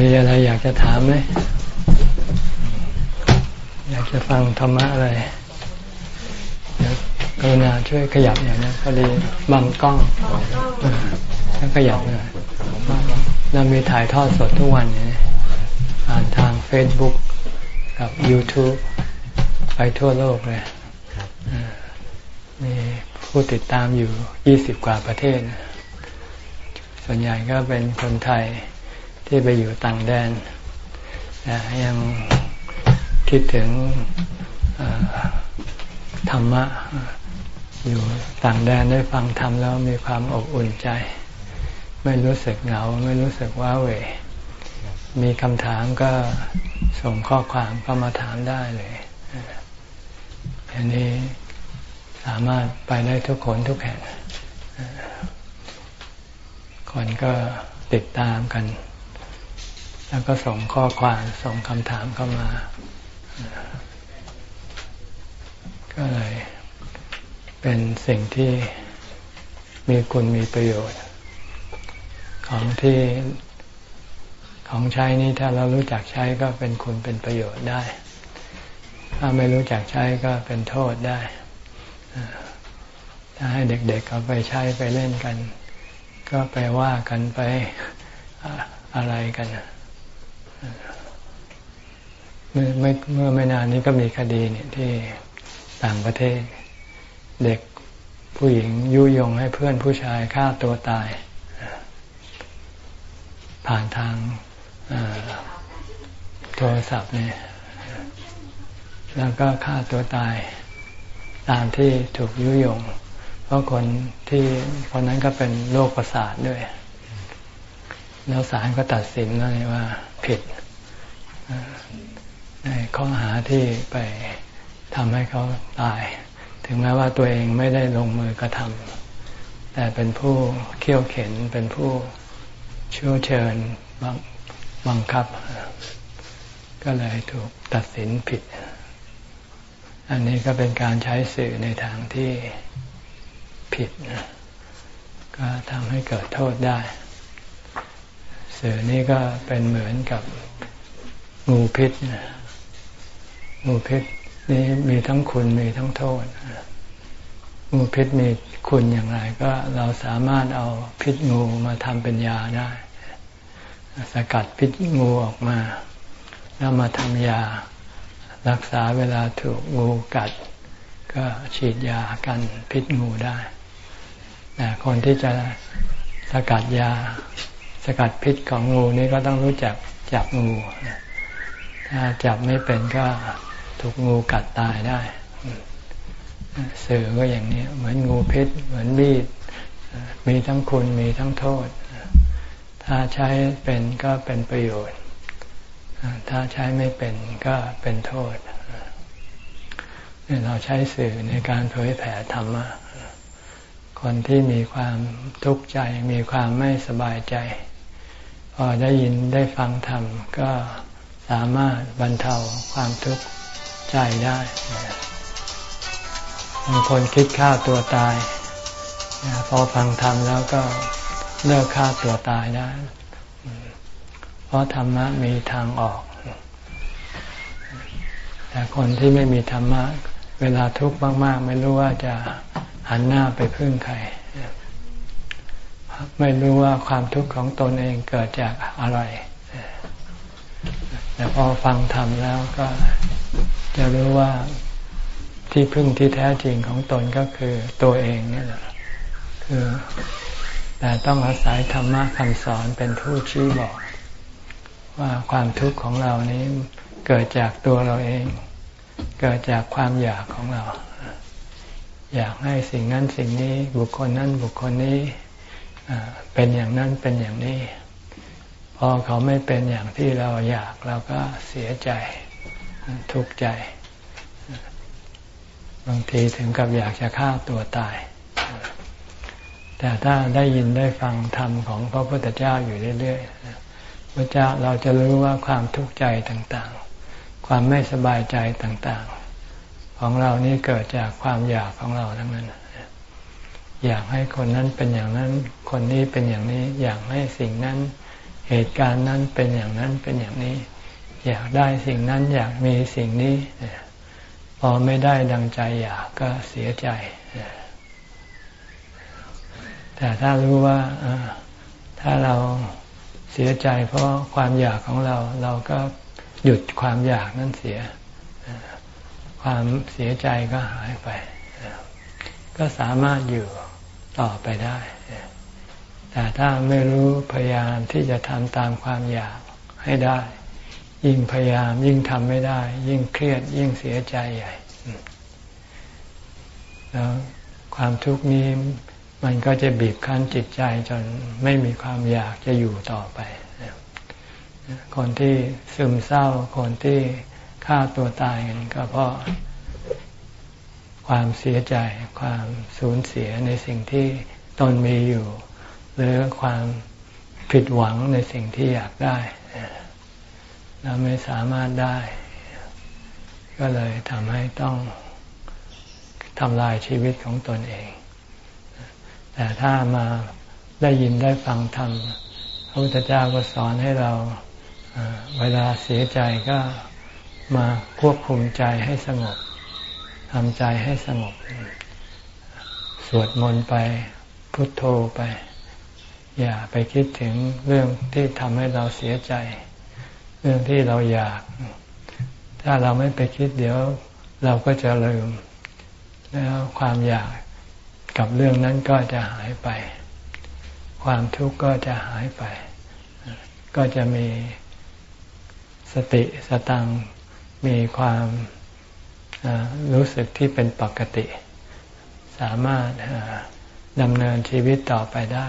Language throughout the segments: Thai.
มีอะไรอยากจะถามไหม อยากจะฟังธรรมะอะไรเดี๋ยวกรุณาช่วยขยับอย่างนี้พอดีบังกล้องแล้วขยับหน่อยเรามีถ่ายทอดสดทุกวันนี้ผ่านทาง Facebook กับ YouTube ไปทั่วโลกเลยมีผู้ติดตามอยู่ยี่สิบกว่าประเทศ ส่วนใหญ่ก็เป็นคนไทย ที่ไปอยู่ต่างแดนยังคิดถึงธรรมะ อยู่ต่างแดนได้ฟังธรรมแล้วมีความอบอุ่นใจ ไม่รู้สึกเหงา ไม่รู้สึกว้าเหวมีคำถามก็ส่งข้อความก็มาถามได้เลยอันนี้สามารถไปได้ทุกคนทุกแห่งคนก็ติดตามกัน แล้วก็ส่งข้อความส่งคำถามเข้ามา ก็เลยเป็นสิ่งที่มีคุณมีประโยชน์ ของที่ของใช้นี้ถ้าเรารู้จักใช้ก็เป็นคุณเป็นประโยชน์ได้ ถ้าไม่รู้จักใช้ก็เป็นโทษได้ ถ้าให้เด็กๆเอาไปใช้ไปเล่นกัน ก็ไปว่ากันไปอะไรกัน เมื่อไม่เมื่อไม่นานนี้ก็มีคดีเนี่ยที่ต่างประเทศ เด็กผู้หญิงยุยงให้เพื่อนผู้ชายฆ่าตัวตาย ผ่านทางโทรศัพท์เนี่ยแล้วก็ฆ่าตัวตายตามที่ถูกยุยง เพราะคนที่คนนั้นก็เป็นโรคประสาทด้วย แล้วศาลก็ตัดสินเลยว่า ผิด ในข้อหาที่ไปทำให้เขาตาย ถึงแม้ว่าตัวเองไม่ได้ลงมือกระทำแต่เป็นผู้เขี่ยวเข็นเป็นผู้ชั่วเชิญบังคับ ก็เลยถูกตัดสินผิด อันนี้ก็เป็นการใช้สื่อในทางที่ผิด ก็ทำให้เกิดโทษได้ สื่อนี้ก็เป็นเหมือนกับงูพิษงูพิษนี้มีทั้งคุณมีทั้งโทษงูพิษมีคุณอย่างไร ก็เราสามารถเอาพิษงูมาทำเป็นยาได้ สกัดพิษงูออกมา แล้วมาทำยา รักษาเวลาถูกงูกัด ก็ฉีดยากันพิษงูได้แต่คนที่จะสกัดยา กัดพิษของงูนี้ก็ต้องรู้จักจับงูถ้าจับไม่เป็นก็ถูกงูกัดตายได้สื่อก็อย่างนี้เหมือนงูพิษ เหมือนมีดมีทั้งคุณมีทั้งโทษ ถ้าใช้เป็นก็เป็นประโยชน์ ถ้าใช้ไม่เป็นก็เป็นโทษเราใช้สื่อในการเผยแผ่ธรรมะคนที่มีความทุกข์ใจมีความไม่สบายใจ อได้ยินได้ฟังธรรมก็สามารถบรรเทาความทุกข์ใจได้บางคนคิดฆ่าตัวตายพอฟังธรรมแล้วก็เลิกฆ่าตัวตายได้ เพราะธรรมะมีทางออก แต่คนที่ไม่มีธรรมะ เวลาทุกข์มาก ๆ ไม่รู้ว่าจะหันหน้าไปพึ่งใคร ไม่รู้ว่าความทุกข์ของตนเองเกิดจากอะไร แต่พอฟังธรรมแล้วก็จะรู้ว่าที่พึ่งที่แท้จริงของตนก็คือตัวเองนี่แหละคือแต่ต้องอาศัยธรรมะคำสอนเป็นผู้ชี้บอก ว่าความทุกข์ของเรานี้เกิดจากตัวเราเอง เกิดจากความอยากของเรา อยากให้สิ่งนั้นสิ่งนี้บุคคลนั้นบุคคลนี้ เป็นอย่างนั้นเป็นอย่างนี้ พอเขาไม่เป็นอย่างที่เราอยากเราก็เสียใจทุกข์ใจ บางทีถึงกับอยากจะฆ่าตัวตาย แต่ถ้าได้ยินได้ฟังธรรมของพระพุทธเจ้าอยู่เรื่อยๆพระเจ้าเราจะรู้ว่าความทุกข์ใจต่างๆ ความไม่สบายใจต่างๆ ของเรานี่เกิดจากความอยากของเราทั้งนั้น อยากให้คนนั้นเป็นอย่างนั้น คนนี้เป็นอย่างนี้ อยากให้สิ่งนั้น เหตุการณ์นั้นเป็นอย่างนั้นเป็นอย่างนี้ อยากได้สิ่งนั้นอยากมีสิ่งนี้ พอไม่ได้ดังใจอยากก็เสียใจ แต่ถ้ารู้ว่าถ้าเราเสียใจ เพราะความอยากของเราเราก็หยุดความอยากนั้นเสีย ความเสียใจก็หายไป ก็สามารถอยู่ ต่อไปได้ แต่ถ้าไม่รู้พยายามที่จะทำตามความอยากให้ได้ ยิ่งพยายามยิ่งทำไม่ได้ ยิ่งเครียดยิ่งเสียใจใหญ่แล้วความทุกข์นี้มันก็จะบีบคั้นจิตใจจนไม่มีความอยากจะอยู่ต่อไป คนที่ซึมเศร้า คนที่ฆ่าตัวตายกันก็เพราะ ความเสียใจ ความสูญเสียในสิ่งที่ตนมีอยู่ หรือความผิดหวังในสิ่งที่อยากได้เราไม่สามารถได้ ก็เลยทำให้ต้องทำลายชีวิตของตนเอง แต่ถ้ามาได้ยินได้ฟังธรรมพระพุทธเจ้าก็สอนให้เราเวลาเสียใจก็มาควบคุมใจให้สงบ ทำใจให้สงบ สวดมนต์ไปพุทโธไป อย่าไปคิดถึงเรื่องที่ทำให้เราเสียใจ เรื่องที่เราอยาก ถ้าเราไม่ไปคิดเดี๋ยวเราก็จะลืม แล้วความอยากกับเรื่องนั้นก็จะหายไป ความทุกข์ก็จะหายไป ก็จะมีสติสตังมีความ รู้สึกที่เป็นปกติ สามารถดำเนินชีวิตต่อไปได้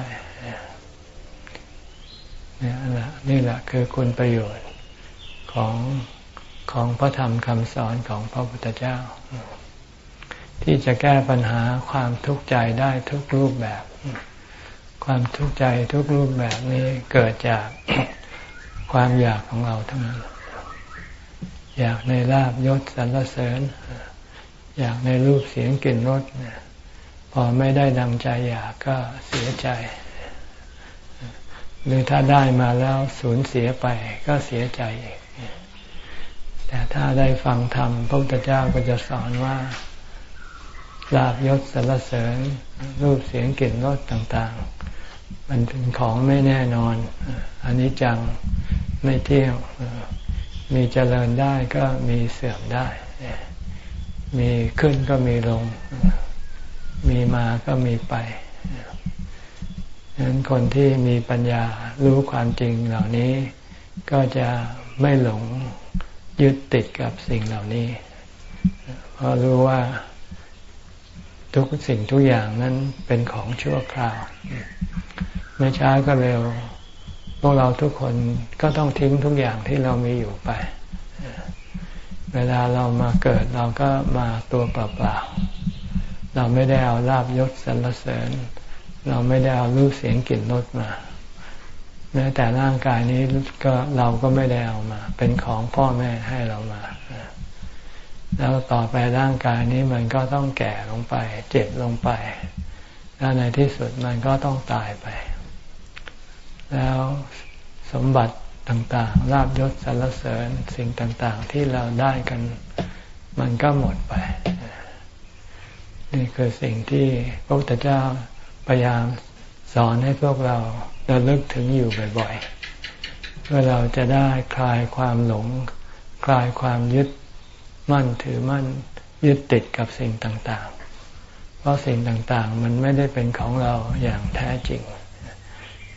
นี่แหละนี่แหละคือคุณประโยชน์ของของพระธรรมคำสอนของพระพุทธเจ้า ที่จะแก้ปัญหาความทุกข์ใจได้ทุกรูปแบบ ความทุกข์ใจทุกรูปแบบนี้เกิดจากความอยากของเราทั้งนั้น อยากในลาบยศสรรเสริญ อยากในรูปเสียงกลิ่นรสพอไม่ได้ดังใจอยากก็เสียใจ หรือถ้าได้มาแล้วสูญเสียไปก็เสียใจแต่ถ้าได้ฟังธรรมพระพุทธเจ้าก็จะสอนว่าลาบยศสรรเสริญ รูปเสียงกลิ่นรสต่างๆ มันเป็นของไม่แน่นอนอันนี้จังไม่เที่ยง มีเจริญได้ก็มีเสื่อมได้ มีขึ้นก็มีลง มีมาก็มีไปฉะนั้นคนที่มีปัญญารู้ความจริงเหล่านี้ ก็จะไม่หลงยึดติดกับสิ่งเหล่านี้ เพราะรู้ว่าทุกสิ่งทุกอย่างนั้นเป็นของชั่วคราว ไม่ช้าก็เร็ว พวกเราทุกคนก็ต้องทิ้งทุกอย่างที่เรามีอยู่ไป เวลาเรามาเกิดเราก็มาตัวเปล่าๆ เราไม่ได้เอาลาบยศสรรเสริญ เราไม่ได้เอารูปเสียงกลิ่นรสมา แม้แต่ร่างกายนี้ก็เราก็ไม่ได้เอามา เป็นของพ่อแม่ให้เรามา แล้วต่อไปร่างกายนี้มันก็ต้องแก่ลงไป เจ็บลงไป แล้วในที่สุดมันก็ต้องตายไป แล้วสมบัติต่างๆลาบยศสรรเสริญสิ่งต่างๆ ที่เราได้กัน มันก็หมดไป นี่คือสิ่งที่พระพุทธเจ้าพยายามสอนให้พวกเราระลึกถึงอยู่บ่อยๆ เพื่อเราจะได้คลายความหลง คลายความยึดมั่นถือมั่นยึดติดกับสิ่งต่างๆ เพราะสิ่งต่างๆ มันไม่ได้เป็นของเราอย่างแท้จริง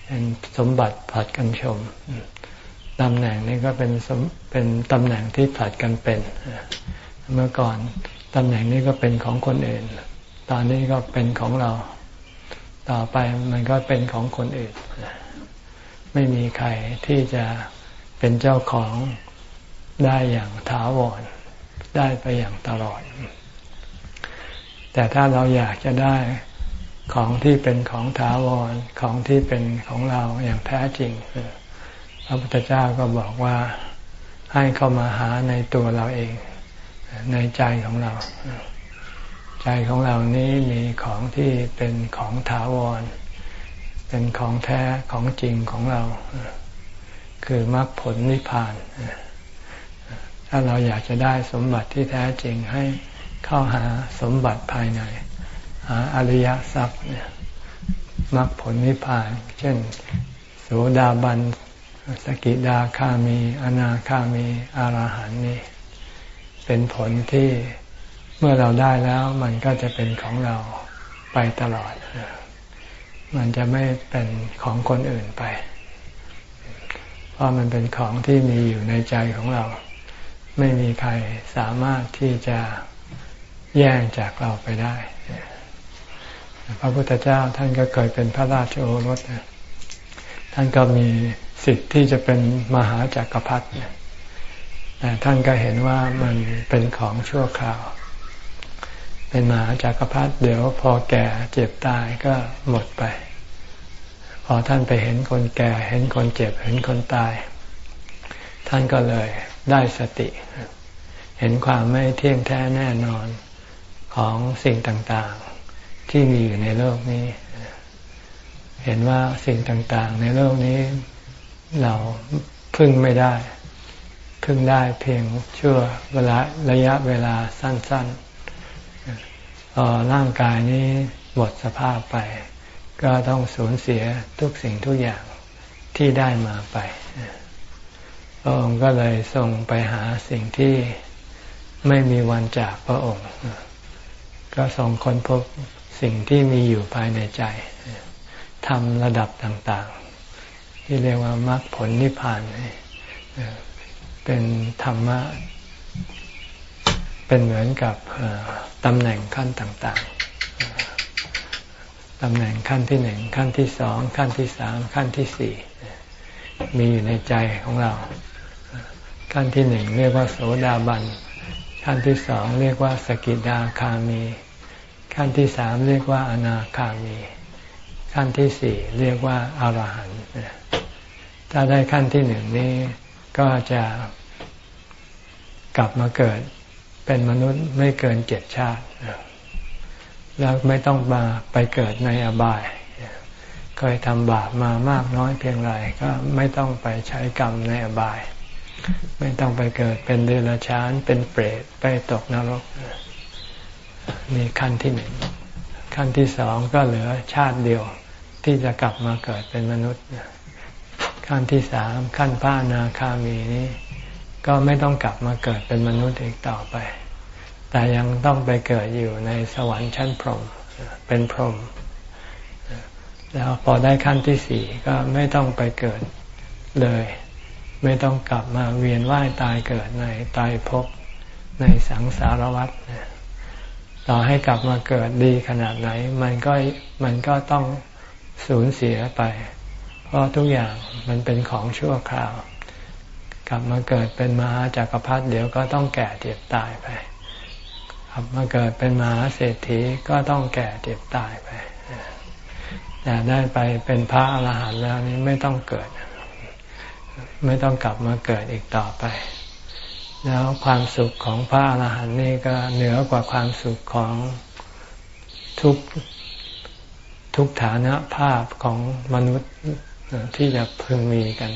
เป็นสมบัติผัดกันชมตำแหน่งนี้ก็เป็นเป็นตำแหน่งที่ผัดกันเป็น เมื่อก่อนตำแหน่งนี้ก็เป็นของคนอื่น ตอนนี้ก็เป็นของเรา ต่อไปมันก็เป็นของคนอื่น ไม่มีใครที่จะเป็นเจ้าของได้อย่างถาวร ได้ไปอย่างตลอด แต่ถ้าเราอยากจะได้ ของที่เป็นของถาวรของที่เป็นของเราอย่างแท้จริงพระพุทธเจ้าก็บอกว่าให้เข้ามาหาในตัวเราเอง ในใจของเรา ใจของเรานี้มีของที่เป็นของถาวร เป็นของแท้ของจริงของเรา คือมรรคผลนิพพาน ถ้าเราอยากจะได้สมบัติที่แท้จริงให้เข้าหาสมบัติภายใน หาอริยทรัพย์เนี่ยมรรคผลนิพพาน เช่น โสดาบัน สกิดาคามี อนาคามี อารหันนี่เป็นผลที่เมื่อเราได้แล้วมันก็จะเป็นของเราไปตลอด มันจะไม่เป็นของคนอื่นไป เพราะมันเป็นของที่มีอยู่ในใจของเรา ไม่มีใครสามารถที่จะแย่งจากเราไปได้ พระพุทธเจ้าท่านก็เคยเป็นพระราชโอรสท่านก็มีสิทธิ์ที่จะเป็นมหาจากักรพรรดิแต่ท่านก็เห็นว่ามันเป็นของชั่วคราว เป็นมหาจากักรพรรดิเดี๋ยวพอแก่เจ็บตายก็หมดไป พอท่านไปเห็นคนแก่เห็นคนเจ็บเห็นคนตาย ท่านก็เลยได้สติ เห็นความไม่เที่ยงแท้แน่นอนของสิ่งต่าง ที่มีอยู่ในโลกนี้ เห็นว่าสิ่งต่าง ๆ ในโลกนี้เราพึ่งไม่ได้ พึ่งได้เพียงชั่วเวลาระยะเวลาสั้นๆพอร่างกายนี้หมดสภาพไป ก็ต้องสูญเสียทุกสิ่งทุกอย่างที่ได้มาไปพระองค์ก็เลยส่งไปหาสิ่งที่ไม่มีวันจากพระองค์ ก็ส่งคนพบ สิ่งที่มีอยู่ภายในใจทำระดับต่างๆ ที่เรียกว่ามรรคผลนิพพานเป็นธรรมะเป็นเหมือนกับตำแหน่งขั้นต่างๆตำแหน่งขั้นที่หนึ่งขั้นที่สองขั้นที่สามขั้นที่สี่มีอยู่ในใจของเรา ขั้นที่หนึ่งเรียกว่าโสดาบันขั้นที่สองเรียกว่าสกิดาคามี ขั้นที่สามเรียกว่าอนาคามี ขั้นที่สี่เรียกว่าอารหันต์ถ้าได้ขั้นที่หนึ่งนี้ก็จะกลับมาเกิดเป็นมนุษย์ไม่เกินเจ็ดชาติ แล้วไม่ต้องมาไปเกิดในอบาย เคยทำบาปมามากน้อยเพียงไรก็ไม่ต้องไปใช้กรรมในอบาย ไม่ต้องไปเกิดเป็นเดรัจฉานเป็นเปรตไปตกนรก มีขั้นที่หนึ่งขั้นที่สองก็เหลือชาติเดียวที่จะกลับมาเกิดเป็นมนุษย์ ขั้นที่สามขั้นพระนาคามีนี้ ก็ไม่ต้องกลับมาเกิดเป็นมนุษย์อีกต่อไป แต่ยังต้องไปเกิดอยู่ในสวรรค์ชั้นพรหมเป็นพรหมแล้วพอได้ขั้นที่สี่ก็ไม่ต้องไปเกิดเลย ไม่ต้องกลับมาเวียนว่ายตายเกิดในตายภพในสังสารวัฏ ต่อให้กลับมาเกิดดีขนาดไหน มันก็มันก็ต้องสูญเสียไป เพราะทุกอย่างมันเป็นของชั่วคราว กลับมาเกิดเป็นมหาจากักรพรรดิเดี๋ยวก็ต้องแก่เจ็บตายไปกลับมาเกิดเป็นมหาเศรษฐีก็ต้องแก่เจ็บตายไปแต่ได้ไปเป็นพระอรหันต์แล้วนี้ไม่ต้องเกิด ไม่ต้องกลับมาเกิดอีกต่อไป แล้วความสุขของพระอรหันต์นี่ก็เหนือกว่าความสุขของทุกทุกฐานะภาพของมนุษย์ที่จะพึงมีกัน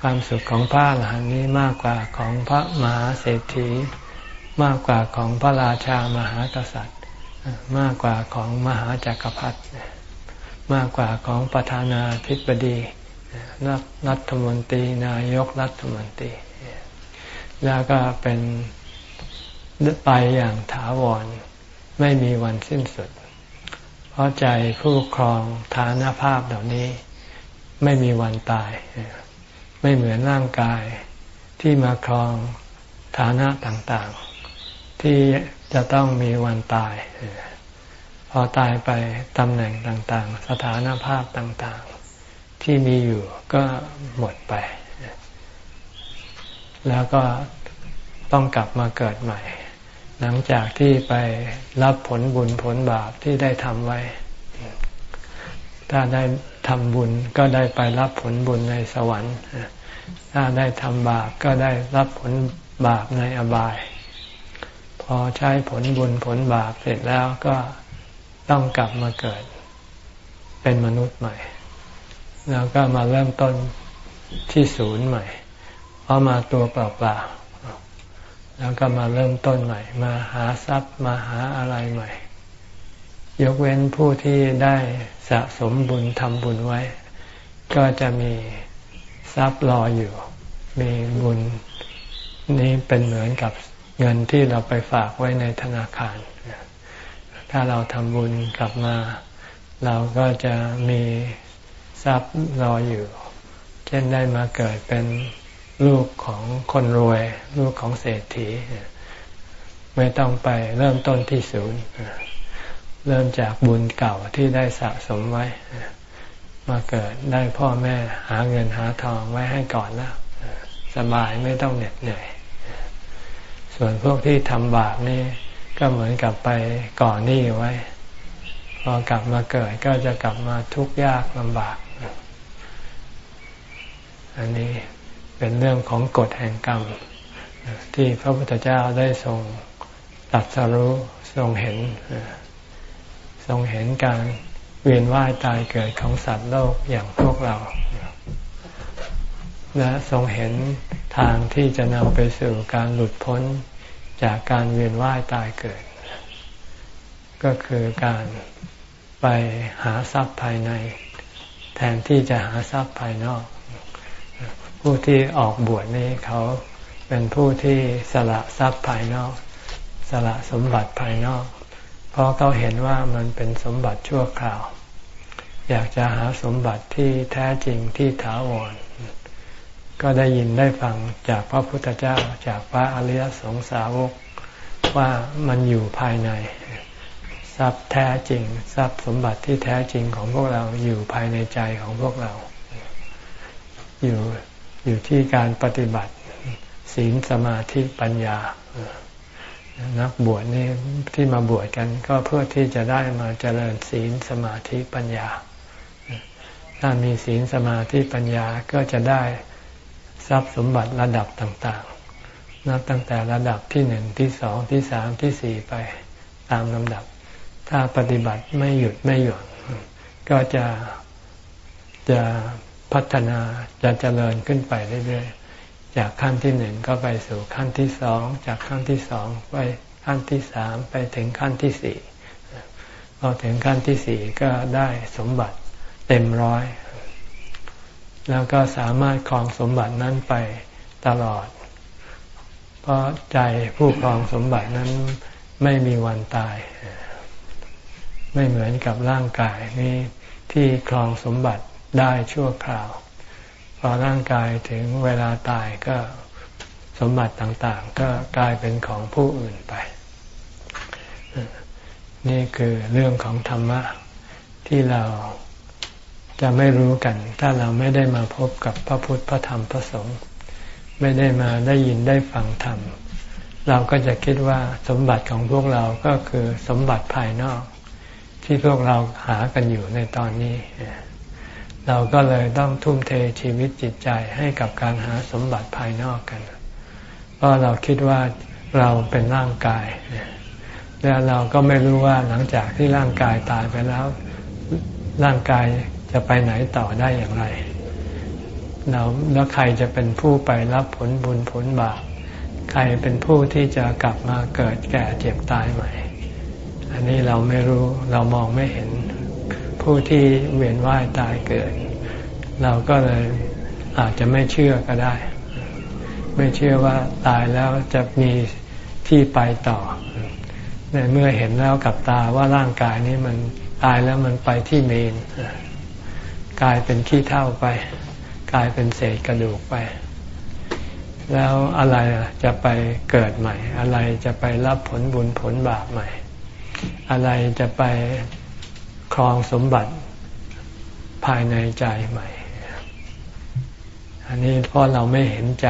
ความสุขของพระอรหันต์นี้มากกว่าของพระมหาเศรษฐี มากกว่าของพระราชามหากษัตริย์ มากกว่าของมหาจักรพรรดิมากกว่าของประธานาธิบดีรัฐมนตรีนายกรัฐมนตรี แล้วก็เป็นไปอย่างถาวร ไม่มีวันสิ้นสุด เพราะใจผู้ครองฐานภาพเหล่านี้ ไม่มีวันตาย ไม่เหมือนร่างกายที่มาครองฐานะต่างๆ ที่จะต้องมีวันตาย พอตายไปตำแหน่งต่างๆ สถานภาพต่างๆ ที่มีอยู่ก็หมดไป แล้วก็ต้องกลับมาเกิดใหม่ หลังจากที่ไปรับผลบุญผลบาปที่ได้ทำไว้ ถ้าได้ทำบุญก็ได้ไปรับผลบุญในสวรรค์ ถ้าได้ทำบาปก็ได้รับผลบาปในอบาย พอใช้ผลบุญผลบาปเสร็จแล้วก็ต้องกลับมาเกิด เป็นมนุษย์ใหม่ แล้วก็มาเริ่มต้นที่ศูนย์ใหม่ เพราะมาตัวเปล่าๆแล้วก็มาเริ่มต้นใหม่ มาหาทรัพย์มาหาอะไรใหม่ ยกเว้นผู้ที่ได้สะสมบุญทำบุญไว้ ก็จะมีทรัพย์รออยู่ มีบุญนี้เป็นเหมือนกับเงินที่เราไปฝากไว้ในธนาคาร ถ้าเราทำบุญกลับมา เราก็จะมีทรัพย์รออยู่ เช่นได้มาเกิดเป็น ลูกของคนรวย ลูกของเศรษฐี ไม่ต้องไปเริ่มต้นที่ศูนย์เริ่มจากบุญเก่าที่ได้สะสมไว้ มาเกิดได้พ่อแม่หาเงินหาทองไว้ให้ก่อนแล้วสบายไม่ต้องเหน็ดเหนื่อย ส่วนพวกที่ทำบาปนี่ก็เหมือนกับไปก่อนหนี้ไว้ พอกลับมาเกิดก็จะกลับมาทุกข์ยากลำบาก อันนี้ เป็นเรื่องของกฎแห่งกรรม ที่พระพุทธเจ้าได้ทรงตัดสรู้ทรงเห็น ทรงเห็นการเวียนว่ายตายเกิดของสัตว์โลกอย่างพวกเรา และทรงเห็นทางที่จะนำไปสู่การหลุดพ้นจากการเวียนว่ายตายเกิด ก็คือการไปหาทรัพย์ภายใน แทนที่จะหาทรัพย์ภายนอก ผู้ที่ออกบวชนี้เขาเป็นผู้ที่สละทรัพย์ภายนอก สละสมบัติภายนอก เพราะเขาเห็นว่ามันเป็นสมบัติชั่วคราว อยากจะหาสมบัติที่แท้จริงที่ถาวร ก็ได้ยินได้ฟังจากพระพุทธเจ้าจากพระอริยสงสาวกว่ามันอยู่ภายในทรัพย์แท้จริง ทรัพย์สมบัติที่แท้จริงของพวกเราอยู่ภายในใจของพวกเรา อยู่ อยู่ที่การปฏิบัติศีลสมาธิปัญญา นักบวชนี่ที่มาบวชกันก็เพื่อที่จะได้มาเจริญศีลสมาธิปัญญา ถ้ามีศีลสมาธิปัญญาก็จะได้ทรัพย์สมบัติระดับต่างๆ นับตั้งแต่ระดับที่หนึ่งที่สองที่สามที่สี่ไปตามลำดับ ถ้าปฏิบัติไม่หยุดไม่หย่อนก็จะจะ พัฒนาจะเจริญขึ้นไปเรื่อยๆ จากขั้นที่หนึ่งก็ไปสู่ขั้นที่สอง จากขั้นที่สองไปขั้นที่สามไปถึงขั้นที่สี่พอถึงขั้นที่สี่ก็ได้สมบัติเต็มร้อย แล้วก็สามารถครองสมบัตินั้นไปตลอด เพราะใจผู้ครองสมบัตินั้นไม่มีวันตาย ไม่เหมือนกับร่างกายนี้ที่ครองสมบัติ ได้ชั่วคราว พอร่างกายถึงเวลาตายก็สมบัติต่างๆ ก็กลายเป็นของผู้อื่นไป นี่คือเรื่องของธรรมะ ที่เราจะไม่รู้กัน ถ้าเราไม่ได้มาพบกับพระพุทธพระธรรมพระสงฆ์ไม่ได้มาได้ยินได้ฟังธรรม เราก็จะคิดว่าสมบัติของพวกเราก็คือสมบัติภายนอก ที่พวกเราหากันอยู่ในตอนนี้ เราก็เลยต้องทุ่มเทชีวิตจิตใจให้กับการหาสมบัติภายนอกกัน เพราะเราคิดว่าเราเป็นร่างกาย แล้วเราก็ไม่รู้ว่าหลังจากที่ร่างกายตายไปแล้ว ร่างกายจะไปไหนต่อได้อย่างไร เราแล้วใครจะเป็นผู้ไปรับผลบุญผลบาป ใครเป็นผู้ที่จะกลับมาเกิดแก่เจ็บตายใหม่ อันนี้เราไม่รู้เรามองไม่เห็น ผู้ที่เวียนว่ายตายเกิด เราก็เลยอาจจะไม่เชื่อก็ได้ ไม่เชื่อว่าตายแล้วจะมีที่ไปต่อในเมื่อเห็นแล้วกับตาว่าร่างกายนี้มันตายแล้วมันไปที่เมนกลายเป็นขี้เท่าไป กลายเป็นเศษกระดูกไป แล้วอะไรจะไปเกิดใหม่ อะไรจะไปรับผลบุญผลบาปใหม่ อะไรจะไป ครองสมบัติภายในใจใหม่ อันนี้เพราะเราไม่เห็นใจ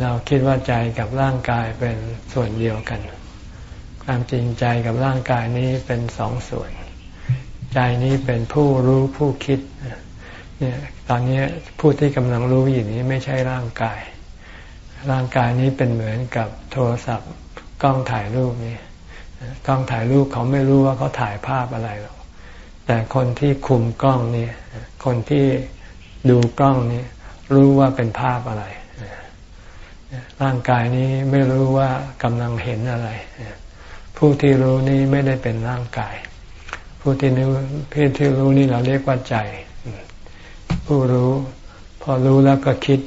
เราคิดว่าใจกับร่างกายเป็นส่วนเดียวกัน ความจริงใจกับร่างกายนี้เป็นสองส่วน ใจนี้เป็นผู้รู้ผู้คิดเนี่ยตอนนี้ผู้ที่กำลังรู้อยู่นี้ไม่ใช่ร่างกาย ร่างกายนี้เป็นเหมือนกับโทรศัพท์กล้องถ่ายรูปนี่กล้องถ่ายรูปเขาไม่รู้ว่าเขาถ่ายภาพอะไรหรอก แต่คนที่คุมกล้องนี่คนที่ดูกล้องนี่รู้ว่าเป็นภาพอะไร ร่างกายนี้ไม่รู้ว่ากำลังเห็นอะไร ผู้ที่รู้นี้ไม่ได้เป็นร่างกาย ผู้ที่รู้ผู้ที่รู้นี่เราเรียกว่าใจ ผู้รู้ พอรู้แล้วก็คิด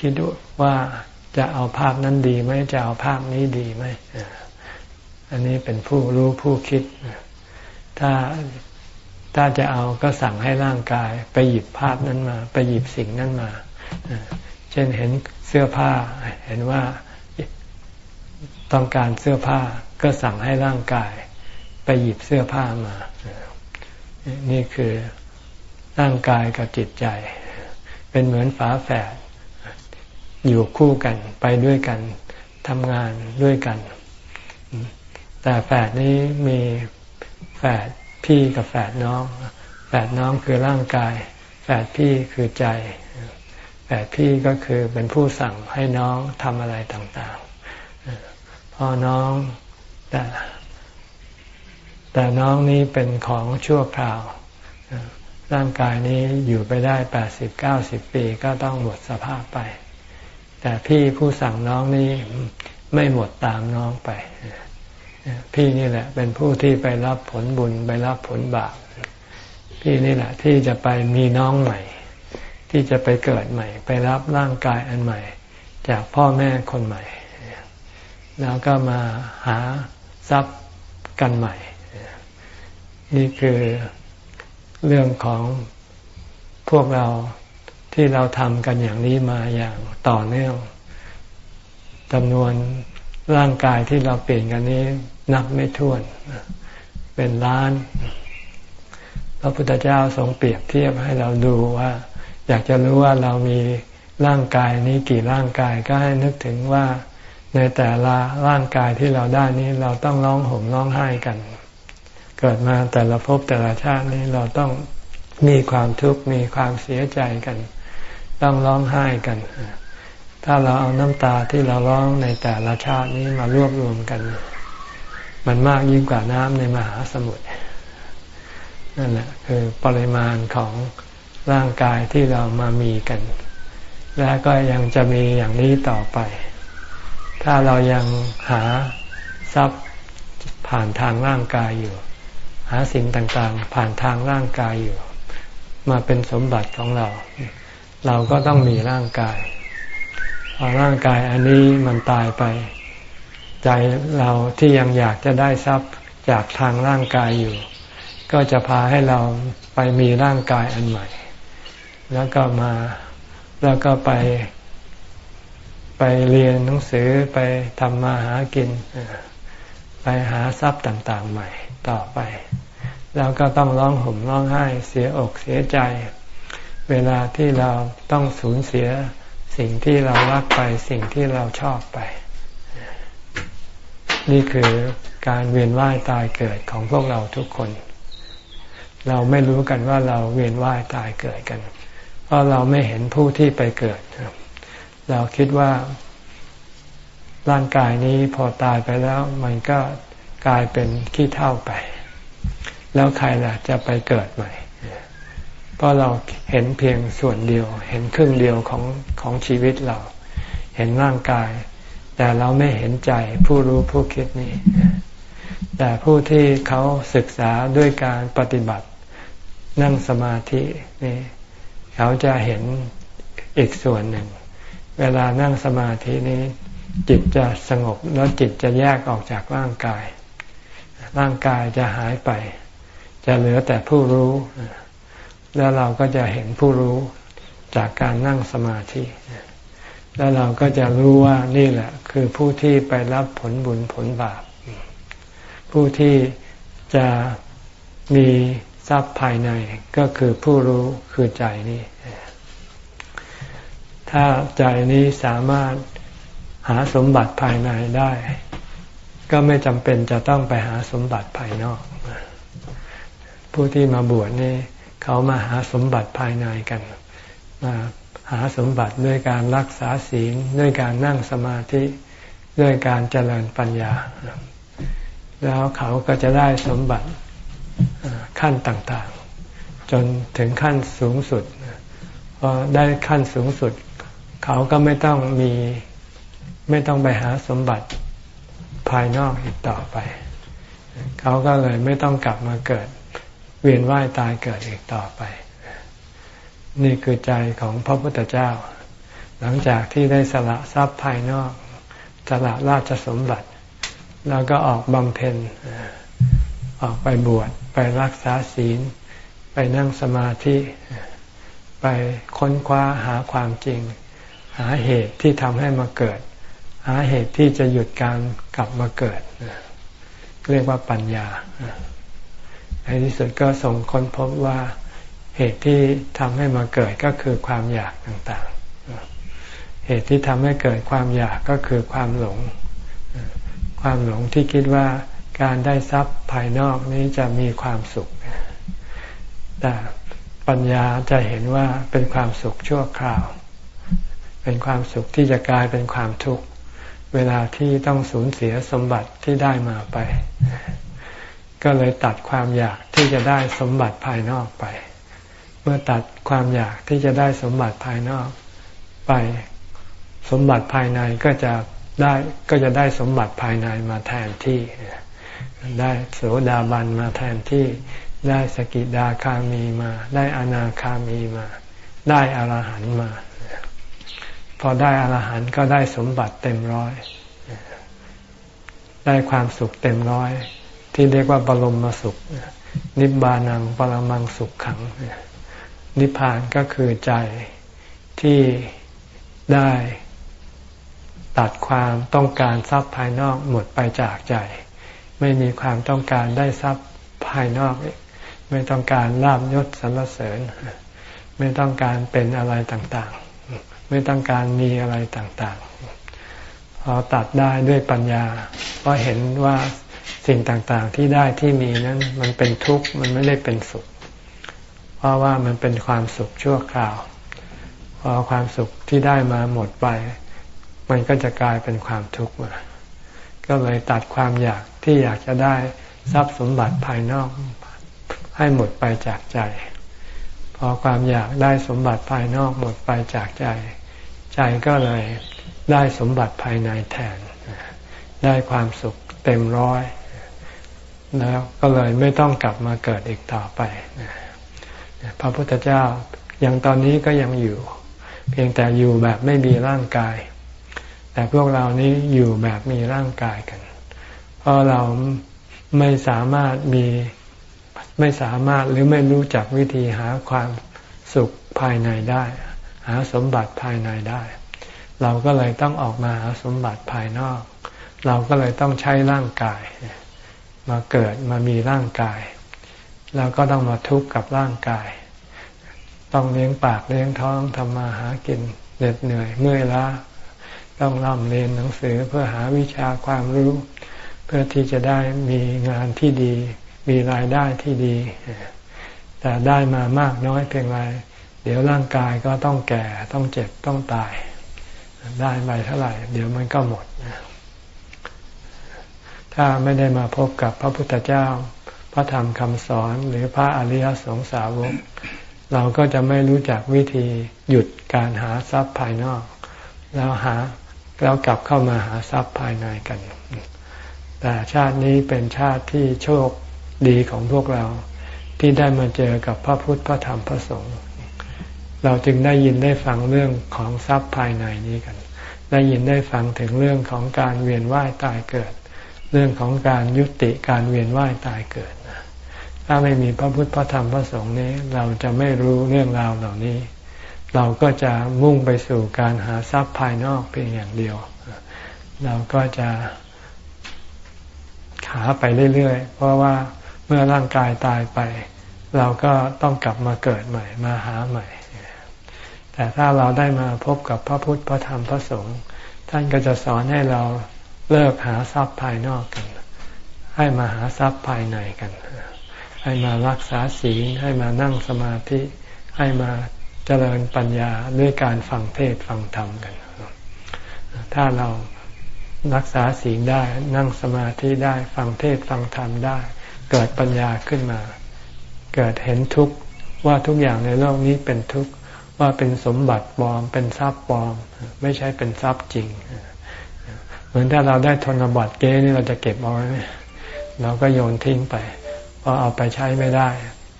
คิดว่าจะเอาภาพนั้นดีไหมจะเอาภาพนี้ดีไหมอันนี้เป็นผู้รู้ผู้คิด ถ้าถ้าจะเอาก็สั่งให้ร่างกาย ไปหยิบภาพนั้นมา ไปหยิบสิ่งนั้นมา เช่นเห็นเสื้อผ้า เห็นว่าต้องการเสื้อผ้าก็สั่งให้ร่างกาย ไปหยิบเสื้อผ้ามา นี่คือร่างกายกับจิตใจ เป็นเหมือนฝาแฝดอยู่คู่กันไปด้วยกันทำงานด้วยกัน แต่แฝดนี้มี แฝดพี่กับแฝดน้อง แฝดน้องคือร่างกาย แฝดพี่คือใจ แฝดพี่ก็คือเป็นผู้สั่งให้น้องทำอะไรต่างๆพ่อน้องแต่แต่น้องนี้เป็นของชั่วคราว ร่างกายนี้อยู่ไปได้แปดสิบเก้าสิบปีก็ต้องหมดสภาพไป แต่พี่ผู้สั่งน้องนี้ไม่หมดตามน้องไป พี่นี่แหละ เป็นผู้ที่ไปรับผลบุญไปรับผลบาปพี่นี่แหละ ที่จะไปมีน้องใหม่ ที่จะไปเกิดใหม่ ไปรับร่างกายอันใหม่ จากพ่อแม่คนใหม่ แล้วก็มาหาทรัพย์กันใหม่ นี่คือเรื่องของพวกเราที่เราทำกันอย่างนี้มาอย่างต่อเนื่องจำนวน ร่างกายที่เราเปลี่ยนกันนี้นับไม่ถ้วน เป็นล้าน พระพุทธเจ้าทรงเปรียบเทียบให้เราดูว่า อยากจะรู้ว่าเรามีร่างกายนี้กี่ร่างกายก็ให้นึกถึงว่าในแต่ละร่างกายที่เราได้นี้เราต้องร้องห่มร้องไห้กัน เกิดมาแต่ละภพแต่ละชาตินี้เราต้องมีความทุกข์มีความเสียใจกัน ต้องร้องไห้กัน ถ้าเราเอาน้ำตาที่เราร้องในแต่ละชาตินี้มารวบรวมกัน มันมากยิ่งกว่าน้ำในมหาสมุทรนั่นแหละคือปริมาณของร่างกายที่เรามามีกัน และก็ยังจะมีอย่างนี้ต่อไป ถ้าเรายังหาทรัพย์ผ่านทางร่างกายอยู่ หาสิ่งต่างๆ ผ่านทางร่างกายอยู่ มาเป็นสมบัติของเรา เราก็ต้องมีร่างกาย ร่างกายอันนี้มันตายไป ใจเราที่ยังอยากจะได้ทรัพย์จากทางร่างกายอยู่ ก็จะพาให้เราไปมีร่างกายอันใหม่ แล้วก็มาแล้วก็ไป ไปเรียนหนังสือไปทำมาหากิน ไปหาทรัพย์ต่างๆใหม่ต่อไป แล้วก็ต้องร้องห่มร้องไห้เสียอกเสียใจ เวลาที่เราต้องสูญเสีย สิ่งที่เรารักไปสิ่งที่เราชอบไป นี่คือการเวียนว่ายตายเกิดของพวกเราทุกคน เราไม่รู้กันว่าเราเวียนว่ายตายเกิดกัน เพราะเราไม่เห็นผู้ที่ไปเกิด เราคิดว่าร่างกายนี้พอตายไปแล้ว มันก็กลายเป็นขี้เท่าไป แล้วใครล่ะจะไปเกิดใหม่ เพราะเราเห็นเพียงส่วนเดียว เห็นครึ่งเดียวของของชีวิตเรา เห็นร่างกาย แต่เราไม่เห็นใจผู้รู้ผู้คิดนี่แต่ผู้ที่เขาศึกษาด้วยการปฏิบัตินั่งสมาธินี่เขาจะเห็นอีกส่วนหนึ่ง เวลานั่งสมาธินี้จิตจะสงบแล้วจิตจะแยกออกจากร่างกาย ร่างกายจะหายไป จะเหลือแต่ผู้รู้ แล้วเราก็จะเห็นผู้รู้จากการนั่งสมาธิ แล้วเราก็จะรู้ว่านี่แหละ คือผู้ที่ไปรับผลบุญผลบาป ผู้ที่จะมีทรัพย์ภายในก็คือผู้รู้คือใจนี่ถ้าใจนี้สามารถหาสมบัติภายในได้ ก็ไม่จำเป็นจะต้องไปหาสมบัติภายนอก ผู้ที่มาบวชนี่ เขามาหาสมบัติภายในกันมาหาสมบัติด้วยการรักษาศีลด้วยการนั่งสมาธิด้วยการเจริญปัญญา แล้วเขาก็จะได้สมบัติขั้นต่างๆ จนถึงขั้นสูงสุดพพอได้ขั้นสูงสุด เขาก็ไม่ต้องมีไม่ต้องไปหาสมบัติภายนอกอีกต่อไป เขาก็เลยไม่ต้องกลับมาเกิด เวียนว่ายตายเกิดอีกต่อไป นี่คือใจของพระพุทธเจ้า หลังจากที่ได้สละทรัพย์ภายนอก สละราชสมบัติ แล้วก็ออกบำเพ็ญออกไปบวชไปรักษาศีล ไปนั่งสมาธิ ไปค้นคว้าหาความจริง หาเหตุที่ทำให้มาเกิด หาเหตุที่จะหยุดการกลับมาเกิด เรียกว่าปัญญา ในที่สุดก็ส่งค้นพบว่าเหตุที่ทำให้มาเกิดก็คือความอยากต่างๆ เหตุที่ทำให้เกิดความอยากก็คือความหลง ความหลงที่คิดว่าการได้ทรัพย์ภายนอกนี้จะมีความสุข แต่ปัญญาจะเห็นว่าเป็นความสุขชั่วคราว เป็นความสุขที่จะกลายเป็นความทุกข์ เวลาที่ต้องสูญเสียสมบัติที่ได้มาไป ก็เลยตัดความอยากที่จะได้สมบัติภายนอกไป เมื่อตัดความอยากที่จะได้สมบัติภายนอกไป สมบัติภายในก็จะได้ก็จะได้สมบัติภายในมาแทนที่ ได้โสดาบันมาแทนที่ ได้สกิดาคามีมา ได้อนาคามีมา ได้อรหันมา พอได้อรหันก็ได้สมบัติเต็มร้อย ได้ความสุขเต็มร้อย ที่เรียกว่าบรมมสุข นิบานังปรมังสุขขัง นิพพานก็คือใจที่ได้ตัดความต้องการทรัพย์ภายนอกหมดไปจากใจ ไม่มีความต้องการได้ทรัพย์ภายนอก ไม่ต้องการลาบยศสรรเสริญ ไม่ต้องการเป็นอะไรต่างๆ ไม่ต้องการมีอะไรต่างๆ พอตัดได้ด้วยปัญญาก็เห็นว่า สิ่งต่างๆที่ได้ที่มีนั้น มันเป็นทุกข์มันไม่ได้เป็นสุข เพราะว่ามันเป็นความสุขชั่วคราว พอความสุขที่ได้มาหมดไป มันก็จะกลายเป็นความทุกข์มาก็เลยตัดความอยากที่อยากจะได้ทรัพย์สมบัติภายนอก ให้หมดไปจากใจ พอความอยากได้สมบัติภายนอกหมดไปจากใจ ใจก็เลยได้สมบัติภายในแทน ได้ความสุขเต็มร้อย แล้วก็เลยไม่ต้องกลับมาเกิดอีกต่อไปพระพุทธเจ้ายังตอนนี้ก็ยังอยู่ เพียงแต่อยู่แบบไม่มีร่างกาย แต่พวกเรานี้อยู่แบบมีร่างกายกัน เพราะเราไม่สามารถมีไม่สามารถหรือไม่รู้จักวิธีหาความสุขภายในได้ หาสมบัติภายในได้ เราก็เลยต้องออกมาหาสมบัติภายนอก เราก็เลยต้องใช้ร่างกาย มาเกิดมามีร่างกาย แล้วก็ต้องมาทุกข์กับร่างกาย ต้องเลี้ยงปากเลี้ยงท้องทำมาหากินเหน็ดเหนื่อยเมื่อยล้าต้องร่ำเรียนหนังสือเพื่อหาวิชาความรู้ เพื่อที่จะได้มีงานที่ดี มีรายได้ที่ดี แต่ได้มามากน้อยเพียงไรเดี๋ยวร่างกายก็ต้องแก่ต้องเจ็บต้องตาย ได้ไปเท่าไหร่ เดี๋ยวมันก็หมด ถ้าไม่ได้มาพบกับพระพุทธเจ้า พระธรรมคำสอนหรือพระอริยสงสาวก เราก็จะไม่รู้จักวิธีหยุดการหาทรัพย์ภายนอก แล้วหาแล้วกลับเข้ามาหาทรัพย์ภายในกัน แต่ชาตินี้เป็นชาติที่โชคดีของพวกเราที่ได้มาเจอกับพระพุทธพระธรรมพระสงฆ์เราจึงได้ยินได้ฟังเรื่องของทรัพย์ภายในนี้กัน ได้ยินได้ฟังถึงเรื่องของการเวียนว่ายตายเกิด เรื่องของการยุติการเวียนว่ายตายเกิดถ้าไม่มีพระพุทธพระธรรมพระสงฆ์นี้ เราจะไม่รู้เรื่องราวเหล่านี้ เราก็จะมุ่งไปสู่การหาทรัพย์ภายนอกเพียงอย่างเดียว เราก็จะหาไปเรื่อยๆ เพราะว่าเมื่อร่างกายตายไป เราก็ต้องกลับมาเกิดใหม่มาหาใหม่ แต่ถ้าเราได้มาพบกับพระพุทธพระธรรมพระสงฆ์ท่านก็จะสอนให้เรา เลิกหาทรัพย์ภายนอกกัน ให้มาหาทรัพย์ภายในกัน ให้มารักษาศีลให้มานั่งสมาธิ ให้มาเจริญปัญญาด้วยการฟังเทศฟังธรรมกัน ถ้าเรารักษาศีลได้นั่งสมาธิได้ฟังเทศฟังธรรมได้ เกิดปัญญาขึ้นมา เกิดเห็นทุกข์ว่าทุกอย่างในโลกนี้เป็นทุกข์ว่าเป็นสมบัติปลอมเป็นทรัพย์ปลอม ไม่ใช่เป็นทรัพย์จริง เหมือนถ้าเราได้ธนบัตรเก๊นี่เราจะเก็บเอาไว้เราก็โยนทิ้งไป เพราะเอาไปใช้ไม่ได้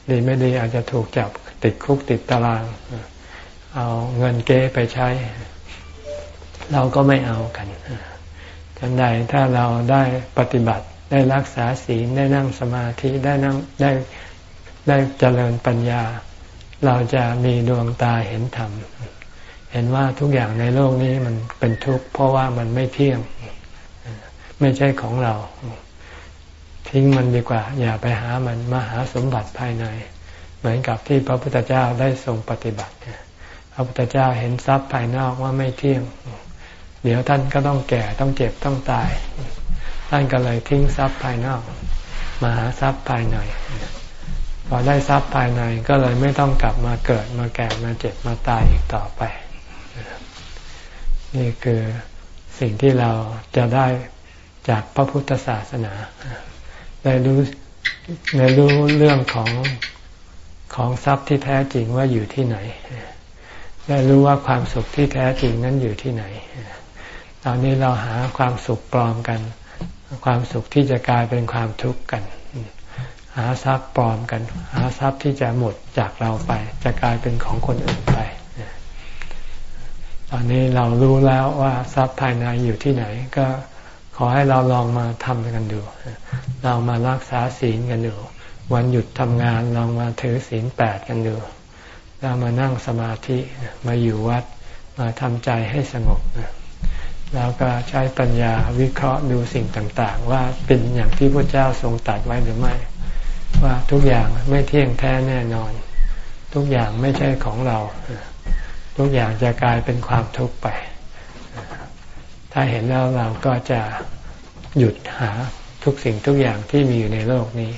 ดีไม่ดีอาจจะถูกจับติดคุกติดตาราง เอาเงินเก๊ไปใช้ เราก็ไม่เอากันทันใดถ้าเราได้ปฏิบัติได้รักษาศีลได้นั่งสมาธิได้นั่งได้ได้เจริญปัญญา เราจะมีดวงตาเห็นธรรม เห็นว่าทุกอย่างในโลกนี้มันเป็นทุกข์เพราะว่ามันไม่เที่ยง ไม่ใช่ของเรา ทิ้งมันดีกว่า อย่าไปหามันมาหาสมบัติภายใน เหมือนกับที่พระพุทธเจ้าได้ทรงปฏิบัติพระพุทธเจ้าเห็นทรัพย์ภายนอกว่าไม่เที่ยง เดี๋ยวท่านก็ต้องแก่ต้องเจ็บต้องตาย ท่านก็เลยทิ้งทรัพย์ภายนอก มาหาทรัพย์ภายในพอได้ทรัพย์ภายในก็เลยไม่ต้องกลับมาเกิดมาแก่มาเจ็บมาตายอีกต่อไป นี่คือสิ่งที่เราจะได้จากพระพุทธศาสนา ได้รู้ได้รู้เรื่องของของทรัพย์ที่แท้จริงว่าอยู่ที่ไหน ได้รู้ว่าความสุขที่แท้จริงนั้นอยู่ที่ไหน ตอนนี้เราหาความสุขปลอมกัน ความสุขที่จะกลายเป็นความทุกข์กัน หาทรัพย์ปลอมกัน หาทรัพย์ที่จะหมดจากเราไป จะกลายเป็นของคนอื่นไป ตอนนี้เรารู้แล้วว่าทรัพย์ภายในอยู่ที่ไหน ก็ขอให้เราลองมาทำกันดู เรามารักษาศีลกันดู วันหยุดทำงานลองมาถือศีลแปดกันดู เรามานั่งสมาธิมาอยู่วัดมาทำใจให้สงบแล้วก็ใช้ปัญญาวิเคราะห์ดูสิ่งต่าง ๆ ว่าเป็นอย่างที่พระเจ้าทรงตัดไว้หรือไม่ ว่าทุกอย่างไม่เที่ยงแท้แน่นอน ทุกอย่างไม่ใช่ของเรา ทุกอย่างจะกลายเป็นความทุกข์ไป ถ้าเห็นแล้วเราก็จะหยุดหาทุกสิ่งทุกอย่างที่มีอยู่ในโลกนี้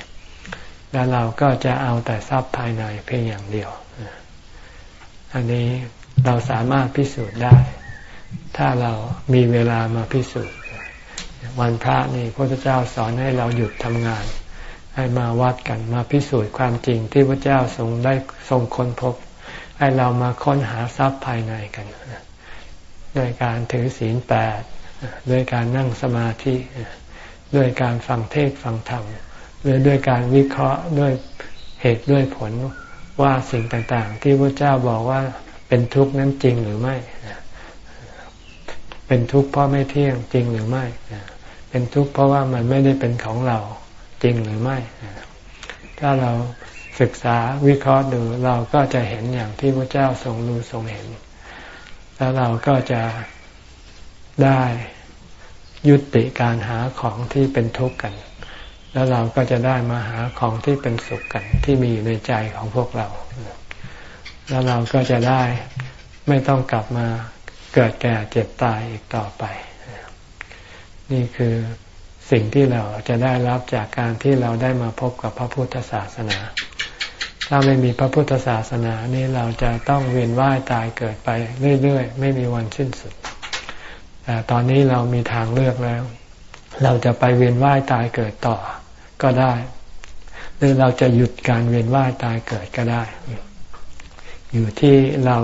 แล้วเราก็จะเอาแต่ทรัพย์ภายในเพียงอย่างเดียว อันนี้เราสามารถพิสูจน์ได้ ถ้าเรามีเวลามาพิสูจน์ วันพระนี่พระเจ้าสอนให้เราหยุดทำงาน ให้มาวัดกันมาพิสูจน์ความจริงที่พระเจ้าทรงได้ทรงค้นพบ ให้เรามาค้นหาทรัพย์ภายในกันด้วยการถือศีลแปดด้วยการนั่งสมาธิด้วยการฟังเทศฟังธรรมหรือด้วยการวิเคราะห์ด้วยเหตุด้วยผลว่าสิ่งต่างๆ ที่พระเจ้าบอกว่าเป็นทุกข์นั้นจริงหรือไม่เป็นทุกข์เพราะไม่เที่ยงจริงหรือไม่เป็นทุกข์เพราะว่ามันไม่ได้เป็นของเราจริงหรือไม่ ถ้าเรา ศึกษาวิเคราะห์ดูเราก็จะเห็นอย่างที่พระเจ้าทรงรู้ทรงเห็น แล้วเราก็จะได้ยุติการหาของที่เป็นทุกข์กัน แล้วเราก็จะได้มาหาของที่เป็นสุขกัน ที่มีอยู่ในใจของพวกเรา แล้วเราก็จะได้ไม่ต้องกลับมาเกิดแก่เจ็บตายอีกต่อไป นี่คือสิ่งที่เราจะได้รับจากการที่เราได้มาพบกับพระพุทธศาสนา ถ้าไม่มีพระพุทธศาสนานี่เราจะต้องเวียนว่ายตายเกิดไปเรื่อยๆ ไม่มีวันสิ้นสุด แต่ตอนนี้เรามีทางเลือกแล้ว เราจะไปเวียนว่ายตายเกิดต่อก็ได้ หรือเราจะหยุดการเวียนว่ายตายเกิดก็ได้ อยู่ที่เรา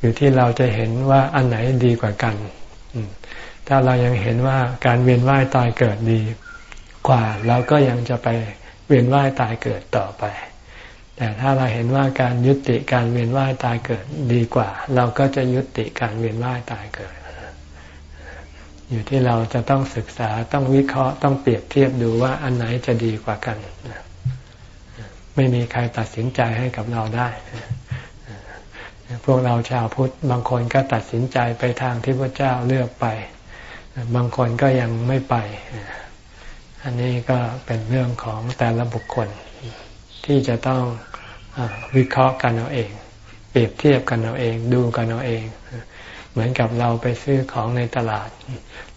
อยู่ที่เราจะเห็นว่าอันไหนดีกว่ากัน ถ้าเรายังเห็นว่าการเวียนว่ายตายเกิดดีกว่าเราก็ยังจะไปเวียนว่ายตายเกิดต่อไป แต่ถ้าเราเห็นว่าการยุติการเวียนว่ายตายเกิดดีกว่า เราก็จะยุติการเวียนว่ายตายเกิด อยู่ที่เราจะต้องศึกษาต้องวิเคราะห์ต้องเปรียบเทียบดูว่าอันไหนจะดีกว่ากันไม่มีใครตัดสินใจให้กับเราได้พวกเราชาวพุทธบางคนก็ตัดสินใจไปทางที่พระเจ้าเลือกไป บางคนก็ยังไม่ไป อันนี้ก็เป็นเรื่องของแต่ละบุคคลที่จะต้อง วิเคราะห์กันเอาเอง เปรียบเทียบกันเอาเอง ดูกันเอาเอง เหมือนกับเราไปซื้อของในตลาด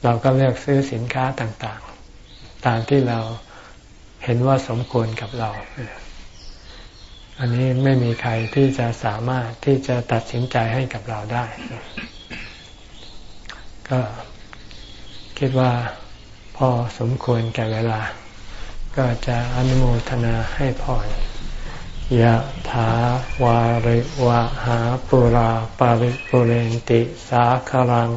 เราก็เลือกซื้อสินค้าต่างๆ ตามที่เราเห็นว่าสมควรกับเรา อันนี้ไม่มีใครที่จะสามารถที่จะตัดสินใจให้กับเราได้ ก็คิดว่าพอสมควรแก่เวลา ก็จะอนุโมทนาให้พร ยะถาวาริวะหาปุราปาริปุเรนติสาคลัง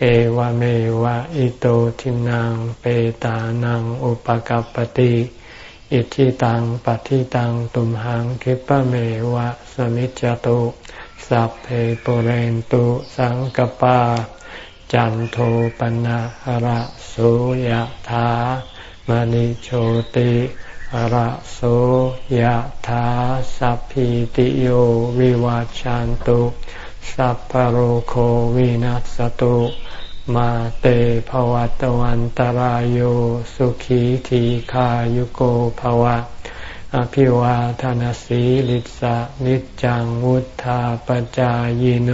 เอวเมวะอิโตทินังเปตานังอุปกัปติอิทิตังปฏิตังตุมหังคิปะเมวะสมิจจตุสัพเพปุเรนตุสังกปา จันโทปนะหระโสยธามณิโชติ ระโสยธาสัพพิติโยวิวัจจันตุ สัพพโรโควินัสตุ มาเตภวัตวันตารโยสุขีทีขายุโกภวะ อภิวาทานสีลิสะนิจังวุธาปจายโน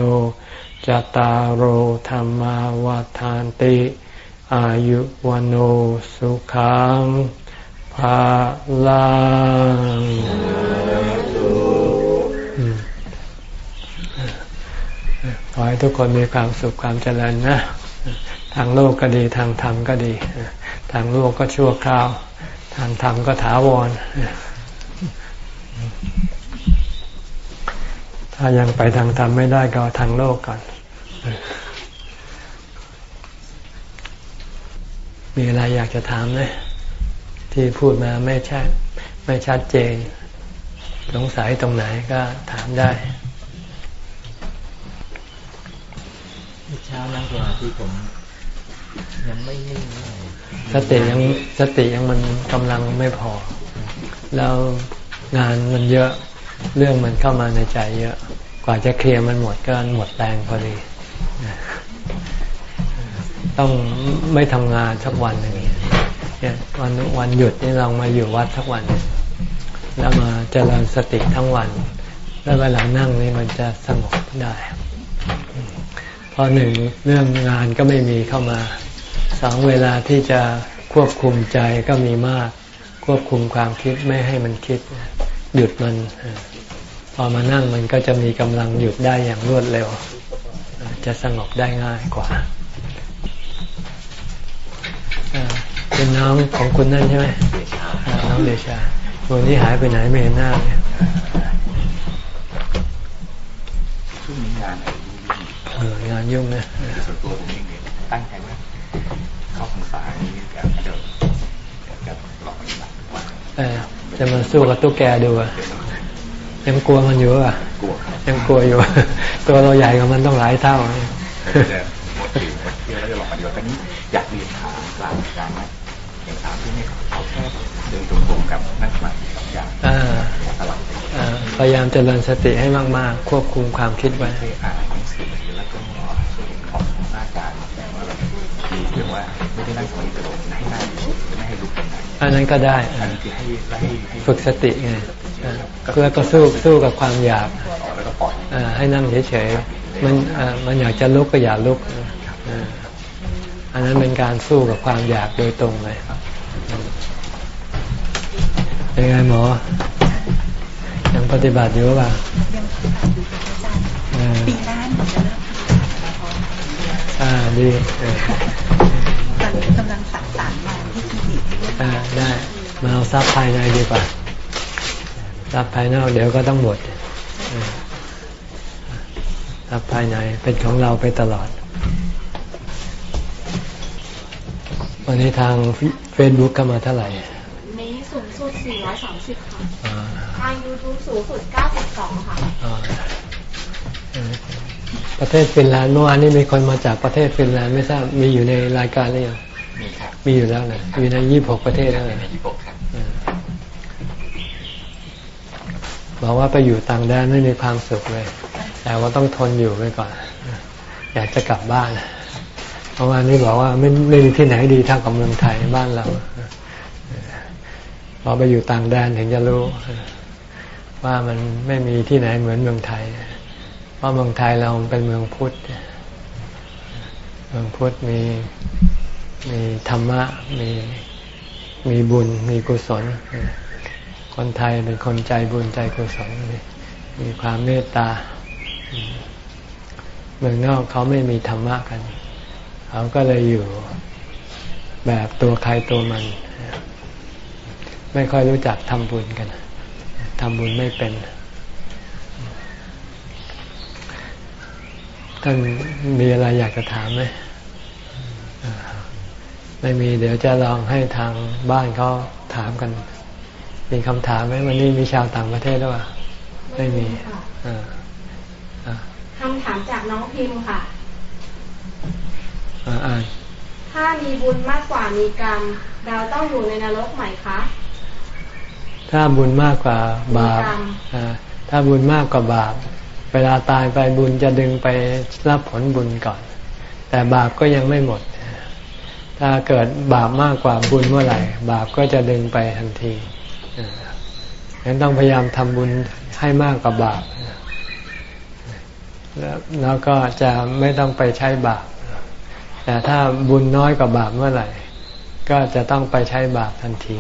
จตารโหธรรมวาทานติ อายุวันสุขัง ภาลังขอให้ทุกคนมีความสุขความเจริญนะ ทางโลกก็ดีทางธรรมก็ดี ทางโลกก็ชั่วคราว ทางธรรมก็ถาวร ถ้ายังไปทางธรรมไม่ได้ก็ทางโลกก่อน มีอะไรอยากจะถามไหม ที่พูดมาไม่ใช่ไม่ชัดเจน สงสัยตรงไหนก็ถามได้เช้านั่งสมาธิผมยังไม่นิ่งสติยังสติยังมันกำลังไม่พอ แล้วงานมันเยอะเรื่องมันเข้ามาในใจเยอะ กว่าจะเคลียร์มันหมดก็หมดแรงพอดีต้องไม่ทำงานสักวันอย่างเงี้ย วันวันหยุดนี่เรามาอยู่วัดสักวันแล้วมาเจริญสติทั้งวัน แล้วเวลานั่งนี่มันจะสงบได้พอหนึ่งเรื่องงานก็ไม่มีเข้ามาสองเวลาที่จะควบคุมใจก็มีมาก ควบคุมความคิดไม่ให้มันคิด หยุดมัน พอมานั่งมันก็จะมีกำลังหยุดได้อย่างรวดเร็ว จะสงบได้ง่ายกว่า เป็นน้องของคุณนั่นใช่ไหมน้องเดชาวันนี้หายไปไหนไม่เห็นหน้าเลยช่วงนี้งานเอองานยุ่งนะส่วนตัวผมเองตั้งใจว่าเข้าพรรษานี้กับเดิมกับหลอกปฏิบัติวันเออจะมาสู้กับตุ๊กแกดูอะยังกลัวมันอยู่อะกลัวยังกลัวอยู่ ตัวเราใหญ่กว่ามันต้องหลายเท่าหมดผิวหมดเที่ยวแล้วจะหลอกปฏิบัติตอนนี้อยากเรียนถามกลางการนะอย่างถามที่นี่เขาแค่เดินตรงๆกับนั่งสมาธิสองอย่างพยายามเจริญสติให้มาก ๆ ควบคุมความคิดไว้อ่านหนังสือแล้วก็ของอาจารย์แต่ว่าแบบมีเรื่องว่าไม่ได้นั่งสมาธิตลอดให้นั่งไม่ให้ลุกไปไหนอันนั้นก็ได้อันนี้คือให้ฝึกสติไงเพื่อก็สู้สู้กับความอยากให้นั่งเฉยๆมันมันอยากจะลุกก็อย่าลุกอันนั้นเป็นการสู้กับความอยากโดยตรงเลย เป็นไงหมอ ยังปฏิบัติอยู่ป่ะปีหน้าหนูจะเริ่มอ่าดีตอนนี้กำลังสั่งสารมาที่คลินิกอ่าได้ มาเอาทรัพย์ภายในดีกว่าทรัพย์ภายนอกเดี๋ยวก็ต้องหมดทรัพย์ภายในเป็นของเราไปตลอด วันนี้ทางเฟซบุ๊กก็มาเท่าไหร่ อ่ายูทูบสูงสุด 92 ค่ะ ประเทศฟินแลนด์เมื่อวานนี้มีคนมาจากประเทศฟินแลนด์ไม่ทราบมีอยู่ในรายการหรือยังมีครับมีอยู่แล้วนะอยู่ใน 26 ประเทศแล้วใน26ครับบอกว่าไปอยู่ต่างแดนไม่มีความสุขเลย แต่ว่าต้องทนอยู่ไปก่อน อยากจะกลับบ้าน เพราะว่านี่บอกว่าไม่ไม่มีที่ไหนดีเท่ากับเมืองไทยบ้านเรา พอไปอยู่ต่างแดนถึงจะรู้ ว่ามันไม่มีที่ไหนเหมือนเมืองไทย เพราะเมืองไทยเราเป็นเมืองพุทธ เมืองพุทธมีมีธรรมะมีมีบุญมีกุศล คนไทยเป็นคนใจบุญใจกุศลมีความเมตตา เมืองนอกเขาไม่มีธรรมะกัน เขาก็เลยอยู่แบบตัวใครตัวมัน ไม่ค่อยรู้จักทำบุญกันททำบุญไม่เป็นท่านมีอะไรอยากจะถามไหมไม่มีเดี๋ยวจะลองให้ทางบ้านเขาถามกัน มีคำถามไหมวันนี้มีชาวต่างประเทศหรือเปล่าไม่มีคำถามจากน้องพิมพ์ค่ะอ่านถ้ามีบุญมากกว่ามีกรรม เราต้องอยู่ในนรกไหมคะ ถ้าบุญมากกว่าบาปถ้าบุญมากกว่าบาป เวลาตายไปบุญจะดึงไปรับผลบุญก่อน แต่บาปก็ยังไม่หมด ถ้าเกิดบาปมากกว่าบุญเมื่อไหร่ บาปก็จะดึงไปทันทีฉะนั้นต้องพยายามทำบุญให้มากกว่าบาปแล้วก็จะไม่ต้องไปใช้บาป แต่ถ้าบุญน้อยกว่าบาปเมื่อไหร่ ก็จะต้องไปใช้บาปทันที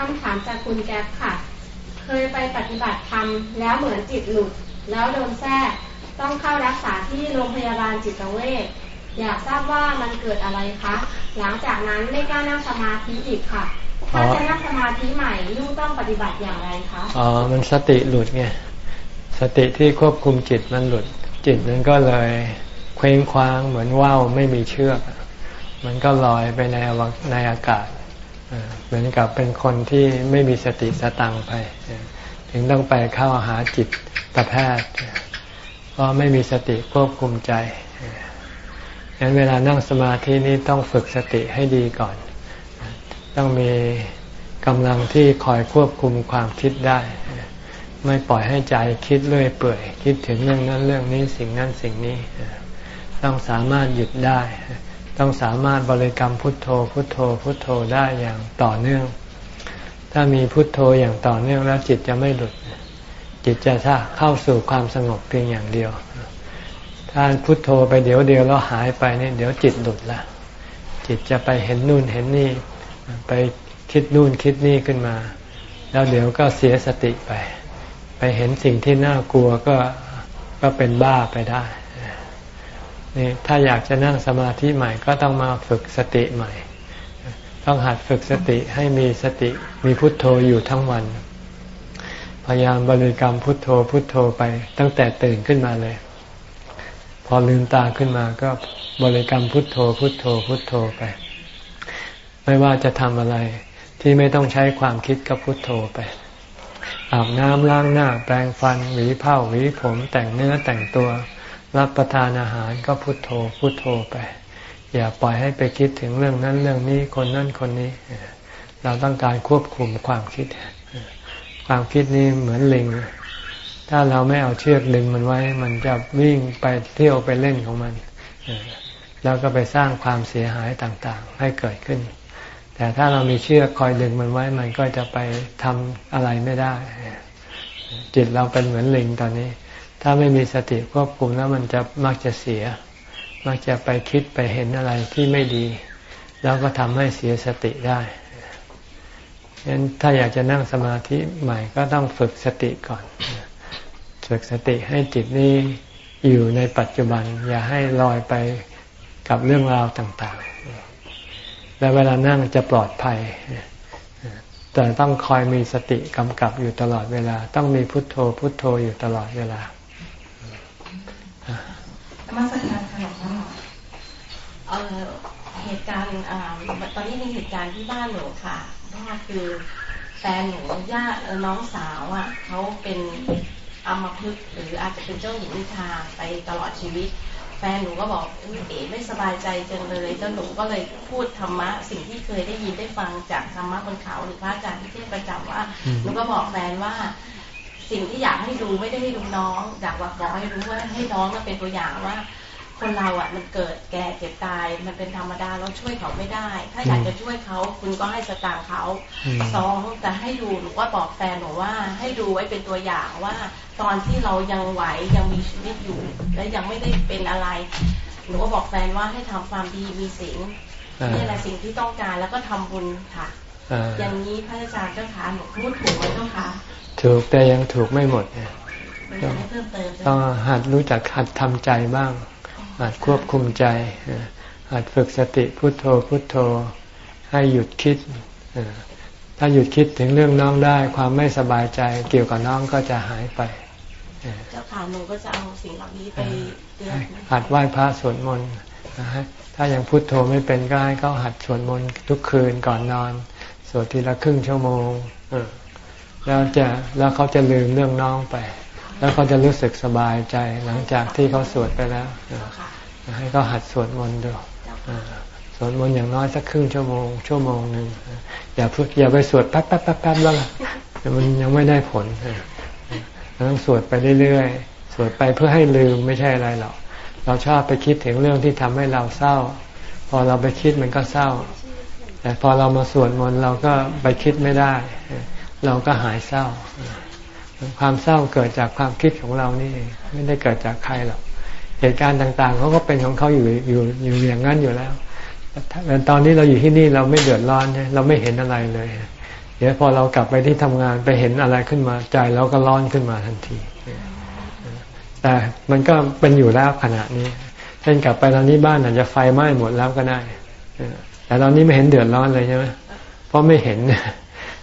คำถามจากคุณแก๊ปค่ะ เคยไปปฏิบัติธรรมแล้วเหมือนจิตหลุด แล้วโดนแทรกต้องเข้ารักษาที่โรงพยาบาลจิตเวชอยากทราบว่ามันเกิดอะไรคะ หลังจากนั้นไม่กล้านั่งสมาธิอีกค่ะ ถ้าจะนั่งสมาธิใหม่ลูกต้องปฏิบัติอย่างไรคะ อ๋อ มันสติหลุดไง สติที่ควบคุมจิตมันหลุด จิตมันก็เลยเคว้งคว้างเหมือนว่าวไม่มีเชือก มันก็ลอยไปในในอากาศ เหมือนกับเป็นคนที่ไม่มีสติสตังไป ถึงต้องไปเข้าหาจิตตแพทย์เพราะไม่มีสติควบคุมใจงั้นเวลานั่งสมาธินี้ต้องฝึกสติให้ดีก่อน ต้องมีกำลังที่คอยควบคุมความคิดได้ ไม่ปล่อยให้ใจคิดเรื่อยเปื่อย คิดถึงเรื่องนั้นเรื่องนี้สิ่งนั้นสิ่งนี้ ต้องสามารถหยุดได้ ต้องสามารถบริกรรมพุทโธ พุทโธ พุทโธได้อย่างต่อเนื่อง ถ้ามีพุทโธอย่างต่อเนื่องแล้วจิตจะไม่หลุด จิตจะเข้าสู่ความสงบเพียงอย่างเดียว ถ้าพุทโธไปเดี๋ยวเดียวแล้วหายไปนี่เดี๋ยวจิตหลุดละจิตจะไปเห็นนู่นเห็นนี่ ไปคิดนู่นคิดนี่ขึ้นมา แล้วเดี๋ยวก็เสียสติไป ไปเห็นสิ่งที่น่ากลัวก็ก็เป็นบ้าไปได้ นี่ถ้าอยากจะนั่งสมาธิใหม่ก็ต้องมาฝึกสติใหม่ ต้องหัดฝึกสติให้มีสติมีพุทโธอยู่ทั้งวัน พยายามบริกรรมพุทโธพุทโธไปตั้งแต่ตื่นขึ้นมาเลย พอลืมตาขึ้นมาก็บริกรรมพุทโธพุทโธพุทโธไป ไม่ว่าจะทำอะไรที่ไม่ต้องใช้ความคิดก็พุทโธไปอาบน้ำล้างหน้า แปรงฟันหวีผ้าหวีผมแต่งเนื้อแต่งตัว รับประทานอาหารก็พุโทโธพุโทโธไป อย่าปล่อยให้ไปคิดถึงเรื่องนั้นเรื่องนี้คนนั้นคนนี้ เราต้องการควบคุมความคิด ความคิดนี้เหมือนลิง ถ้าเราไม่เอาเชือกดึงมันไว้ มันจะวิ่งไปเที่ยวไปเล่นของมันแล้วก็ไปสร้างความเสียหายต่างๆ ให้เกิดขึ้น แต่ถ้าเรามีเชือกคอยดึงมันไว้ มันก็จะไปทำอะไรไม่ได้ จิตเราเป็นเหมือนลิงตอนนี้ ถ้าไม่มีสติควบคุมแล้วมันจะมักจะเสีย มักจะไปคิดไปเห็นอะไรที่ไม่ดี แล้วก็ทำให้เสียสติได้ฉะนั้นถ้าอยากจะนั่งสมาธิใหม่ก็ต้องฝึกสติก่อน ฝึกสติให้จิตนี้อยู่ในปัจจุบัน อย่าให้ลอยไปกับเรื่องราวต่างๆ และเวลานั่งจะปลอดภัย แต่ต้องคอยมีสติกำกับอยู่ตลอดเวลา ต้องมีพุทโธพุทโธอยู่ตลอดเวลา มาสักการค่ะหลวงพ่อเหตุการณ์ตอนนี้มีเหตุการณ์ที่บ้านหนูค่ะก็คือแฟนหนูญาติน้องสาวอะเขาเป็นอัมพฤกษ์หรืออาจจะเป็นเจ้าหญิงนิทาไปตลอดชีวิต แฟนหนูก็บอกเอ๋ไม่สบายใจจังเลยเจ้าหนูก็เลยพูดธรรมะ สิ่งที่เคยได้ยินได้ฟังจากธรรมะบนเขาหรือพระอาจารย์ที่เทศประจำว่าหนูก็บอกแฟนว่า สิ่งที่อยากให้ดูไม่ได้ให้ดูน้องอยากว่าบอกให้รู้ว่าให้น้องก็เป็นตัวอย่างว่า คนเราอะมันเกิดแก่เจ็บตาย มันเป็นธรรมดาเราช่วยเขาไม่ได้ ถ้าอยากจะช่วยเขาคุณก็ให้สตางค์เขาสองแต่ให้ดูหนูก็บอกแฟนหนูว่า ให้ดูไว้เป็นตัวอย่างว่า ตอนที่เรายังไหวยังมีชีวิตอยู่ และยังไม่ได้เป็นอะไรหนูก็บอกแฟนว่าให้ทำความดีมีศีลนี่แหละสิ่งที่ต้องการแล้วก็ทำบุญค่ะ อย่างนี้พระอาจารย์เจ้าค่ะหนูพูดถูกไหมเจ้าค่ะถูกแต่ยังถูกไม่หมดเนี่ยต้องหัดรู้จักหัดทำใจบ้าง หัดควบคุมใจ หัดฝึกสติพุทโธพุทโธ ให้หยุดคิด ถ้าหยุดคิดถึงเรื่องน้องได้ ความไม่สบายใจเกี่ยวกับน้องก็จะหายไปเจ้าค่ะหนูก็จะเอาสิ่งเหล่านี้ไปเตือนหัดไหว้พระสวดมนต์นะฮะถ้ายังพุโทโธไม่เป็นก็ให้เขาหัดสวดมนต์ทุกคืนก่อนนอน สวดทีละครึ่งชั่วโมงแล้วจะแล้วเขาจะลืมเรื่องน้องไป แล้วเขาจะรู้สึกสบายใจหลังจากที่เขาสวดไปแล้วให้เขาหัดสวดมนต์ดูสวดมนต์อย่างน้อยสักครึ่งชั่วโมงชั่วโมงหนึ่งอย่าพึ่งอย่าไปสวดแป๊บแป๊บแป๊บแป๊บแล้วล่ะมันยังไม่ได้ผลเราต้องสวดไปเรื่อยๆสวดไปเพื่อให้ลืมไม่ใช่อะไรหรอกเราชอบไปคิดถึงเรื่องที่ทำให้เราเศร้า พอเราไปคิดมันก็เศร้า แต่พอเรามาสวดมนต์เราก็ไปคิดไม่ได้ เราก็หายเศร้า ความเศร้าเกิดจากความคิดของเรานี่ไม่ได้เกิดจากใครหรอกเหตุการณ์ต่างๆเขาก็เป็นของเขาอยู่อยู่อยู่อย่างนั้นอยู่แล้วแต่ตอนนี้เราอยู่ที่นี่เราไม่เดือดร้อนใช่เราไม่เห็นอะไรเลย เดี๋ยวพอเรากลับไปที่ทำงานไปเห็นอะไรขึ้นมาใจเราก็ร้อนขึ้นมาทันที แต่มันก็เป็นอยู่แล้วขณะนี้ เช่นกลับไปตอนนี้บ้านอาจจะไฟไหม้หมดแล้วก็ได้ แต่ตอนนี้ไม่เห็นเดือดร้อนเลยใช่ไหมเพราะไม่เห็น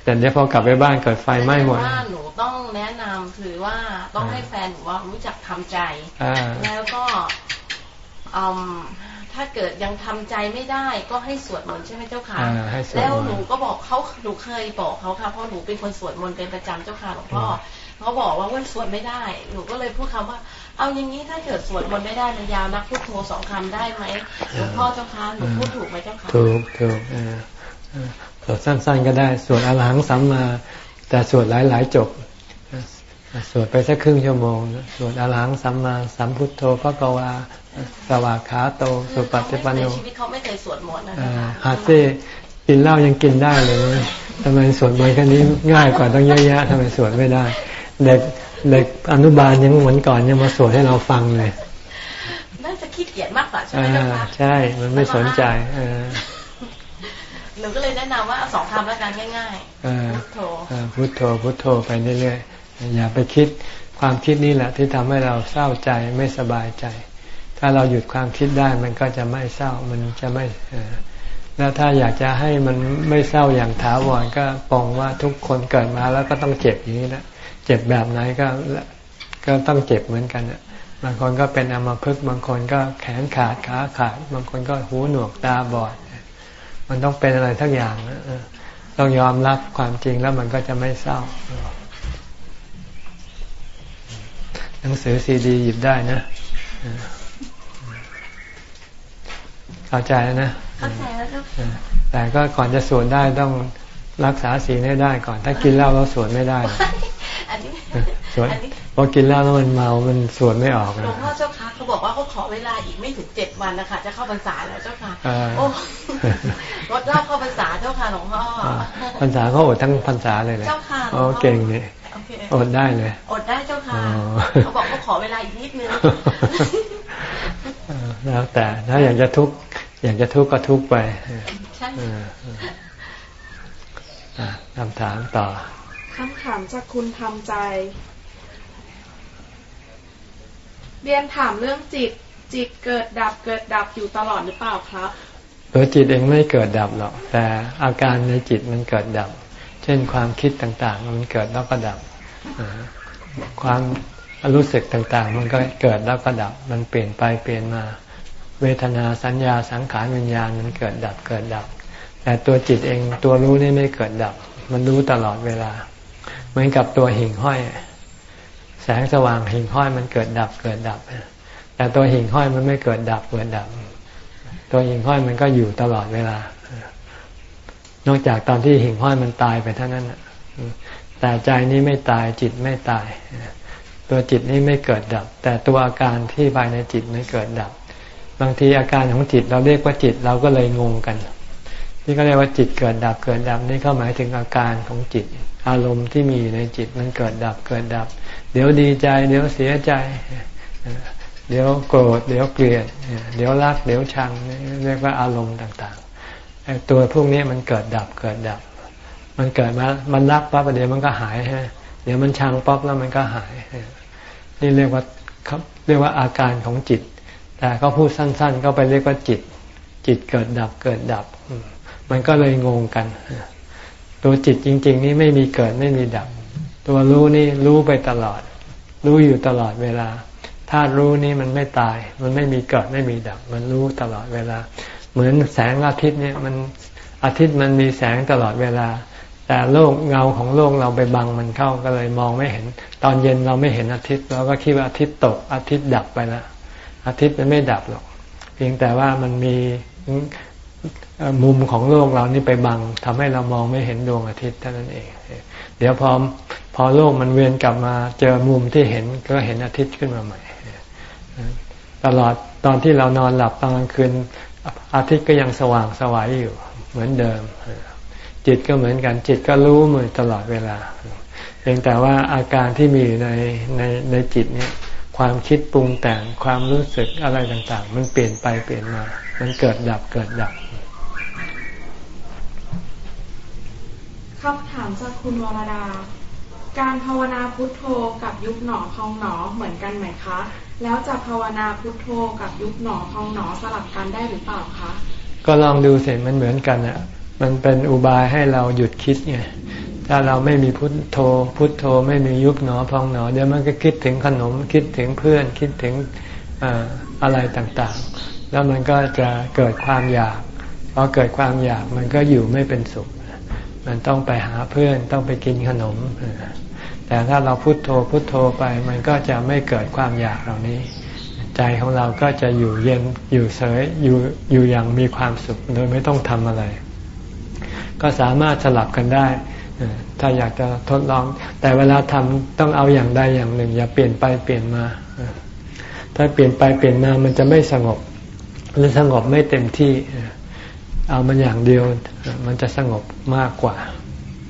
แต่เดี๋ยวพอกลับไปบ้านเกิดไฟไหม้หมดว่าหนูต้องแนะนำคือว่าต้องให้แฟนหนูว่ารู้จักทำใจอ่าแล้วก็อืมถ้าเกิดยังทำใจไม่ได้ก็ให้สวดมนต์ใช่ไหมเจ้าค่ะอ่าให้สวดมนต์แล้วหนูก็บอกเขาหนูเคยบอกเขาค่ะเพราะหนูเป็นคนสวดมนต์เป็นประจำเจ้าค่ะหลวงพ่อเขาบอกว่าว่าสวดไม่ได้ หนูก็เลยพูดคำว่า เอาอย่างนี้ถ้าเกิดสวดมนต์ไม่ได้มันยาวนักพุทโธสองคำได้ไหมหลวงพ่อเจ้าค่ะหนูพูดถูกไหมเจ้าค่ะถูกถูกเออเออสวดสั้น ๆ ก็ได้สวดอรหังสัมมา แต่สวดหลาย ๆ จบสวดไปสักครึ่งชั่วโมงสวดอรหังสัมมาสัมพุทโธพระกวาสวากขาโตสุปฏิปันโนในชีวิตเขาไม่เคยสวดมนต์นะเอ่เจ้าอค่ะฮาเซ่กินเหล้ายังกินได้เลยทำไมสวดมนต์แค่นี้ง่ายกว่าต้องเยอะแยะทำไมสวดไม่ได้ เด็ก เด็กอนุบาลยังเหมือนก่อนยังมาสวดให้เราฟังเลยน่าจะขี้เกียจมากกว่าใช่ไหมอ่าเจ้าค่ะใช่ มันไม่สนใจเออหนูก็เลยแนะนำว่าเอาสองคำแล้วกันง่ายเออๆพุทโธเออพุทโธพุทโธไปเรื่อยๆอย่าไปคิดความคิดนี่แหละ ที่ทำให้เราเศร้าใจไม่สบายใจ ถ้าเราหยุดความคิดได้มันก็จะไม่เศร้ามันจะไม่เออแล้วถ้าอยากจะให้มันไม่เศร้าอย่างถาวรก็ปองว่าทุกคนเกิดมาแล้วก็ต้องเจ็บอย่างนี้นะ เจ็บแบบไหนก็ก็ต้องเจ็บเหมือนกันน่ะบางคนก็เป็นอัมพฤกษ์บางคนก็แขนขาดขาขาด บางคนก็หูหนวกตาบอด มันต้องเป็นอะไรทั้งอย่างนะเออต้องยอมรับความจริงแล้วมันก็จะไม่เศร้า หนังสือซีดี หยิบได้นะเออเข้าใจแล้วนะเข้าใจแล้วเจ้าเออแต่ก็ก่อนจะสวดได้ต้องรักษาศีลให้ได้ก่อน ถ้ากินเหล้าแล้วสวดไม่ได้ นะอันนี้เออสวดอันนี้พอกินเหล้าแล้วมันเมามันสวดไม่ออกหลวนะงพ่อเจ้าค่ะเขาบอกว่าเขาขอเวลาอีกไม่ถึงเจ็ดวันนะคะจะเข้าพรรษาแล้วเจ้าค่ะเออโอ้งดเหล้าเข้าพรรษาเจ้าค่ะหลวงพ่อพรรษาเขาอดทั้งพรรษาเลยเลยเจ้าค่ะหลโอ้วงพ่อเก่งนี่โอเคอดได้เลยอดได้เจ้าค่ะอ๋อเขาบอกเขาขอเวลาอีกนิดนึงเออแล้วแต่ถ้าอยากจะทุกข์อยากจะทุกข์ก็ทุกข์ไปใช่เออเอออะคำถามต่อ คำถามจากคุณทำใจ เรียนถามเรื่องจิต จิตเกิดดับเกิดดับอยู่ตลอดหรือเปล่าครับตัวจิตเองไม่เกิดดับหรอก แต่อาการในจิตมันเกิดดับ เช่นความคิดต่างๆ มันเกิดแล้วก็ดับ ความรู้สึกต่างๆ มันก็เกิดแล้วก็ดับ มันเปลี่ยนไปเปลี่ยนมา เวทนาสัญญาสังขารวิญญาณมันเกิดดับเกิดดับ แต่ตัวจิตเองตัวรู้นี่ไม่เกิดดับ มันรู้ตลอดเวลา มือนกับตัวหิ่งห้อย แสงสว่างหิ่งห้อยมันเกิดดับเกิดดับ แต่ตัวหิ่งห้อยมันไม่เกิดดับเกิดดับ ตัวหิ่งห้อยมันก็อยู่ตลอดเวลา นอกจากตอนที่หิ่งห้อยมันตายไปเท่านั้นแต่ใจนี้ไม่ตายจิตไม่ตาย ตัวจิตนี้ไม่เกิดดับ แต่ตัวอาการที่ภายในจิตไม่เกิดดับ บางทีอาการของจิตเราเรียกว่าจิตเราก็เลยงงกัน ที่ก็เรียกว่าจิตเกิดดับเกิดดับนี่ก็หมายถึงอาการของจิต อารมณ์ที่มีอยู่ในจิตมันเกิดดับเกิดดับ เดี๋ยวดีใจ เดี๋ยวเสียใจ เดี๋ยวโกรธเดี๋ยวเกลียด เดี๋ยวรัก เดี๋ยวชังเรียกว่าอารมณ์ต่างๆตัวพวกนี้มันเกิดดับเกิดดับ มันเกิดมามันรักปั๊บเดี๋ยวมันก็หายฮะเดี๋ยวมันชังปั๊บแล้วมันก็หายนี่เรียกว่าครับเรียกว่าอาการของจิต แต่ก็พูดสั้น ๆ ก็ไปเรียกว่าจิต จิตเกิดดับเกิดดับ มันก็เลยงงกัน ตัวจิตจริง ๆ นี่ไม่มีเกิดไม่มีดับ ตัวรู้นี่รู้ไปตลอด รู้อยู่ตลอดเวลาธาตุรู้นี่มันไม่ตาย มันไม่มีเกิดไม่มีดับ มันรู้ตลอดเวลา เหมือนแสงอาทิตย์เนี่ยมันอาทิตย์มันมีแสงตลอดเวลา แต่โลกเงาของโลกเราไปบังมันเข้าก็เลยมองไม่เห็น ตอนเย็นเราไม่เห็นอาทิตย์เราก็คิดว่าอาทิตย์ตก อาทิตย์ดับไปแล้วอาทิตย์มันไม่ดับหรอก เพียงแต่ว่ามันมี มุมของโลกเรานี่ไปบังทำให้เรามองไม่เห็นดวงอาทิตย์เท่านั้นเอง เดี๋ยวพอพอโลกมันเวียนกลับมาเจอมุมที่เห็นก็เห็นอาทิตย์ขึ้นมาใหม่ตลอดตอนที่เรานอนหลับตอนกลางคืนอาทิตย์ก็ยังสว่างสวายอยู่ เหมือนเดิม จิตก็เหมือนกันจิตก็รู้มือตลอดเวลาเพียงแต่ว่าอาการที่มีอยู่ในในในจิตเนี่ยความคิดปรุงแต่งความรู้สึกอะไรต่างๆ มันเปลี่ยนไปเปลี่ยนมา มันเกิดดับเกิดดับคำถามจากคุณวรดา การภาวนาพุทโธกับยุบหนอพองหนอเหมือนกันไหมคะ แล้วจะภาวนาพุทโธกับยุบหนอพองหนอสลับกันได้หรือเปล่าคะ ก็ลองดูเสร็จมันเหมือนกันอะมันเป็นอุบายให้เราหยุดคิดไง ถ้าเราไม่มีพุทโธ พุทโธไม่มียุบหนอพองหนอเดี๋ยวมันก็คิดถึงขนมคิดถึงเพื่อนคิดถึงอะไรต่างๆ แล้วมันก็จะเกิดความอยากพอเกิดความอยากมันก็อยู่ไม่เป็นสุข มันต้องไปหาเพื่อนต้องไปกินขนม แต่ถ้าเราพุโทโธพุโทโธไป มันก็จะไม่เกิดความอยากเหล่านี้ ใจของเราก็จะอยู่เย็นอยู่เฉยอยู่อยู่อย่างมีความสุขโดยไม่ต้องทำอะไร ก็สามารถสลับกันได้ถ้าอยากจะทดลอง แต่เวลาทำต้องเอาอย่างใดอย่างหนึ่ง อย่าเปลี่ยนไปเปลี่ยนมา ถ้าเปลี่ยนไปเปลี่ยนมามันจะไม่สงบหรือสงบไม่เต็มที่ เอามันอย่างเดียวมันจะสงบมากกว่า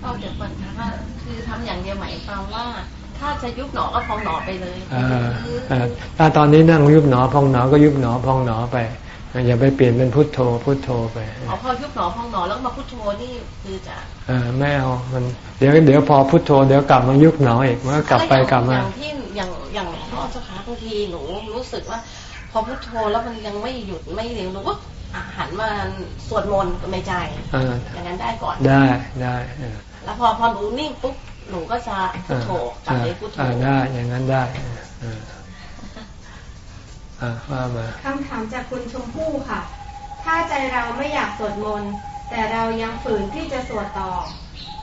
ก็เดี๋ยวก่อนค่ะคือทำอย่างเดียวหมายความว่า ถ้าจะยุบหนอก็พองหนอไปเลยถ้าตอนนี้นั่งยุบหนอพองหนอก็ยุบหนอพองหนอไปอย่าไปเปลี่ยนเป็นพุทโธพุทโธไปอ๋อพอยุบหนอพองหนอแล้วมาพุทโธนี่คือจะอไม่เอามันเดี๋ยวเดี๋ยวพอพุทโธเดี๋ยวกลับมายุบหนออีกมันก็กลับไปกลับมาอย่างที่อย่างอย่างพ่อเจ้าค่ะบางทีหนูรู้สึกว่า พอพุทโธแล้วมันยังไม่หยุดไม่เร็วหนูก็ หันมาสวดมนต์ในใจอย่างนั้นได้ก่อนได้ได้แล้วพอพอหนูนิ่งปุ๊บหนูก็จะพุทโธกลับไปพุทโธได้อย่างนั้นได้ว่ามาคำถามจากคุณชมพู่ค่ะ ถ้าใจเราไม่อยากสวดมนต์แต่เรายังฝืนที่จะสวดต่อ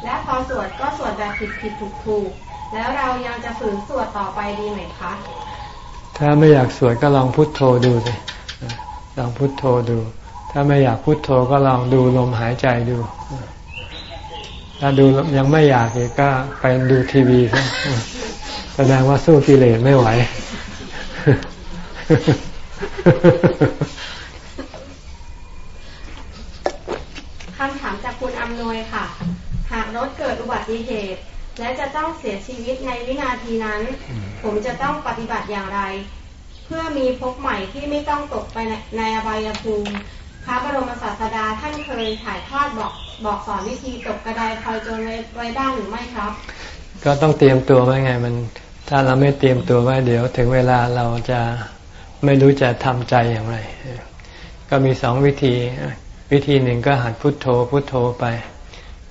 และพอสวดก็สวดแบบผิดผิดถูกถูกแล้วเรายังจะฝืนสวดต่อไปดีไหมคะ ถ้าไม่อยากสวดก็ลองพุทโธดูสิ ลองพุทโธดู ถ้าไม่อยากพุทโธก็ลองดูลมหายใจดู ถ้าดูยังไม่อยากอีกก็ไปดูทีวีซะแสดงว่าสู้กิเลสไม่ไหว คำถามจากคุณอำนวยค่ะ หากรถเกิดอุบัติเหตุ และจะต้องเสียชีวิตในวินาทีนั้น ผมจะต้องปฏิบัติอย่างไร เพื่อมีภพใหม่ที่ไม่ต้องตกไปในอบายภูมิ พระบรมศาสดาท่านเคยถ่ายทอดบอกบอกสอนวิธีตกกระไดคอยจนไว้บ้างหรือไม่ครับ ก็ต้องเตรียมตัวไว้ไงมันถ้าเราไม่เตรียมตัวไว้เดี๋ยว ถึงเวลาเราจะไม่รู้จะทำใจอย่างไร ก็มีสองวิธี วิธีหนึ่งก็หัดพุทโธพุทโธไป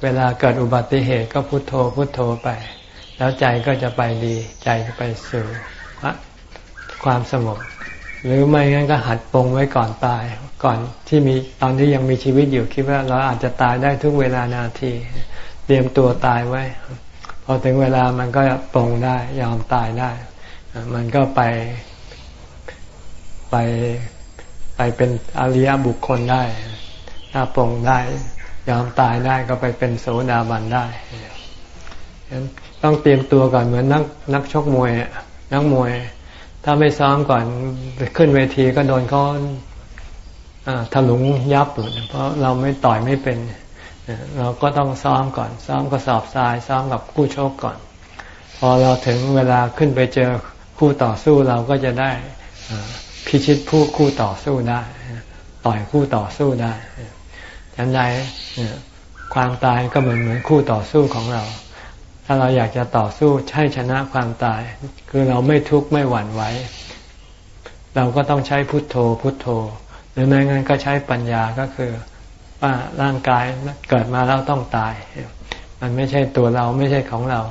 เวลาเกิดอุบัติเหตุก็พุทโธพุทโธไป แล้วใจก็จะไปดีใจไปสู่ ความสงบ หรือไม่งั้นก็หัดปรงไว้ก่อนตาย ก่อนที่มีตอนที่ยังมีชีวิตอยู่คิดว่าเราอาจจะตายได้ทุกเวลานาที เตรียมตัวตายไว้ พอถึงเวลามันก็ปรงได้ยอมตายได้ มันก็ไปไปไปเป็นอริยบุคคลได้ถ้าปรงได้ ยอมตายได้ก็ไปเป็นโสดาบันได้ต้องเตรียมตัวก่อนเหมือนนักนักชกมวยนักมวย ถ้าไม่ซ้อมก่อนขึ้นเวทีก็โดนเขาถลุงยับหมดเพราะเราไม่ต่อยไม่เป็น เราก็ต้องซ้อมก่อน ซ้อมกระสอบทราย ซ้อมกับคู่ชกก่อน พอเราถึงเวลาขึ้นไปเจอคู่ต่อสู้เราก็จะได้พิชิตผู้คู่ต่อสู้ได้ ต่อยคู่ต่อสู้ได้ฉันใดความตายก็เหมือนเหมือนคู่ต่อสู้ของเรา ถ้าเราอยากจะต่อสู้ใช้ชนะความตาย คือเราไม่ทุกข์ไม่หวั่นไหวเราก็ต้องใช้พุทโธพุทโธ หรือไม่งั้นก็ใช้ปัญญาก็คือว่าร่างกายเกิดมาแล้วต้องตายมมันไม่ใช่ตัวเราไม่ใช่ของเรา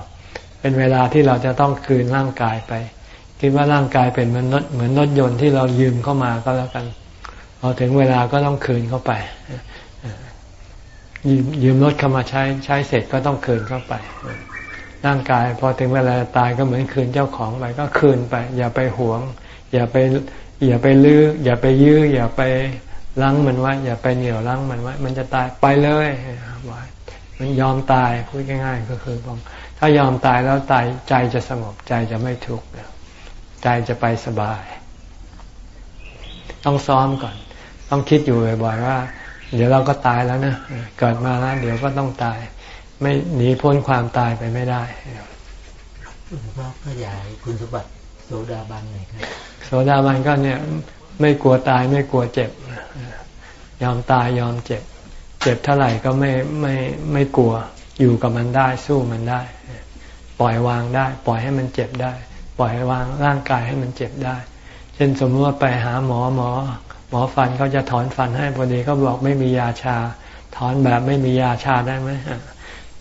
เป็นเวลาที่เราจะต้องคืนร่างกายไป คิดว่าร่างกายเป็นเหมือนรถเหมือนรถยนต์ที่เรายืมเข้ามาก็แล้วกันพอถึงเวลาก็ต้องคืนเข้าไปยืมยืมรถเข้ามาใช้ใช้เสร็จก็ต้องคืนเข้าไป ร่างกาย พอถึงเวลาตายก็เหมือนคืนเจ้าของไปก็คืนไป อย่าไปหวง อย่าไปอย่าไปลื้ออย่าไปยื้ออย่าไปลังมันไว้อย่าไปเหนี่ยวลังมันไว้มันจะตายไปเลยมันยอมตายพูดง่าย ๆ ก็คือบอกถ้ายอมตายแล้วตายใจจะสงบใจจะไม่ทุกข์ใจจะไปสบาย ต้องซ้อมก่อน ต้องคิดอยู่บ่อยๆว่า เดี๋ยวเราก็ตายแล้วนะเกิดมาแล้วเดี๋ยวก็ต้องตาย ไม่หนีพ้นความตายไปไม่ได้คุณพ่อขยายคุณสมบัติโสดาบันหน่อยครับโสดาบันก็เนี่ย ไม่กลัวตายไม่กลัวเจ็บ ยอมตายยอมเจ็บ เจ็บเท่าไหร่ก็ไม่ไม่ไม่กลัวอยู่กับมันได้สู้มันได้ ปล่อยวางได้ ปล่อยให้มันเจ็บได้ ปล่อยวางร่างกายให้มันเจ็บได้ เช่นสมมติว่าไปหาหมอหมอ หมอฟันเขาจะถอนฟันให้พอดีเขาบอกไม่มียาชา ถอนแบบไม่มียาชาได้ไหม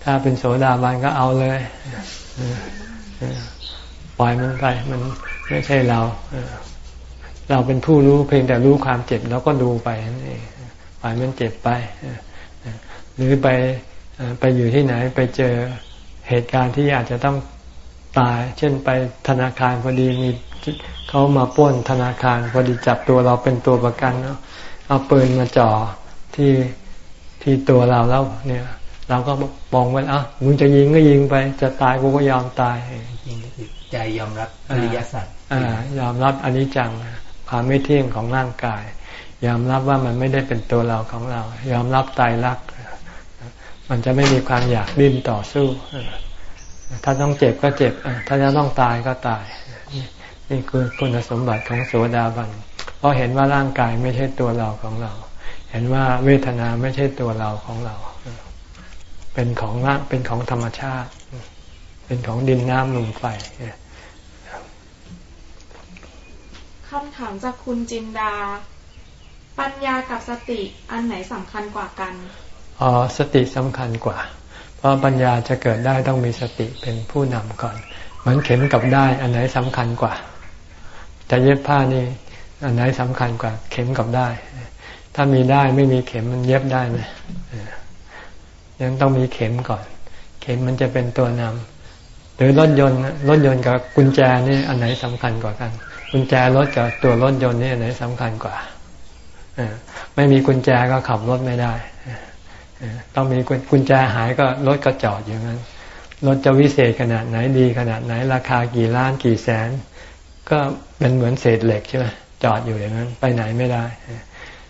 ถ้าเป็นโสดาบันก็เอาเลยปล่อยมันไป มันไม่ใช่เราเราเป็นผู้รู้เพียงแต่รู้ความเจ็บแล้วก็ดูไปนั่นเองปล่อยมันเจ็บไปหรือไปไปอยู่ที่ไหนไปเจอเหตุการณ์ที่อาจจะต้องตาย เช่นไปธนาคารพอดีมีเขามาป้นธนาคารพอดีจับตัวเราเป็นตัวประกันเนาะเอาปืนมาจ่อที่ที่ตัวเราแล้วเนี่ย เราก็มองไว้อะมึงจะยิงก็ยิงไป จะตายกูก็ยอมตายใจยอมรับอริยสัจยอมรับอนิจจังความไม่เที่ยงของร่างกาย ยอมรับว่ามันไม่ได้เป็นตัวเราของเรา ยอมรับตายรัก มันจะไม่มีความอยากดิ้นต่อสู้ถ้าต้องเจ็บก็เจ็บ ถ้าจะต้องตายก็ตาย นี่คือคุณสมบัติของโสดาบัน เพราะเห็นว่าร่างกายไม่ใช่ตัวเราของเรา เห็นว่าเวทนาไม่ใช่ตัวเราของเรา เป็นของร่างเป็นของธรรมชาติ เป็นของดินน้ำลมไฟคำถามจากคุณจินดา ปัญญากับสติอันไหนสำคัญกว่ากันอ๋อสติสำคัญกว่า เพราะปัญญาจะเกิดได้ต้องมีสติเป็นผู้นำก่อนเหมือนเข็มกับได้อันไหนสำคัญกว่าจะเย็บผ้านี่อันไหนสำคัญกว่า เข็มกับได้ ถ้ามีได้ไม่มีเข็มมันเย็บได้ไหม ยังต้องมีเข็มก่อน เข็มมันจะเป็นตัวนำหรือรถยนต์รถยนต์กับกุญแจนี่อันไหนสำคัญกว่ากัน กุญแจรถกับตัวรถยนต์นี่อันไหนสำคัญกว่าไม่มีกุญแจก็ขับรถไม่ได้ต้องมีกุญแจหายก็รถก็จอดอย่างนั้นรถจะวิเศษขนาดไหนดีขนาดไหน ราคากี่ล้านกี่แสน ก็เป็นเหมือนเศษเหล็กใช่ไหมจอดอยู่อย่างนั้น ไปไหนไม่ได้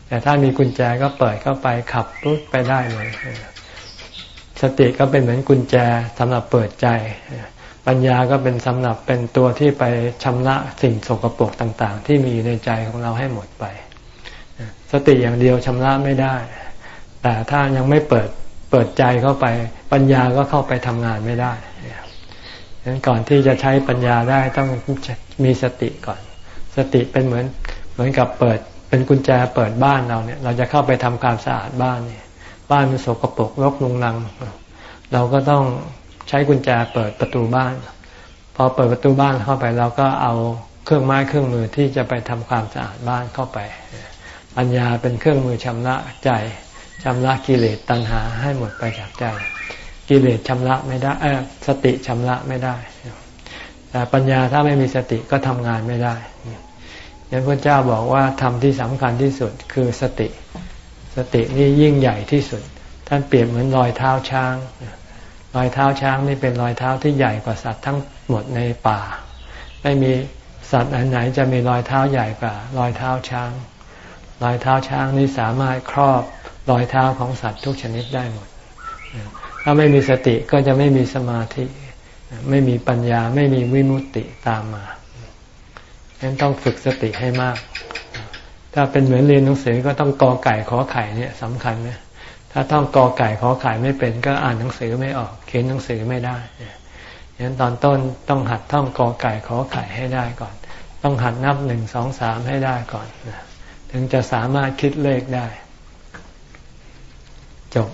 แต่ถ้ามีกุญแจก็เปิดเข้าไปขับรถไปได้เลย สติก็เป็นเหมือนกุญแจสำหรับเปิดใจ ปัญญาก็เป็นสำหรับเป็นตัวที่ไปชำระสิ่งสกปรกต่าง ๆ ที่มีอยู่ในใจของเราให้หมดไป สติอย่างเดียวชำระไม่ได้ แต่ถ้ายังไม่เปิดเปิดใจเข้าไป ปัญญาก็เข้าไปทำงานไม่ได้ดังนั้นก่อนที่จะใช้ปัญญาได้ต้องมีสติก่อน สติเป็นเหมือนเหมือนกับเปิดเป็นกุญแจเปิดบ้านเราเนี่ย เราจะเข้าไปทำความสะอาดบ้านเนี่ย บ้านมันสกปรกรกลุงลัง เราก็ต้องใช้กุญแจเปิดประตูบ้าน พอเปิดประตูบ้านเข้าไปเราก็เอาเครื่องไม้เครื่องมือที่จะไปทำความสะอาดบ้านเข้าไป ปัญญาเป็นเครื่องมือชำระใจชำระกิเลสตัณหาให้หมดไปจากใจ กิเลสชำระไม่ได้สติชำระไม่ได้ แต่ปัญญาถ้าไม่มีสติก็ทำงานไม่ได้ยันพระเจ้าบอกว่าธรรมที่สำคัญที่สุดคือสติ สตินี่ยิ่งใหญ่ที่สุด ท่านเปรียบเหมือนรอยเท้าช้าง รอยเท้าช้างนี่เป็นรอยเท้าที่ใหญ่กว่าสัตว์ทั้งหมดในป่า ไม่มีสัตว์อันไหนจะมีรอยเท้าใหญ่กว่ารอยเท้าช้าง รอยเท้าช้างนี่สามารถครอบรอยเท้าของสัตว์ทุกชนิดได้หมด ถ้าไม่มีสติก็จะไม่มีสมาธิ ไม่มีปัญญาไม่มีวิมุตติตามมาฉะนั้นต้องฝึกสติให้มาก ถ้าเป็นเหมือนเรียนหนังสือก็ต้องกอไก่ขอไข่เนี่ยสำคัญนะถ้าต้องกอไก่ขอไข่ไม่เป็น ก็อ่านหนังสือไม่ออก เขียนหนังสือไม่ได้ฉะนั้นตอนต้นต้องหัดท่องกอไก่ขอไข่ให้ได้ก่อน ต้องหัดนับหนึ่งสองสามให้ได้ก่อนถึงจะสามารถคิดเลขได้ จบ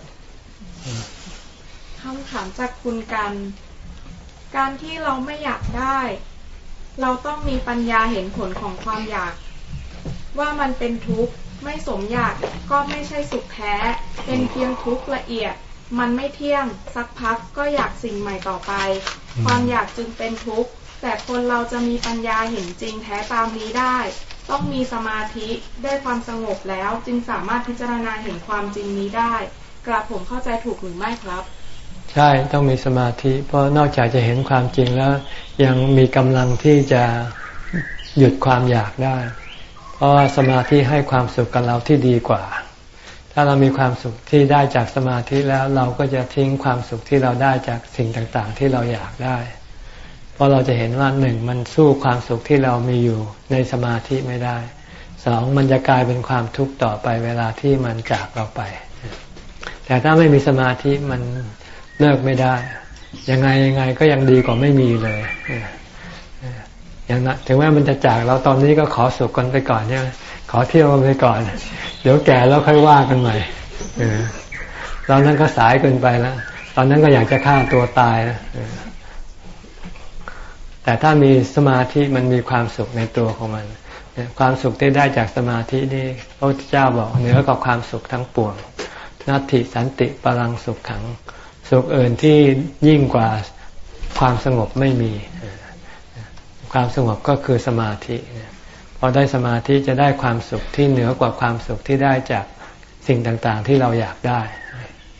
คำถามามจากคุณกัน การที่เราไม่อยากได้ เราต้องมีปัญญาเห็นผลของความอยาก ว่ามันเป็นทุกข์ไม่สมอยากก็ไม่ใช่สุขแท้ เป็นเพียงทุกข์ละเอียด มันไม่เที่ยง สักพักก็อยากสิ่งใหม่ต่อไป ความอยากจึงเป็นทุกข์ แต่คนเราจะมีปัญญาเห็นจริงแท้ตามนี้ได้ ต้องมีสมาธิได้ความสงบแล้วจึงสามารถพิจารณาเห็นความจริงนี้ได้ กระผมเข้าใจถูกหรือไม่ครับ ใช่ต้องมีสมาธิ เพราะนอกจากจะเห็นความจริงแล้ว ยังมีกำลังที่จะหยุดความอยากได้ เพราะว่าสมาธิให้ความสุขกับเราที่ดีกว่า ถ้าเรามีความสุขที่ได้จากสมาธิแล้วเราก็จะทิ้งความสุขที่เราได้จากสิ่งต่างๆ ที่เราอยากได้ เพราะเราจะเห็นว่าหนึ่งมันสู้ความสุขที่เรามีอยู่ในสมาธิไม่ได้สองมันจะกลายเป็นความทุกข์ต่อไปเวลาที่มันจากเราไป แต่ถ้าไม่มีสมาธิมันเลิกไม่ได้ ยังไงยังไงก็ยังดีกว่าไม่มีเลย อย่างนั้นถึงแม้มันจะจากเราตอนนี้ก็ขอสุขกันไปก่อนเนี่ยขอเที่ยวกันไปก่อน เดี๋ยวแก่แล้วค่อยว่ากันใหม่เรานั้นก็สายเกินไปแล้วตอนนั้นก็อยากจะฆ่าตัวตายนะแต่ถ้ามีสมาธิมันมีความสุขในตัวของมันความสุขที่ได้จากสมาธินี่พระพุทธเจ้าบอกเหนือกว่าความสุขทั้งปวงนัตติสันติปรังสุขขัง สุขเอื่นที่ยิ่งกว่าความสงบไม่มี ความสงบก็คือสมาธิพอได้สมาธิจะได้ความสุขที่เหนือกว่าความสุขที่ได้จากสิ่งต่างๆ ที่เราอยากได้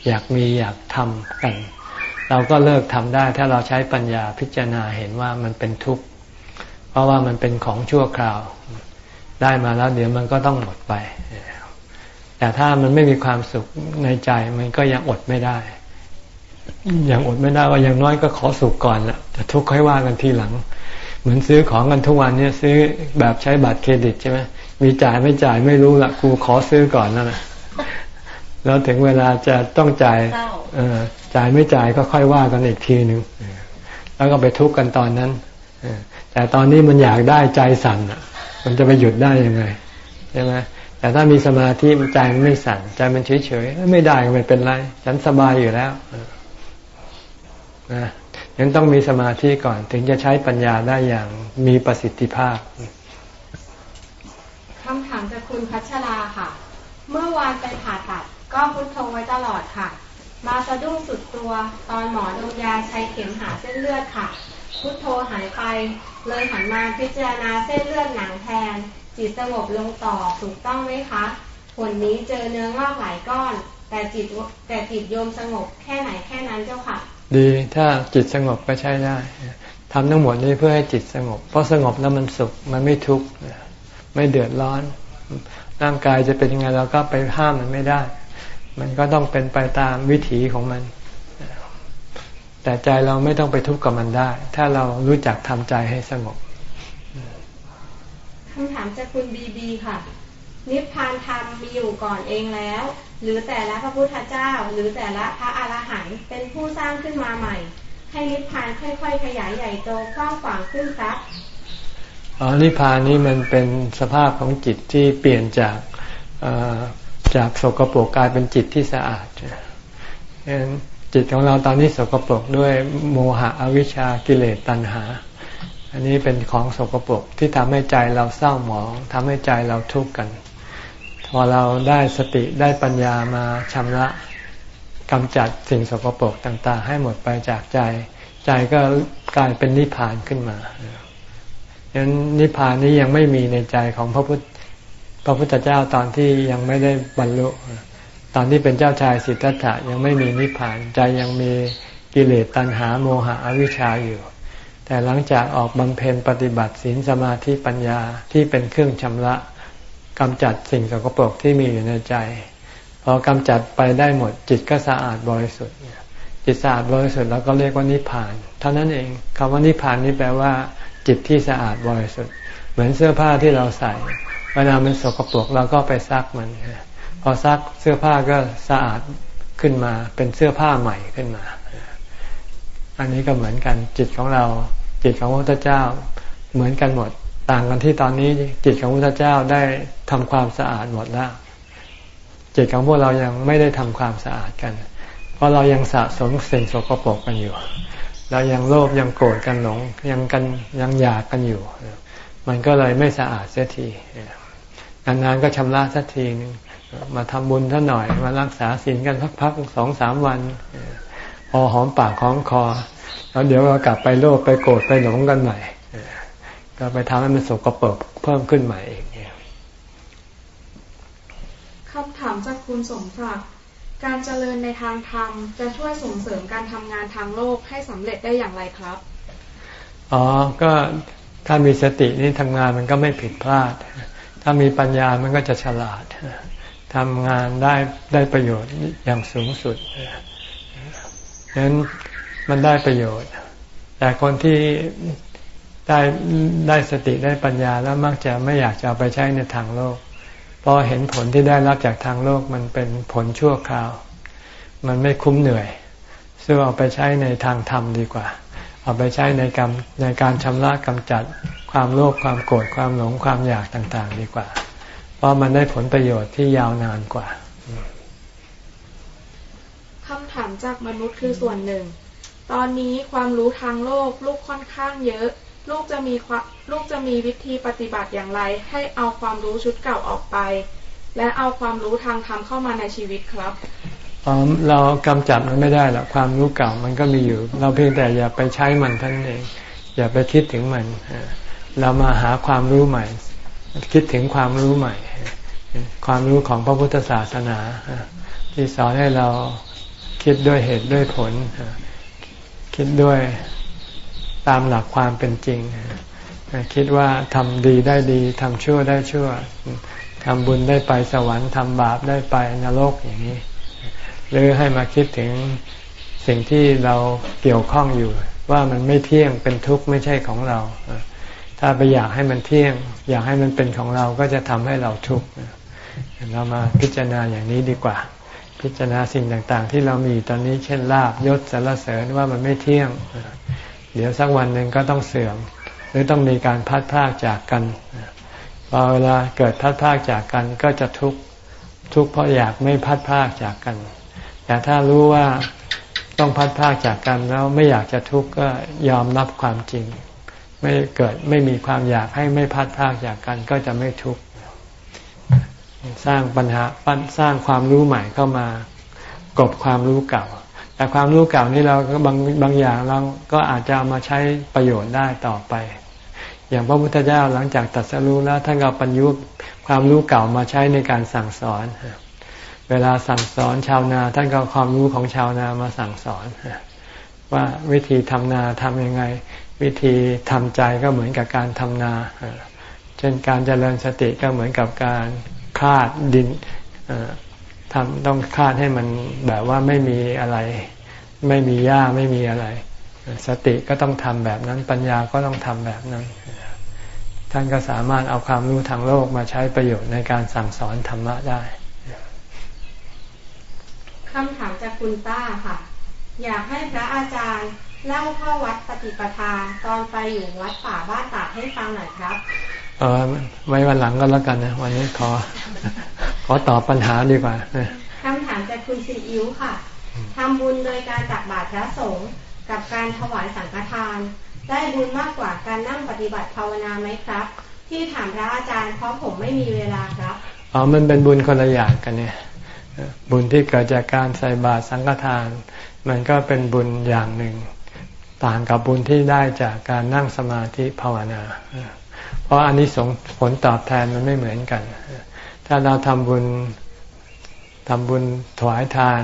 อยากมีอยากทำกัน เราก็เลิกทำได้ถ้าเราใช้ปัญญาพิจารณาเห็นว่ามันเป็นทุกข์ เพราะว่ามันเป็นของชั่วคราว ได้มาแล้วเดี๋ยวมันก็ต้องหมดไป แต่ถ้ามันไม่มีความสุขในใจมันก็ยังอดไม่ได้ยังอดไม่ได้ว่าอย่างน้อยก็ขอสุขก่อนละจะทุกข์ค่อยว่ากันทีหลัง เหมือนซื้อของกันทุกวันเนี่ยซื้อแบบใช้บัตรเครดิตใช่ไหมมีจ่ายไม่จ่ายไม่รู้ละกูขอซื้อก่อนนั่นแหละแล้วถึงเวลาจะต้องจ่ายเออจ่ายไม่จ่ายก็ค่อยว่ากันอีกทีหนึ่งแล้วก็ไปทุกข์กันตอนนั้นแต่ตอนนี้มันอยากได้ใจสั่นอะมันจะไปหยุดได้ยังไงใช่ไหมแต่ถ้ามีสมาธิมันใจมันไม่สั่นใจมันเฉยเฉยไม่ได้ก็ไม่เป็นไร ฉันสบายอยู่แล้วนะ ยังต้องมีสมาธิก่อนถึงจะใช้ปัญญาได้อย่างมีประสิทธิภาพคำถามจากคุณพัชราค่ะ เมื่อวานไปผ่าตัด ก็พุทโธไว้ตลอดค่ะ มาสะดุ้งสุดตัวตอนหมอดมยาใช้เข็มหาเส้นเลือดค่ะ พุทโธหายไป เลยหันมาพิจารณาเส้นเลือดหนังแทน จิตสงบลงต่อถูกต้องไหมคะผลนี้เจอเนื้องอกหลายก้อน แต่จิตแต่จิตโยมสงบแค่ไหนแค่นั้นเจ้าค่ะ ดีถ้าจิตสงบก็ใช้ได้ทำทั้งหมดนี้เพื่อให้จิตสงบ เพราะสงบแล้วมันสุขมันไม่ทุกข์ไม่เดือดร้อน ร่างกายจะเป็นยังไงเราก็ไปห้ามมันไม่ได้ มันก็ต้องเป็นไปตามวิถีของมัน แต่ใจเราไม่ต้องไปทุกข์กับมันได้ ถ้าเรารู้จักทำใจให้สงบคำถามจากคุณบีบีค่ะ นิพพานธรรมมีอยู่ก่อนเองแล้ว หรือแต่ละพระพุทธเจ้า หรือแต่ละพระอรหันต์เป็นผู้สร้างขึ้นมาใหม่ ให้นิพพานค่อย ๆ ขยายใหญ่โตกว้างขวางขึ้นครับอ๋อนิพพานนี้มันเป็นสภาพของจิตที่เปลี่ยนจากจากสกปรกกลายเป็นจิตที่สะอาดจิตของเราตอนนี้สกปรกด้วยโมหะอวิชชากิเลสตัณหา อันนี้เป็นของสกปรกที่ทำให้ใจเราเศร้าหมองทำให้ใจเราทุกข์กัน พอเราได้สติได้ปัญญามาชำระกำจัดสิ่งสกปรกต่างๆ ให้หมดไปจากใจ ใจก็กลายเป็นนิพพานขึ้นมาดังนั้นนิพพานนี้ยังไม่มีในใจของพระพุทธพระพุทธเจ้าตอนที่ยังไม่ได้บรรลุตอนที่เป็นเจ้าชายสิทธัตถะยังไม่มีนิพพานใจยังมีกิเลสตัณหาโมหะอวิชชาอยู่ แต่หลังจากออกบำเพ็ญปฏิบัติศีลสมาธิปัญญาที่เป็นเครื่องชำระ กำจัดสิ่งสกปรกที่มีอยู่ในใจพอกำจัดไปได้หมดจิตก็สะอาดบริสุทธิ์จิตสะอาดบริสุทธิ์แล้วก็เรียกว่านิพพาน เท่านั้นเองคำว่านิพพานนี้แปลว่า จิตที่สะอาดบริสุทธิ์ เหมือนเสื้อผ้าที่เราใส่เวลามันสกปรกเราก็ไปซักมันพอซักเสื้อผ้าก็สะอาดขึ้นมาเป็นเสื้อผ้าใหม่ขึ้นมา อันนี้ก็เหมือนกันจิตของเรา จิตของพระพุทธเจ้าเหมือนกันหมด ต่างกันที่ตอนนี้จิตของพระพุทธเจ้าได้ทำความสะอาดหมดแล้วจิตของพวกเรายังไม่ได้ทำความสะอาดกัน เพราะเรายังสะสมสิ่งสกปรกกันอยู่ เรายังโลภยังโกรธกันหลงยังกันยังอยากกันอยู่ มันก็เลยไม่สะอาดเสียทีนานๆก็ชำระสักทีนึงมาทำบุญท่าหน่อย มารักษาศีลกันพักๆสองสามวันพอหอมปากหอมคอ แล้วเดี๋ยวก็กลับไปโลภไปโกรธไปหลงกันใหม่ ก็ไปทำให้มันสกปรกเพิ่มขึ้นใหม่อีกคำถามจากคุณสมศักดิ์การเจริญในทางธรรมจะช่วยส่งเสริมการทำงานทางโลกให้สำเร็จได้อย่างไรครับ อ๋อ ก็ถ้ามีสตินี่ทำงานมันก็ไม่ผิดพลาด ถ้ามีปัญญามันก็จะฉลาดทำงานได้ได้ประโยชน์อย่างสูงสุดฉะนั้นมันได้ประโยชน์ แต่คนที่ ได้ได้สติได้ปัญญาแล้วมักจะไม่อยากจะเอาไปใช้ในทางโลก เพราะเห็นผลที่ได้รับจากทางโลกมันเป็นผลชั่วคราว มันไม่คุ้มเหนื่อยซึ่งเอาไปใช้ในทางธรรมดีกว่า เอาไปใช้ในกรรมในการชำระกำจัดความโลภความโกรธความหลงความอยากต่างๆ ดีกว่า เพราะมันได้ผลประโยชน์ที่ยาวนานกว่าคำถามจากมนุษย์คือส่วนหนึ่ง ตอนนี้ความรู้ทางโลกลูกค่อนข้างเยอะ ลูกจะมีลูกจะมีวิธีปฏิบัติอย่างไร ให้เอาความรู้ชุดเก่าออกไป และเอาความรู้ทางธรรมเข้ามาในชีวิตครับเรากำจัดมันไม่ได้หรอกความรู้เก่ามันก็มีอยู่ เราเพียงแต่อย่าไปใช้มันท่านเอง อย่าไปคิดถึงมัน เรามาหาความรู้ใหม่ คิดถึงความรู้ใหม่ ความรู้ของพระพุทธศาสนา ที่สอนให้เราคิดด้วยเหตุด้วยผล คิดด้วย ตามหลักความเป็นจริง คิดว่าทำดีได้ดีทำชั่วได้ชั่วทำบุญได้ไปสวรรค์ทำบาปได้ไปนรกอย่างนี้ หรือให้มาคิดถึงสิ่งที่เราเกี่ยวข้องอยู่ ว่ามันไม่เที่ยงเป็นทุกข์ไม่ใช่ของเรา ถ้าไปอยากให้มันเที่ยง อยากให้มันเป็นของเราก็จะทำให้เราทุกข์เรามาพิจารณาอย่างนี้ดีกว่า พิจารณาสิ่งต่างๆ ที่เรามีตอนนี้เช่นลาบยศสรรเสริญว่ามันไม่เที่ยง เดี๋ยวสักวันหนึ่งก็ต้องเสื่อม หรือต้องมีการพัดพากจากกันพอเวลาเกิดพัดพากจากกันก็จะทุกข์ทุกข์เพราะอยากไม่พัดพากจากกัน แต่ถ้ารู้ว่าต้องพัดพากจากกันแล้วไม่อยากจะทุกข์ก็ยอมรับความจริง ไม่เกิดไม่มีความอยากให้ไม่พัดพากจากกันก็จะไม่ทุกข์สร้างปัญหาสร้างความรู้ใหม่เข้ามากบความรู้เก่า แต่ความรู้เก่านี้เราก็บางบางอย่างเราก็อาจจะเอามาใช้ประโยชน์ได้ต่อไป อย่างพระพุทธเจ้าหลังจากตัดสรู้แล้วท่านก็ปัญยุความรู้เก่ามาใช้ในการสั่งสอน เวลาสั่งสอนชาวนาท่านก็ความรู้ของชาวนามาสั่งสอน ว่าวิธีทำนาทำยังไง วิธีทำใจก็เหมือนกับการทำนา เช่นการเจริญสติก็เหมือนกับการคาดดิน ทำต้องคาดให้มันแบบว่าไม่มีอะไร ไม่มีหญ้าไม่มีอะไร สติก็ต้องทำแบบนั้นปัญญาก็ต้องทำแบบนั้น ท่านก็สามารถเอาความรู้ทางโลกมาใช้ประโยชน์ในการสั่งสอนธรรมะได้คำถามจากคุณต้าค่ะ อยากให้พระอาจารย์เล่าข้อวัดปฏิปทาตอนไปอยู่วัดป่าบ้านตาให้ฟังหน่อยครับ เออไว้วันหลังก็แล้วกันนะ วันนี้ขอ ขอตอบปัญหาดีกว่าคำถามจากคุณซีอิ๊วค่ะทำบุญโดยการตักบาตรพระสงฆ์กับการถวายสังฆทาน ได้บุญมากกว่าการนั่งปฏิบัติภาวนาไหมครับ ที่ถามพระอาจารย์เพราะผมไม่มีเวลาครับอ๋อมันเป็นบุญคนละอย่างกันเนี่ย บุญที่เกิดจากการใส่บาตรสังฆทาน มันก็เป็นบุญอย่างหนึ่ง ต่างกับบุญที่ได้จากการนั่งสมาธิภาวนา เพราะอันนี้สงผลตอบแทนมันไม่เหมือนกัน ถ้าเราทำบุญทำบุญถวายทาน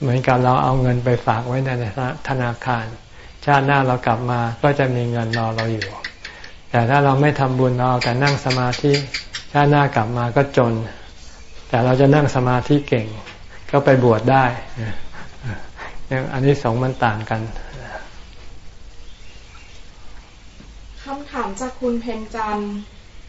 เหมือนกับเราเอาเงินไปฝากไว้ในธนาคาร ชาติหน้าเรากลับมาก็จะมีเงินรอเราอยู่ แต่ถ้าเราไม่ทำบุญเราแต่นั่งสมาธิชาติหน้ากลับมาก็จน แต่เราจะนั่งสมาธิเก่ง ก็ไปบวชได้อันนี้สองมันต่างกัน คำถามจากคุณเพนจัน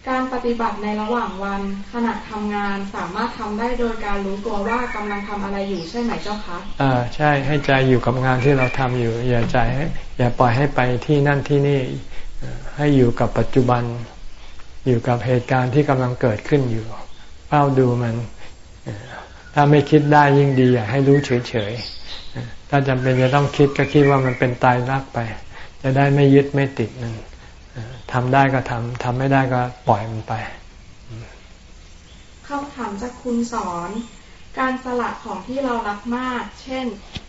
การปฏิบัติในระหว่างวันขณะทำงานสามารถทำได้โดยการรู้ตัวว่ากำลังทำอะไรอยู่ใช่ไหมเจ้าคะอ่าใช่ให้ใจอยู่กับงานที่เราทำอยู่ อย่าใจให้อย่าปล่อยให้ไปที่นั่นที่นี่ ให้อยู่กับปัจจุบัน อยู่กับเหตุการณ์ที่กำลังเกิดขึ้นอยู่เฝ้าดูมันถ้าไม่คิดได้ยิ่งดี อย่าให้รู้เฉยๆถ้าจำเป็นจะต้องคิดก็คิดว่ามันเป็นตายรักไป จะได้ไม่ยึดไม่ติดนั่น ทำได้ก็ทำทำไม่ได้ก็ปล่อยมันไปคำถามจากคุณสอน การสละของที่เรารักมาก เช่น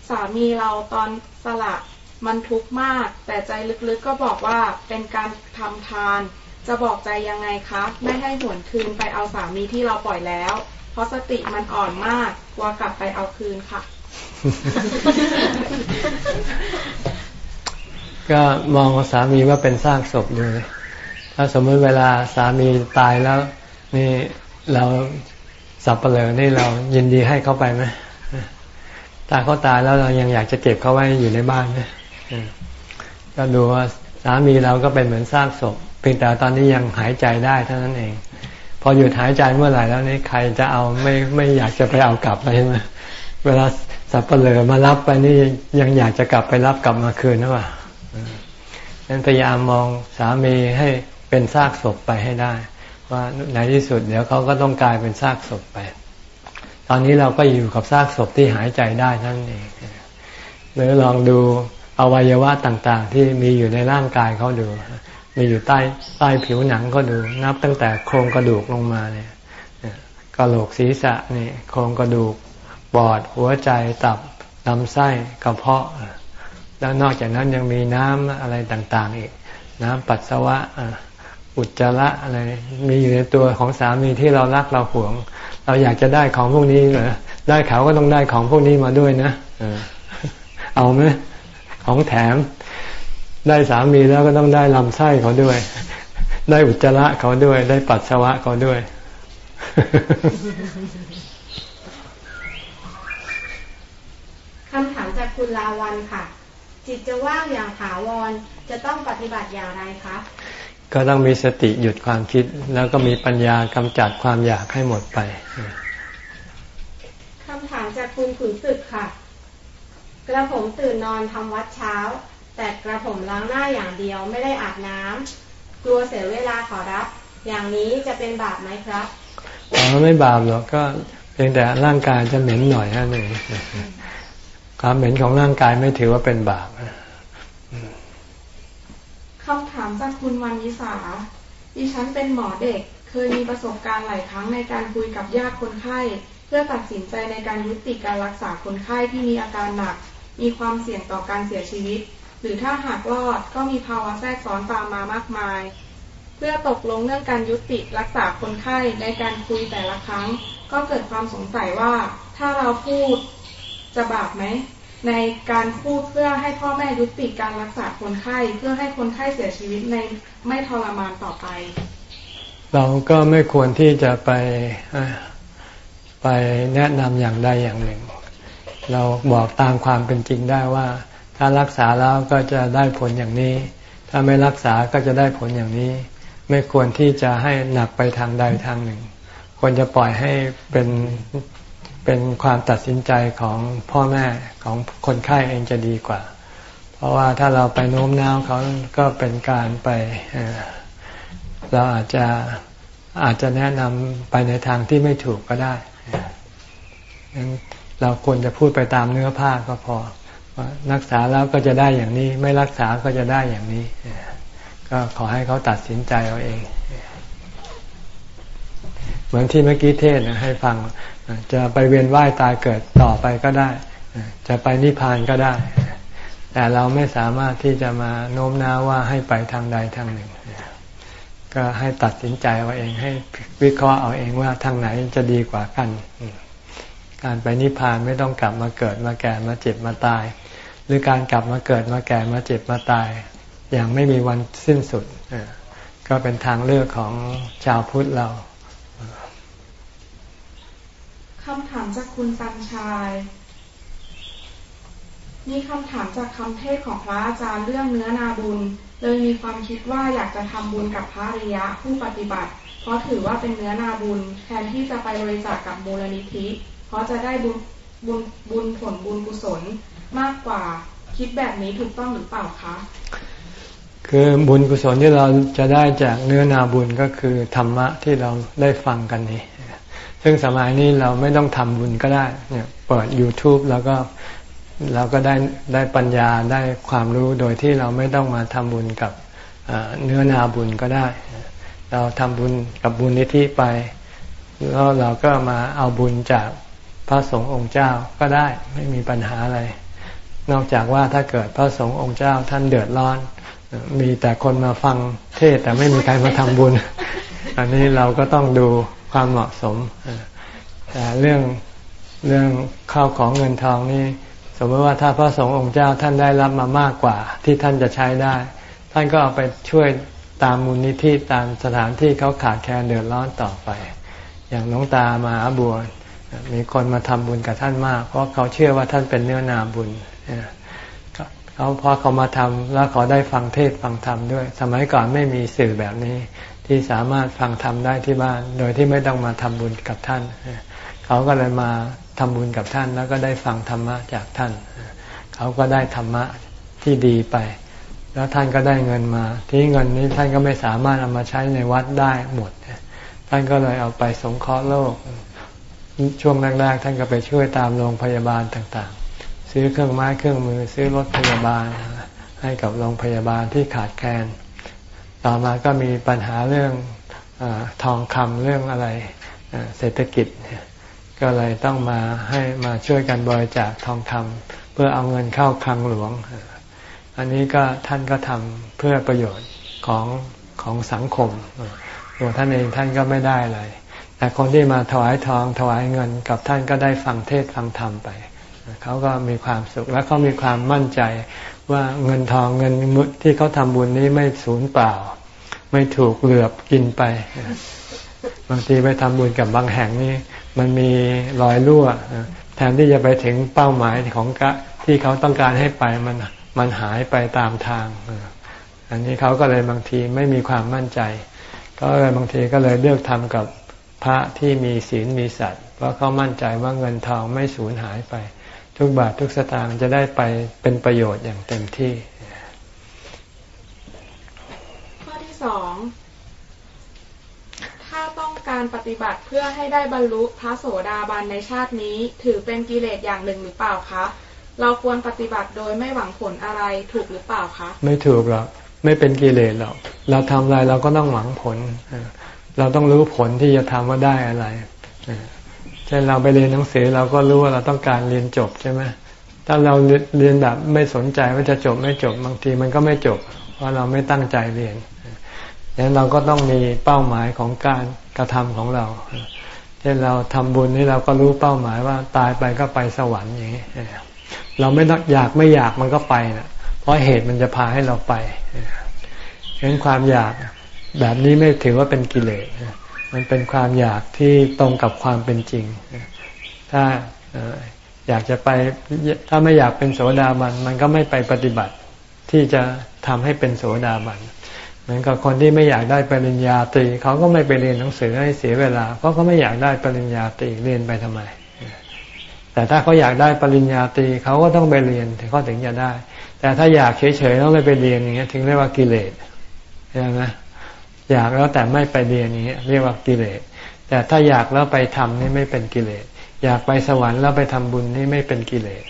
สามีเราตอนสละมันทุกข์มาก แต่ใจลึกๆก็บอกว่าเป็นการทำทาน จะบอกใจยังไงคะไม่ให้หวนคืนไปเอาสามีที่เราปล่อยแล้ว เพราะสติมันอ่อนมากกลัวกลับไปเอาคืนค่ะ ก็มองสามีว่าเป็นซากศพเลย ถ้าสมมติเวลาสามีตายแล้ว นี่เราสับเปลือนี่เรายินดีให้เขาไปไหมตาเขาตายแล้วเรายังอยากจะเก็บเขาไว้อยู่ในบ้านไหมก็ดูว่าสามีเราก็เป็นเหมือนซากศพเพียงแต่ตอนนี้ยังหายใจได้เท่านั้นเอง พอหยุดหายใจเมื่อไหร่แล้วนี่ใครจะเอาไม่ไม่อยากจะไปเอากลับไปใช่ไหมเวลาสับเปลือมารับไปนี่ยังอยากจะกลับไปรับกลับมาคืนหรือเปล่า นั้นพยายามมองสามีให้เป็นซากศพไปให้ได้ ว่าในที่สุดเดี๋ยวเขาก็ต้องกลายเป็นซากศพไป ตอนนี้เราก็อยู่กับซากศพที่หายใจได้นั่นเองหรือลองดูอวัยวะต่างๆ ที่มีอยู่ในร่างกายเขาดู มีอยู่ใต้ใต้ผิวหนังก็ดู นับตั้งแต่โครงกระดูกลงมาเนี่ยกระโหลกศีรษะนี่โครงกระดูกปอดหัวใจตับลำไส้กระเพาะ แล้วนอกจากนั้นยังมีน้ำอะไรต่าง ๆ อีก น้ำปัสสาวะอุจจาระอะไร มีอยู่ในตัวของสามีที่เรารักเราหวง เราอยากจะได้ของพวกนี้เหรอได้เขาก็ต้องได้ของพวกนี้มาด้วยนะเอาไหมของแถม ได้สามีแล้วก็ต้องได้ลำไส้เขาด้วย ได้อุจจาระเขาด้วย ได้ปัสสาวะเขาด้วยคำถามจากคุณลาวันค่ะ จิตจะว่างอย่างถาวรจะต้องปฏิบัติอย่างไรคะ ก็ต้องมีสติหยุดความคิด แล้วก็มีปัญญากำจัดความอยากให้หมดไปคำถามจากคุณขุนศึกค่ะ กระผมตื่นนอนทำวัดเช้า แต่กระผมล้างหน้าอย่างเดียวไม่ได้อาบน้ำกลัวเสียเวลาขอรับ อย่างนี้จะเป็นบาปไหมครับอ๋อไม่บาปหรอกก็เพียงแต่ร่างกายจะเหม็นหน่อยนั่นเอง ความเหม็นของร่างกายไม่ถือว่าเป็นบาปคำถามจากคุณวันยิสาดิฉันเป็นหมอเด็ก เคยมีประสบการณ์หลายครั้งในการคุยกับญาติคนไข้ เพื่อตัดสินใจในการยุติการรักษาคนไข้ที่มีอาการหนัก มีความเสี่ยงต่อการเสียชีวิต หรือถ้าหากรอดก็มีภาวะแทรกซ้อนตามมามากมาย เพื่อตกลงเรื่องการยุติรักษาคนไข้ในการคุยแต่ละครั้ง ก็เกิดความสงสัยว่าถ้าเราพูดจะบาปไหม ในการพูดเพื่อให้พ่อแม่ยุติการรักษาคนไข้ เพื่อให้คนไข้เสียชีวิตในไม่ทรมานต่อไป เราก็ไม่ควรที่จะไปไปแนะนำอย่างใดอย่างหนึ่ง เราบอกตามความเป็นจริงได้ว่า ถ้ารักษาแล้วก็จะได้ผลอย่างนี้ ถ้าไม่รักษาก็จะได้ผลอย่างนี้ ไม่ควรที่จะให้หนักไปทางใดทางหนึ่งควรจะปล่อยให้เป็น เป็นความตัดสินใจของพ่อแม่ของคนไข้เองจะดีกว่า เพราะว่าถ้าเราไปโน้มน้าวเขาก็เป็นการไปเราอาจจะอาจจะแนะนำไปในทางที่ไม่ถูกก็ได้งั้นเราควรจะพูดไปตามเนื้อผ้าก็พอว่ารักษาแล้วก็จะได้อย่างนี้ ไม่รักษาก็จะได้อย่างนี้ ก็ขอให้เขาตัดสินใจเอาเอง เหมือนที่เมื่อกี้เทศนะให้ฟัง จะไปเวียนว่ายตายเกิดต่อไปก็ได้ จะไปนิพพานก็ได้ แต่เราไม่สามารถที่จะมาโน้มน้าวว่าให้ไปทางใดทางหนึ่ง ก็ให้ตัดสินใจเอาเองให้วิเคราะห์เอาเองว่าทางไหนจะดีกว่ากัน การไปนิพพานไม่ต้องกลับมาเกิดมาแก่มาเจ็บมาตาย หรือการกลับมาเกิดมาแก่มาเจ็บมาตาย อย่างไม่มีวันสิ้นสุด ก็เป็นทางเลือกของชาวพุทธเรา คำถามจากคุณตันชาย มีคำถามจากคำเทศของพระอาจารย์เรื่องเนื้อนาบุญ เลยมีความคิดว่าอยากจะทำบุญกับพระริยะผู้ปฏิบัติ เพราะถือว่าเป็นเนื้อนาบุญ แทนที่จะไปบริจาคกกับมูลนิธิ เพราะจะได้บุญบุญบุญผลบุญกุศลมากกว่าคิดแบบนี้ถูกต้องหรือเปล่าคะ คือบุญกุศลที่เราจะได้จากเนื้อนาบุญก็คือธรรมะที่เราได้ฟังกันนี้ ซึ่งสมัยนี้เราไม่ต้องทำบุญก็ได้เนี่ยเปิด YouTube แล้วก็เราก็ได้ได้ปัญญาได้ความรู้โดยที่เราไม่ต้องมาทำบุญกับเนื้อนาบุญก็ได้ เราทำบุญกับบุญนิธิไปแล้วเราก็มาเอาบุญจากพระสงฆ์องค์เจ้าก็ได้ไม่มีปัญหาอะไร นอกจากว่าถ้าเกิดพระสงฆ์องค์เจ้าท่านเดือดร้อน มีแต่คนมาฟังเทศแต่ไม่มีใครมาทำบุญ อันนี้เราก็ต้องดู ความเหมาะสม แต่เรื่องเรื่องข้าวของเงินทองนี่สมมติว่าถ้าพระสงฆ์องค์เจ้าท่านได้รับมามากกว่า ที่ท่านจะใช้ได้ ท่านก็เอาไปช่วยตามมูลนิธิตามสถานที่เขาขาดแคลนเดือดร้อนต่อไป อย่างน้องตามาอาบัวมีคนมาทำบุญกับท่านมาก เพราะเขาเชื่อว่าท่านเป็นเนื้อนาบุญเขาพอเขามาทำแล้วเขาได้ฟังเทศฟังธรรมด้วย สมัยก่อนไม่มีสื่อแบบนี้ ที่สามารถฟังธรรมได้ที่บ้าน โดยที่ไม่ต้องมาทำบุญกับท่าน เขาก็เลยมาทำบุญกับท่านแล้วก็ได้ฟังธรรมะจากท่าน เขาก็ได้ธรรมะที่ดีไป แล้วท่านก็ได้เงินมา ที่เงินนี้ท่านก็ไม่สามารถเอามาใช้ในวัดได้หมด ท่านก็เลยเอาไปสงเคราะห์โลก ช่วงแรกๆท่านก็ไปช่วยตามโรงพยาบาลต่างๆ ซื้อเครื่องไม้เครื่องมือ ซื้อรถพยาบาลให้กับโรงพยาบาลที่ขาดแคลน ต่อมาก็มีปัญหาเรื่องอทองคำเรื่องอะไรเศรษฐกิจ ก็เลยต้องมาให้มาช่วยกันบริจาคทองคำเพื่อเอาเงินเข้าคลังหลวง อันนี้ก็ท่านก็ทำเพื่อประโยชน์ของของสังคมตัวท่านเองท่านก็ไม่ได้อะไรแต่คนที่มาถวายทองถวายเงินกับท่านก็ได้ฟังเทศฟังธรรมไป เขาก็มีความสุขและเขามีความมั่นใจ ว่าเงินทองเงินมุที่เขาทำบุญนี้ไม่สูญเปล่า ไม่ถูกเหลือบกินไป บางทีไปทำบุญกับบางแห่งนี่มันมีรอยรั่วแทนที่จะไปถึงเป้าหมายของที่เขาต้องการให้ไปมันมันหายไปตามทาง อันนี้เขาก็เลยบางทีไม่มีความมั่นใจ ก็เลยบางทีก็เลยเลือกทำกับพระที่มีศีลมีสัตว์เพราะเขามั่นใจว่าเงินทองไม่สูญหายไป ทุกบาททุกสตางค์จะได้ไปเป็นประโยชน์อย่างเต็มที่ ข้อที่สองถ้าต้องการปฏิบัติเพื่อให้ได้บรรลุพระโสดาบันในชาตินี้ ถือเป็นกิเลสอย่างหนึ่งหรือเปล่าคะ เราควรปฏิบัติโดยไม่หวังผลอะไรถูกหรือเปล่าคะ ไม่ถูกหรอกไม่เป็นกิเลสหรอกเราทำอะไรเราก็ต้องหวังผล เราต้องรู้ผลที่จะทำว่าได้อะไรเช่นเราไปเรียนหนังสือเราก็รู้ว่าเราต้องการเรียนจบใช่ไหมถ้าเราเรียนแบบไม่สนใจว่าจะจบไม่จบบางทีมันก็ไม่จบ เพราะเราไม่ตั้งใจเรียนดังนั้นเราก็ต้องมีเป้าหมายของการกระทำของเรา เช่นเราทำบุญนี่เราก็รู้เป้าหมายว่าตายไปก็ไปสวรรค์อย่างนี้เราไม่ต้องอยากไม่อยากมันก็ไปนะเพราะเหตุมันจะพาให้เราไปฉะนั้นความอยากแบบนี้ไม่ถือว่าเป็นกิเลส มันเป็นความอยากที่ตรงกับความเป็นจริง ถ้าอยากจะไปถ้าไม่อยากเป็นโสดาบันมันก็ไม่ไปปฏิบัติที่จะทำให้เป็นโสดาบันเหมือนกับคนที่ไม่อยากได้ปริญญาตรีเขาก็ไม่ไปเรียนหนังสือให้เสียเวลา เพราะเขาไม่อยากได้ปริญญาตรีเรียนไปทำไม แต่ถ้าเขาอยากได้ปริญญาตรีเขาก็ต้องไปเรียนถึงเขาถึงจะได้ แต่ถ้าอยากเฉยๆแล้วไม่ไปเรียนอย่างเงี้ยถึงเรียกว่ากิเลสใช่ไหม อยากแล้วแต่ไม่ไปเรียนอย่างเงี้เรียกว่ากิเลส แต่ถ้าอยากแล้วไปทำนี่ไม่เป็นกิเลส อยากไปสวรรค์แล้วไปทำบุญนี่ไม่เป็นกิเลส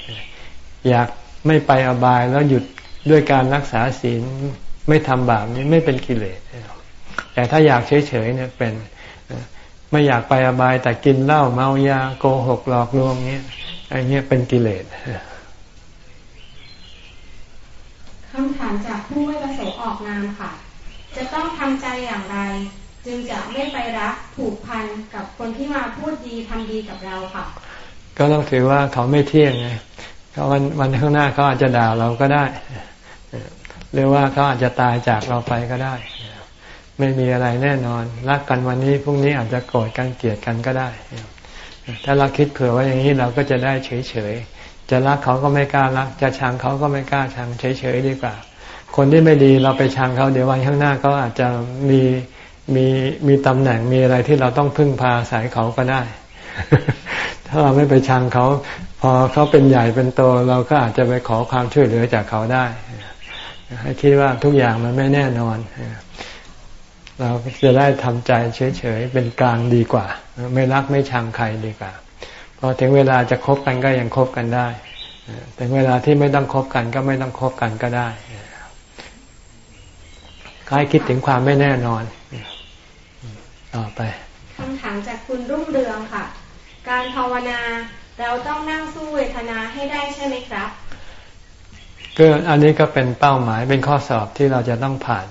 อยากไม่ไปอบายแล้วหยุดด้วยการรักษาศีลไม่ทำบาปนี้ไม่เป็นกิเลส แต่ถ้าอยากเฉยๆเนี่ยเป็นไม่อยากไปอบายแต่กินเหล้าเมายาโกหกหลอกลวงเนี้ยอันนี้เป็นกิเลสคำถามจากผู้ไม่ประสงค์ออกนามค่ะ จะต้องทำใจอย่างไร จึงจะไม่ไปรักผูกพันกับคนที่มาพูดดีทำดีกับเราค่ะ ก็ต้องถือว่าเขาไม่เที่ยงไงเขาวันวันข้างหน้าเขาอาจจะด่าเราก็ได้ หรือว่าเขาอาจจะตายจากเราไปก็ได้ ไม่มีอะไรแน่นอน รักกันวันนี้พรุ่งนี้อาจจะโกรธกันเกลียดกันก็ได้ ถ้าเราคิดเผื่อว่าอย่างนี้เราก็จะได้เฉยๆจะรักเขาก็ไม่กล้ารัก จะชังเขาก็ไม่กล้าชังเฉยๆดีกว่า คนที่ไม่ดีเราไปชังเขาเดี๋ยววันข้างหน้าเขาอาจจะมีมีมีตำแหน่งมีอะไรที่เราต้องพึ่งพาสายเขาก็ได้ ถ้าเราไม่ไปชังเขา พอเขาเป็นใหญ่เป็นโตเราก็อาจจะไปขอความช่วยเหลือจากเขาได้ ให้คิดว่าทุกอย่างมันไม่แน่นอน เราจะได้ทำใจเฉยๆเป็นกลางดีกว่า ไม่รักไม่ชังใครดีกว่า พอถึงเวลาจะคบกันก็ยังคบกันได้ ถึงเวลาที่ไม่ต้องคบกันก็ไม่ต้องคบกันก็ได้ ให้คิดถึงความไม่แน่นอน ต่อไปคำถามจากคุณรุ่งเรืองค่ะ การภาวนาเราต้องนั่งสู้เวทนาให้ได้ใช่ไหมครับก็อันนี้ก็เป็นเป้าหมายเป็นข้อสอบที่เราจะต้องผ่าน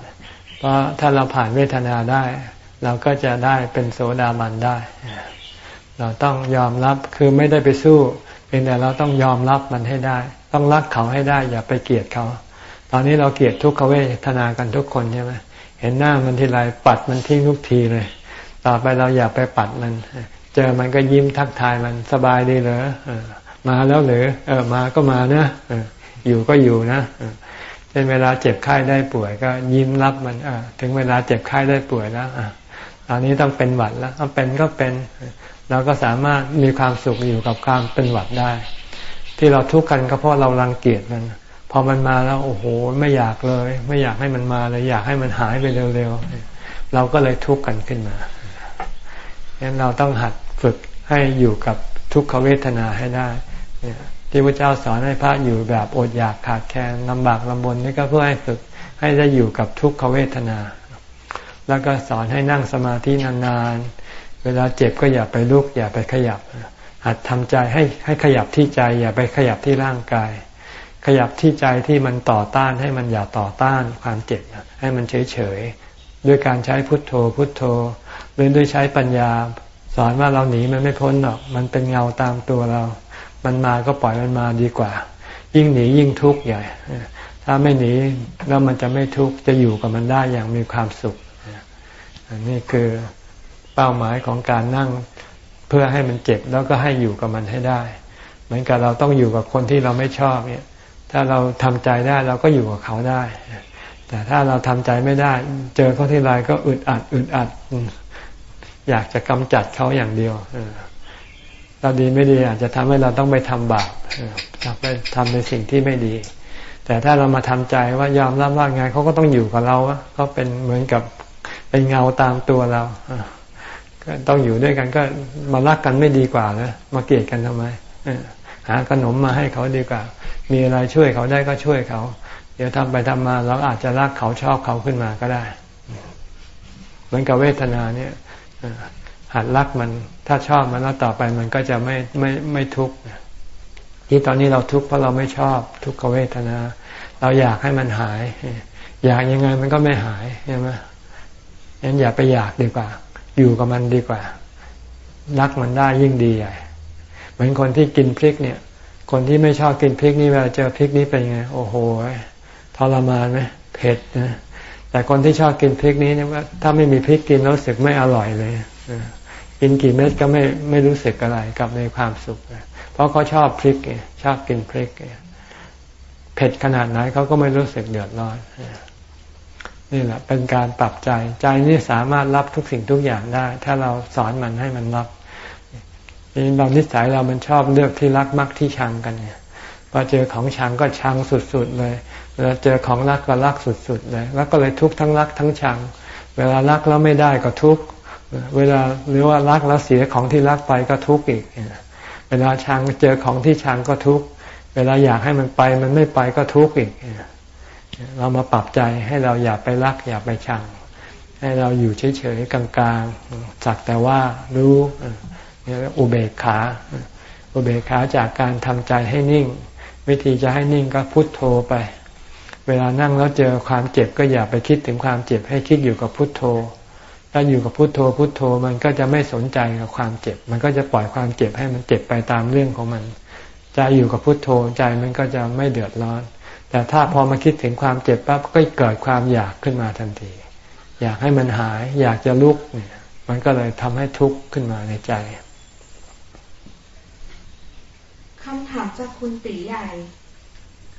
เพราะถ้าเราผ่านเวทนาได้ เราก็จะได้เป็นโสดาบันได้ เราต้องยอมรับคือไม่ได้ไปสู้เพียงแต่เราต้องยอมรับมันให้ได้ ต้องรักเขาให้ได้ อย่าไปเกลียดเขา ตอนนี้เราเกลียดทุกขเวทนากันทุกคนใช่ไหมเห็นหน้ามันทีไรปัดมันทิ้งทุกทีเลย ต่อไปเราอย่าไปปัดมัน เจอมันก็ยิ้มทักทายมันสบายดีเหรอมาแล้วหรือเออมาก็มานะอยู่ก็อยู่นะเช่นเวลาเจ็บไข้ได้ป่วยก็ยิ้มรับมันอถึงเวลาเจ็บไข้ได้ป่วยแล้วอตอนนี้ต้องเป็นหวัดแล้วเป็นก็เป็นเราก็สามารถมีความสุขอยู่กับการเป็นหวัดได้ ที่เราทุกข์กันก็เพราะเรารังเกียจมัน พอมันมาแล้วโอ้โหไม่อยากเลย ไม่อยากให้มันมาเลยอยากให้มันหายไปเร็วๆเราก็เลยทุกข์กันขึ้นมาดังนั้นเราต้องหัดฝึกให้อยู่กับทุกขเวทนาให้ได้ที่พระเจ้าสอนให้พระอยู่แบบอดอยากขาดแคลนลำบากลำบนนี่ก็เพื่อให้ฝึกให้ได้อยู่กับทุกขเวทนา แล้วก็สอนให้นั่งสมาธินานๆ เวลาเจ็บก็อย่าไปลุกอย่าไปขยับ หัดทำใจให้ให้ขยับที่ใจ อย่าไปขยับที่ร่างกาย ขยับที่ใจที่มันต่อต้านให้มันอย่าต่อต้านความเจ็บให้มันเฉยๆด้วยการใช้พุทโธพุทโธ หรือด้วยใช้ปัญญา สอนว่าเราหนีมันไม่พ้นหรอก มันเป็นเงาตามตัวเรา มันมาก็ปล่อยมันมาดีกว่า ยิ่งหนียิ่งทุกข์ใหญ่ ถ้าไม่หนีแล้วมันจะไม่ทุกข์จะอยู่กับมันได้อย่างมีความสุขอันนี้คือเป้าหมายของการนั่งเพื่อให้มันเจ็บแล้วก็ให้อยู่กับมันให้ได้ เหมือนกับเราต้องอยู่กับคนที่เราไม่ชอบเนี่ย ถ้าเราทำใจได้เราก็อยู่กับเขาได้ แต่ถ้าเราทำใจไม่ได้ เจอเขาที่ไรก็อึดอัดอึดอัด อยากจะกำจัดเขาอย่างเดียวเราดีไม่ดีอาจจะทำให้เราต้องไปทำบาปไปทำในสิ่งที่ไม่ดี แต่ถ้าเรามาทำใจว่ายอมรับว่าไงเขาก็ต้องอยู่กับเราเขาเป็นเหมือนกับเป็นเงาตามตัวเราก็ต้องอยู่ด้วยกันก็มารักกันไม่ดีกว่านะมาเกลียดกันทำไมหาขนมมาให้เขาดีกว่า มีอะไรช่วยเขาได้ก็ช่วยเขา เดี๋ยวทำไปทำมาเราอาจจะรักเขาชอบเขาขึ้นมาก็ได้ เหมือนกับเวทนาเนี่ยหัดรักมันถ้าชอบมันแล้วต่อไปมันก็จะไม่ไม่ไม่ทุกข์ที่ตอนนี้เราทุกข์เพราะเราไม่ชอบทุกขเวทนา เราอยากให้มันหาย อยากยังไงมันก็ไม่หายใช่ไหมงั้นอย่าไปอยากดีกว่า อยู่กับมันดีกว่า รักมันได้ยิ่งดีใหญ่เหมือนคนที่กินพริกเนี่ย คนที่ไม่ชอบกินพริกนี่เวลาเจอพริกนี่เป็นไง โอ้โหทรมานไหมเผ็ดนะแต่คนที่ชอบกินพริกนี้เนี่ยว่าถ้าไม่มีพริกกินรู้สึกไม่อร่อยเลยกินกี่เม็ดก็ไม่ไม่รู้สึกอะไรกับในความสุขเพราะเขาชอบพริกชอบกินพริกเผ็ดขนาดไหนเขาก็ไม่รู้สึกเดือดร้อนนี่แหละเป็นการปรับใจ ใจนี่สามารถรับทุกสิ่งทุกอย่างได้ ถ้าเราสอนมันให้มันรับ นี่เรานิสัยเรามันชอบเลือกที่รักมักที่ชังกันเนี่ยพอเจอของชังก็ชังสุดๆเลยเวลาเจอของรักก็รักสุดๆเลย แล้วก็เลยทุกข์ทั้งรักทั้งชัง เวลารักแล้วไม่ได้ก็ทุกข์เวลาหรือว่ารักแล้วเสียของที่รักไปก็ทุกข์อีกเวลาชังเจอของที่ชังก็ทุกข์เวลาอยากให้มันไปมันไม่ไปก็ทุกข์อีกเรามาปรับใจให้เราอย่าไปรักอย่าไปชัง ให้เราอยู่เฉยๆกลางๆสักแต่ว่ารู้ อุเบกขา อุเบกขาจากการทำใจให้นิ่ง วิธีจะให้นิ่งก็พุทโธไป เวลานั่งแล้วเจอความเจ็บก็อย่าไปคิดถึงความเจ็บให้คิดอยู่กับพุทโธ ถ้าอยู่กับพุทโธพุทโธมันก็จะไม่สนใจกับความเจ็บ มันก็จะปล่อยความเจ็บให้มันเจ็บไปตามเรื่องของมันใจอยู่กับพุทโธใจมันก็จะไม่เดือดร้อน แต่ถ้าพอมาคิดถึงความเจ็บปั๊บก็เกิดความอยากขึ้นมาทันที อยากให้มันหาย อยากจะลุกเนี่ยมันก็เลยทำให้ทุกข์ขึ้นมาในใจ คำถามจากคุณตีใหญ่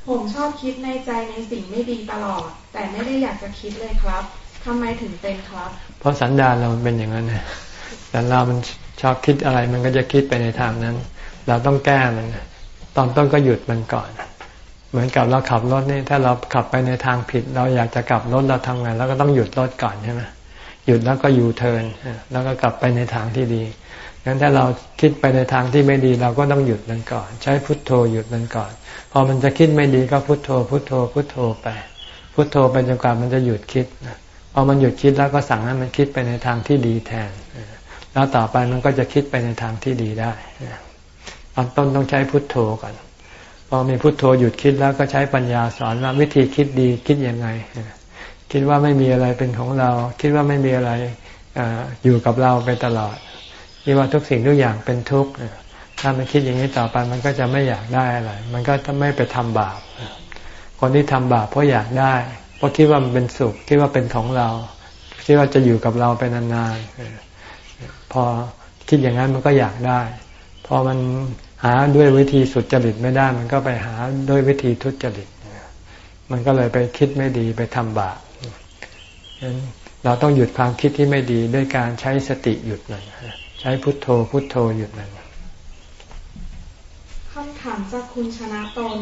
ผมชอบคิดในใจในสิ่งไม่ดีตลอด แต่ไม่ได้อยากจะคิดเลยครับทำไมถึงเป็นครับ เพราะสันดานเราเป็นอย่างนั้นนะแต่เรามันชอบคิดอะไรมันก็จะคิดไปในทางนั้น เราต้องแก้มันตอนต้นก็หยุดมันก่อน เหมือนกับเราขับรถนี่ถ้าเราขับไปในทางผิด เราอยากจะกลับรถเราทำไงเราก็ต้องหยุดรถก่อนใช่ไหมหยุดแล้วก็ยูเทิร์นแล้วก็กลับไปในทางที่ดี งั้นถ้าเราคิดไปในทางที่ไม่ดีเราก็ต้องหยุดมันก่อน ใช้พุทโธหยุดมันก่อน พอมันจะคิดไม่ดีก็พุทโธ พุทโธ พุทโธไป พุทโธไปจนกว่ามันจะหยุดคิดพอมันหยุดคิดแล้วก็สั่งให้มันคิดไปในทางที่ดีแทน แล้วต่อไปมันก็จะคิดไปในทางที่ดีได้ตอนต้นต้องใช้พุทโธก่อนพอมีพุทโธหยุดคิดแล้วก็ใช้ปัญญาสอนว่าวิธีคิดดีคิดยังไง คิดว่าไม่มีอะไรเป็นของเรา คิดว่าไม่มีอะไรอยู่กับเราไปตลอด คิดว่าทุกสิ่งทุกอย่างเป็นทุกข์ถ้ามันคิดอย่างนี้ต่อไปมันก็จะไม่อยากได้อะไร มันก็จะไม่ไปทำบาป คนที่ทำบาปเพราะอยากได้ เพราะคิดว่ามันเป็นสุข คิดว่าเป็นของเรา คิดว่าจะอยู่กับเราไปนานๆ พอคิดอย่างนั้นมันก็อยากได้ พอมันหาด้วยวิธีสุดจริตไม่ได้ มันก็ไปหาด้วยวิธีทุจริต มันก็เลยไปคิดไม่ดีไปทำบาปเราต้องหยุดความคิดที่ไม่ดีด้วยการใช้สติหยุดมัน ใช้พุทโธพุทโธหยุดมันคำถามจากคุณชนะตน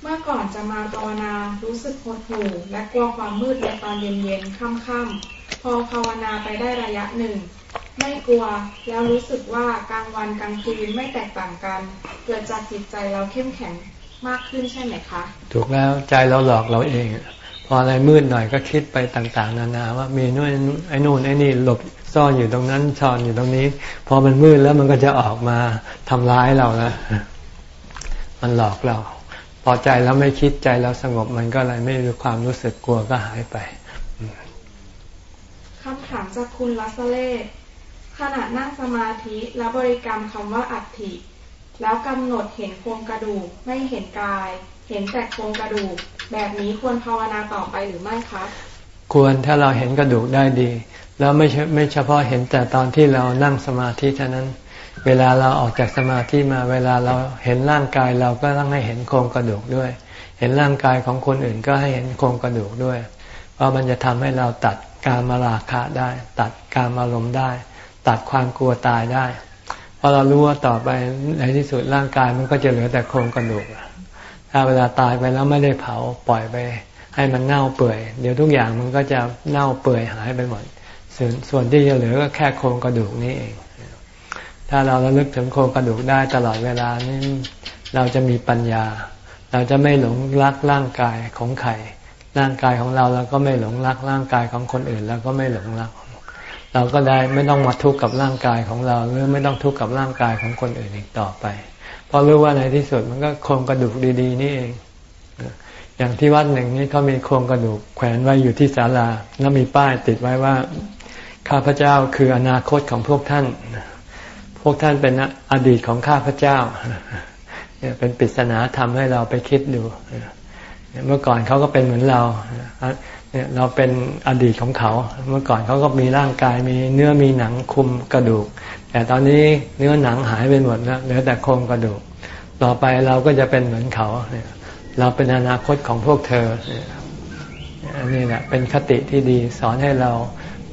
เมื่อก่อนจะมาภาวนารู้สึกหดหู่และกลัวความมืดในตอนเย็นๆค่ำๆพอภาวนาไปได้ระยะหนึ่ง ไม่กลัวแล้วรู้สึกว่ากลางวันกลางคืนไม่แตกต่างกัน เกิดจากจิตใจเราเข้มแข็งมากขึ้นใช่ไหมคะ ถูกแล้วใจเราหลอกเราเอง พออะไรมืดหน่อยก็คิดไปต่างๆ นานาว่ามีนู่นไอ้นู่นไอ้นี่หลบ ซ่อนอยู่ตรงนั้นซ่อนอยู่ตรงนี้ พอมันมืดแล้วมันก็จะออกมาทำร้ายเราแล้วมันหลอกเรา พอใจแล้วไม่คิดใจแล้วสงบมันก็เลยไม่มีความรู้สึกกลัวก็หายไปคำถามจากคุณลัสเล่ขณะนั่งสมาธิแล้วบริกรรมคำว่าอัตถิแล้วกำหนดเห็นโครงกระดูกไม่เห็นกาย เห็นแต่โครงกระดูก แบบนี้ควรภาวนาต่อไปหรือไม่คะควรถ้าเราเห็นกระดูกได้ดี แล้วไม่ไม่เฉพาะเห็นแต่ตอนที่เรานั่งสมาธิเท่านั้น เวลาเราออกจากสมาธิมาเวลาเราเห็นร่างกายเราก็ต้องให้เห็นโครงกระดูกด้วย เห็นร่างกายของคนอื่นก็ให้เห็นโครงกระดูกด้วย เพราะมันจะทำให้เราตัดการมาราคะได้ ตัดการอารมณ์ได้ ตัดความกลัวตายได้เพราะเรารู้ว่าต่อไปในที่สุดร่างกายมันก็จะเหลือแต่โครงกระดูกถ้าเวลาตายไปแล้วไม่ได้เผาปล่อยไป ให้มันเน่าเปื่อย เดี๋ยวทุกอย่างมันก็จะเน่าเปื่อยหายไปหมด ส่วนส่วนที่จะเหลือก็แค่โครงกระดูกนี้เอง ถ้าเราระลึกถึงโครงกระดูกได้ตลอดเวลานี้เราจะมีปัญญา เราจะไม่หลงรักร่างกายของใครร่างกายของเราเราก็ไม่หลงรักร่างกายของคนอื่นเราก็ไม่หลงรัก เราก็ได้ไม่ต้องมาทุกข์กับร่างกายของเรา หรือไม่ต้องทุกข์กับร่างกายของคนอื่นอีกต่อไป เพราะรู้ว่าในที่สุดมันก็โครงกระดูกดี ๆ นี่เอง อย่างที่วัดหนึ่งนี้เขามีโครงกระดูกแขวนไว้อยู่ที่ศาลาแล้วมีป้ายติดไว้ว่า ข้าพเจ้าคืออนาคตของพวกท่าน พวกท่านเป็นอดีตของข้าพเจ้าเป็นปริศนาทำให้เราไปคิดดู เมื่อก่อนเขาก็เป็นเหมือนเราเราเป็นอดีตของเขา เมื่อก่อนเขาก็มีร่างกายมีเนื้อมีหนังคุมกระดูก แต่ตอนนี้เนื้อหนังหายไปหมดแล้วเหลือแต่โครงกระดูก ต่อไปเราก็จะเป็นเหมือนเขาเนี่ยเราเป็นอนาคตของพวกเธออันนี้แหละเป็นคติที่ดีสอนให้เรา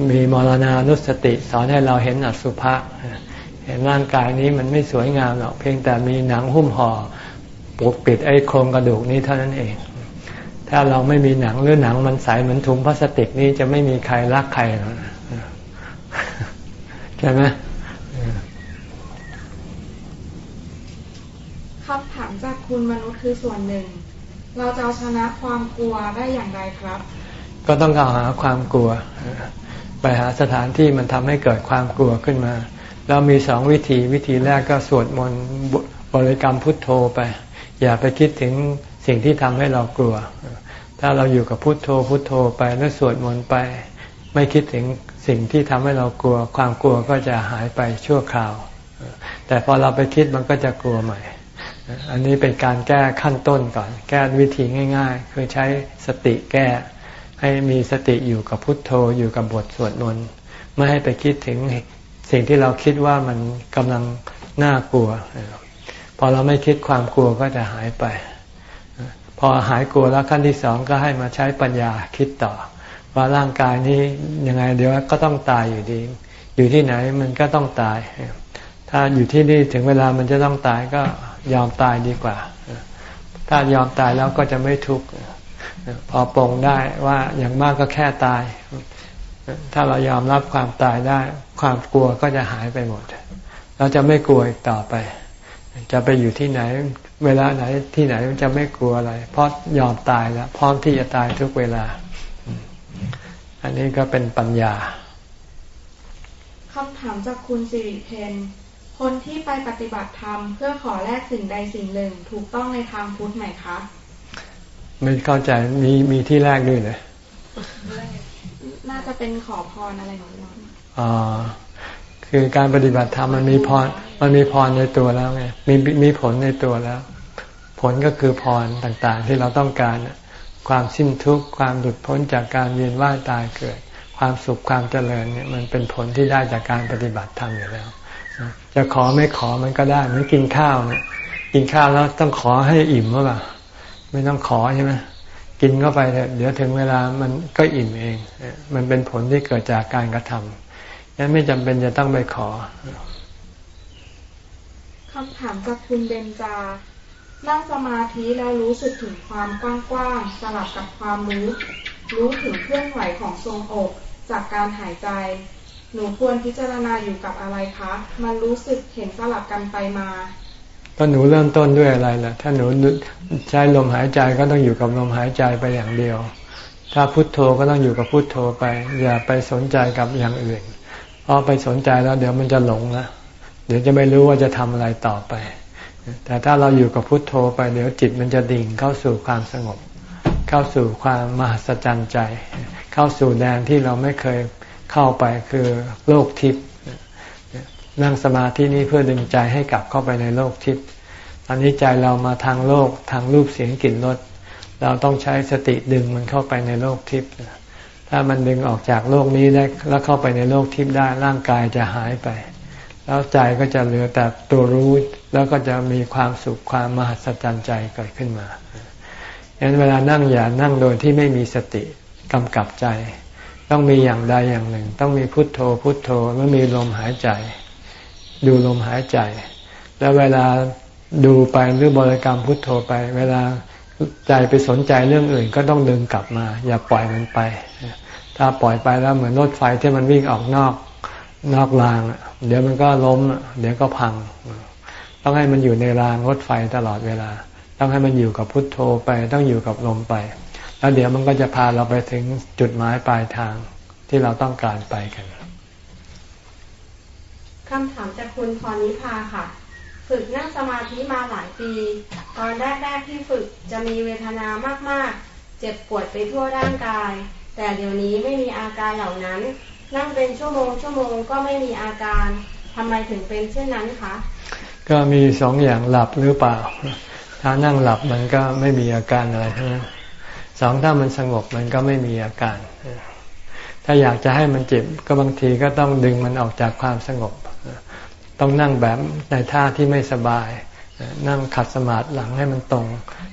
มีมรณานุสติ สอนให้เราเห็นอสุภะเห็นร่างกายนี้มันไม่สวยงามหรอกเพียงแต่มีหนังหุ้มห่อปกปิดไอ้โครงกระดูกนี้เท่านั้นเอง ถ้าเราไม่มีหนังหรือหนังมันใสเหมือนถุงพลาสติกนี้จะไม่มีใครรักใครหรอกใช่ไหมคำถามจากคุณมนุษย์คือส่วนหนึ่ง เราจะเอาชนะความกลัวได้อย่างไรครับ ก็ต้องการหาความกลัว ไปหาสถานที่มันทำให้เกิดความกลัวขึ้นมาเรามีสองวิธีวิธีแรกก็สวดมนต์บริกรรมพุทโธไป อย่าไปคิดถึงสิ่งที่ทำให้เรากลัว ถ้าเราอยู่กับพุทโธพุทโธไปแล้วสวดมนต์ไป ไม่คิดถึงสิ่งที่ทำให้เรากลัว ความกลัวก็จะหายไปชั่วคราว แต่พอเราไปคิดมันก็จะกลัวใหม่ อันนี้เป็นการแก้ขั้นต้นก่อน แก้วิธีง่าย ๆ คือใช้สติแก้ ให้มีสติอยู่กับพุทโธอยู่กับบทสวดมนต์ไม่ให้ไปคิดถึงสิ่งที่เราคิดว่ามันกำลังน่ากลัว พอเราไม่คิดความกลัวก็จะหายไป พอหายกลัวแล้วขั้นที่สองก็ให้มาใช้ปัญญาคิดต่อ ว่าร่างกายนี้ยังไงเดี๋ยวก็ต้องตายอยู่ดี อยู่ที่ไหนมันก็ต้องตาย ถ้าอยู่ที่นี่ถึงเวลามันจะต้องตายก็ยอมตายดีกว่า ถ้ายอมตายแล้วก็จะไม่ทุกข์ พอปรงได้ว่าอย่างมากก็แค่ตาย ถ้าเรายอมรับความตายได้ ความกลัวก็จะหายไปหมด เราจะไม่กลัวอีกต่อไป จะไปอยู่ที่ไหน เวลาไหนที่ไหนจะไม่กลัวอะไร เพราะยอมตายแล้วพร้อมที่จะตายทุกเวลา อันนี้ก็เป็นปัญญาคำถามจากคุณสิริเพนคนที่ไปปฏิบัติธรรมเพื่อขอแลกสิ่งใดสิ่งหนึ่ง ถูกต้องในทางพุทธไหมคะ ไม่เข้าใจมีมีที่แรกด้วยเลยน่าจะเป็นขอพรอะไรของเราอ๋อคือการปฏิบัติธรรมมันมีพร มันมีพรในตัวแล้วไงมีมีผลในตัวแล้ว ผลก็คือพรต่างๆ ที่เราต้องการความสิ้นทุกข์ความหลุดพ้นจากการเวียนว่ายตายเกิด ความสุขความเจริญเนี่ยมันเป็นผลที่ได้จากการปฏิบัติธรรมอยู่แล้วจะขอไม่ขอมันก็ได้เหมือนกินข้าวเนี่ยกินข้าวแล้วต้องขอให้อิ่มหรือเปล่า ไม่ต้องขอใช่ไหมกินเข้าไปเดี๋ยวถึงเวลามันก็อิ่มเอง มันเป็นผลที่เกิดจากการกระทำยังไม่จำเป็นจะต้องไปขอคำถามจากคุณเบนจา นั่งสมาธิแล้วรู้สึกถึงความกว้างๆสลับกับความรู้รู้ถึงเคลื่อนไหวของทรงอกจากการหายใจ หนูควรพิจารณาอยู่กับอะไรคะ มันรู้สึกเห็นสลับกันไปมา ก็หนูเริ่มต้นด้วยอะไรล่ะ ถ้าหนูใช้ลมหายใจก็ต้องอยู่กับลมหายใจไปอย่างเดียว ถ้าพุทโธก็ต้องอยู่กับพุทโธไป อย่าไปสนใจกับอย่างอื่นเพราะไปสนใจแล้ว เดี๋ยวมันจะหลงนะเดี๋ยวจะไม่รู้ว่าจะทำอะไรต่อไป แต่ถ้าเราอยู่กับพุทโธไปเดี๋ยวจิตมันจะดิ่งเข้าสู่ความสงบ เข้าสู่ความมหัศจรรย์ใจ เข้าสู่แดนที่เราไม่เคยเข้าไปคือโลกทิพย์ นั่งสมาธินี้เพื่อดึงใจให้กลับเข้าไปในโลกทิพย์ตอนนี้ใจเรามาทางโลกทางรูปเสียงกลิ่นรสเราต้องใช้สติดึงมันเข้าไปในโลกทิพย์ถ้ามันดึงออกจากโลกนี้ได้แล้วเข้าไปในโลกทิพย์ได้ร่างกายจะหายไป แล้วใจก็จะเหลือแต่ตัวรู้แล้วก็จะมีความสุขความมหัศจรรย์ใจเกิดขึ้นมาดังนั้นเวลานั่งอย่านั่งโดยที่ไม่มีสติกำกับใจ ต้องมีอย่างใดอย่างหนึ่ง ต้องมีพุทโธพุทโธแล้วมีลมหายใจ ดูลมหายใจ แล้วเวลาดูไปหรือบริกรรมพุทโธไป เวลาใจไปสนใจเรื่องอื่น ก็ต้องดึงกลับมา อย่าปล่อยมันไป ถ้าปล่อยไปแล้วเหมือนรถไฟที่มันวิ่งออกนอกนอกราง เดี๋ยวมันก็ล้ม เดี๋ยวก็พัง ต้องให้มันอยู่ในรางรถไฟตลอดเวลา ต้องให้มันอยู่กับพุทโธไป ต้องอยู่กับลมไป แล้วเดี๋ยวมันก็จะพาเราไปถึงจุดหมายปลายทางที่เราต้องการไปกัน คำถามจากคุณพรนิพาค่ะ ฝึกนั่งสมาธิมาหลายปี ตอนแรกๆที่ฝึกจะมีเวทนามากๆ เจ็บปวดไปทั่วร่างกาย แต่เดี๋ยวนี้ไม่มีอาการเหล่านั้น นั่งเป็นชั่วโมงชั่วโมงก็ไม่มีอาการทำไมถึงเป็นเช่นนั้นคะ ก็มีสองอย่างหลับหรือเปล่า ถ้านั่งหลับมันก็ไม่มีอาการอะไรทั้งนั้นสองถ้ามันสงบมันก็ไม่มีอาการ ถ้าอยากจะให้มันเจ็บก็บางทีก็ต้องดึงมันออกจากความสงบ ต้องนั่งแบบในท่าที่ไม่สบาย นั่งขัดสมาธิหลังให้มันตรง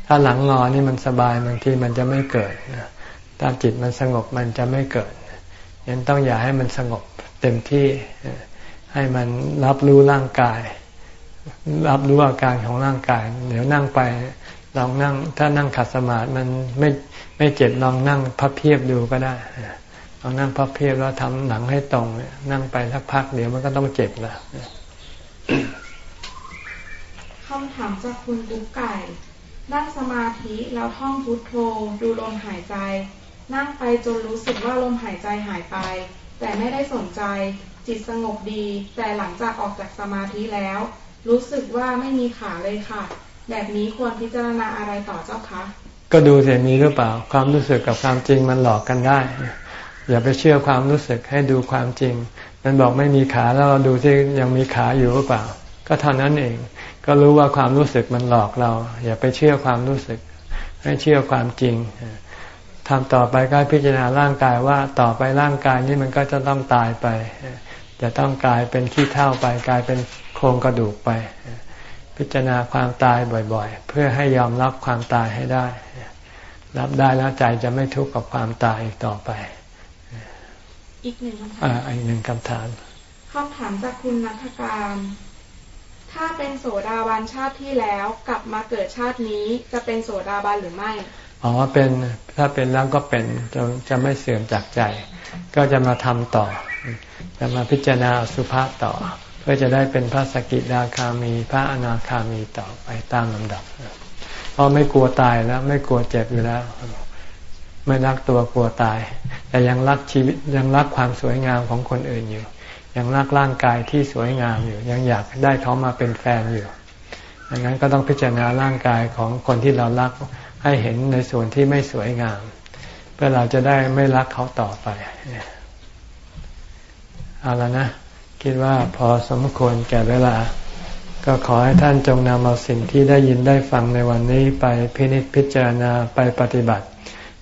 ถ้าหลังงอนี่มันสบายบางทีมันจะไม่เกิดถ้าจิตมันสงบมันจะไม่เกิดยังต้องอย่าให้มันสงบเต็มที่ให้มันรับรู้ร่างกาย รับรู้อาการของร่างกาย เดี๋ยวนั่งไปลองนั่ง ถ้านั่งขัดสมาธิมันไม่ไม่เจ็บลองนั่งพับเพียบดูก็ได้ลองนั่งพับเพียบแล้วทำหนังให้ตรงนั่งไปสักพักเดี๋ยวมันก็ต้องเจ็บแล้ว คำถามจากคุณกุ๊กไก่ นั่งสมาธิแล้วท่องพุทโธ ดูลมหายใจ นั่งไปจนรู้สึกว่าลมหายใจหายไป แต่ไม่ได้สนใจ จิตสงบดี แต่หลังจากออกจากสมาธิแล้ว รู้สึกว่าไม่มีขาเลยค่ะ แบบนี้ควรพิจารณาอะไรต่อเจ้าคะ ก็ดูเสียมีหรือเปล่า ความรู้สึกกับความจริงมันหลอกกันได้ อย่าไปเชื่อความรู้สึกให้ดูความจริง มันบอกไม่มีขาแล้วเราดูที่ยังมีขาอยู่หรือเปล่า ก็เท่านั้นเอง ก็รู้ว่าความรู้สึกมันหลอกเรา อย่าไปเชื่อความรู้สึก ให้เชื่อความจริงทำต่อไปก็พิจารณาร่างกายว่าต่อไปร่างกายนี้มันก็จะต้องตายไป จะต้องกลายเป็นขี้เท่าไปกลายเป็นโครงกระดูกไป พิจารณาความตายบ่อยๆ เพื่อให้ยอมรับความตายให้ได้ รับได้แล้วใจจะไม่ทุกข์กับความตายอีกต่อไป อีกหนึ่งคำถามอ่าอีกหนึ่งคำถามคำถามจากคุณนัทการ ถ้าเป็นโสดาบันชาติที่แล้วกลับมาเกิดชาตินี้จะเป็นโสดาบันหรือไม่อ๋อเป็นถ้าเป็นแล้วก็เป็นจะจะไม่เสื่อมจากใจ ก็จะมาทำต่อ จะมาพิจารณาสุภาษต่อ เพื่อจะได้เป็นพระสกิทาคามี พระอนาคามีต่อไปตามลำดับเพราะไม่กลัวตายแล้วไม่กลัวเจ็บอยู่แล้ว ไม่รักตัวกลัวตาย แต่ยังรักชีวิตยังรักความสวยงามของคนอื่นอยู่ ยังรักร่างกายที่สวยงามอยู่ ยังอยากได้เขามาเป็นแฟนอยู่ดังนั้นก็ต้องพิจารณาร่างกายของคนที่เรารักให้เห็นในส่วนที่ไม่สวยงาม เพื่อเราจะได้ไม่รักเขาต่อไปเอาละนะ คิดว่าพอสมควรแก่เวลา ก็ขอให้ท่านจงนำเอาสิ่งที่ได้ยินได้ฟังในวันนี้ไปพินิจพิจารณาไปปฏิบัติ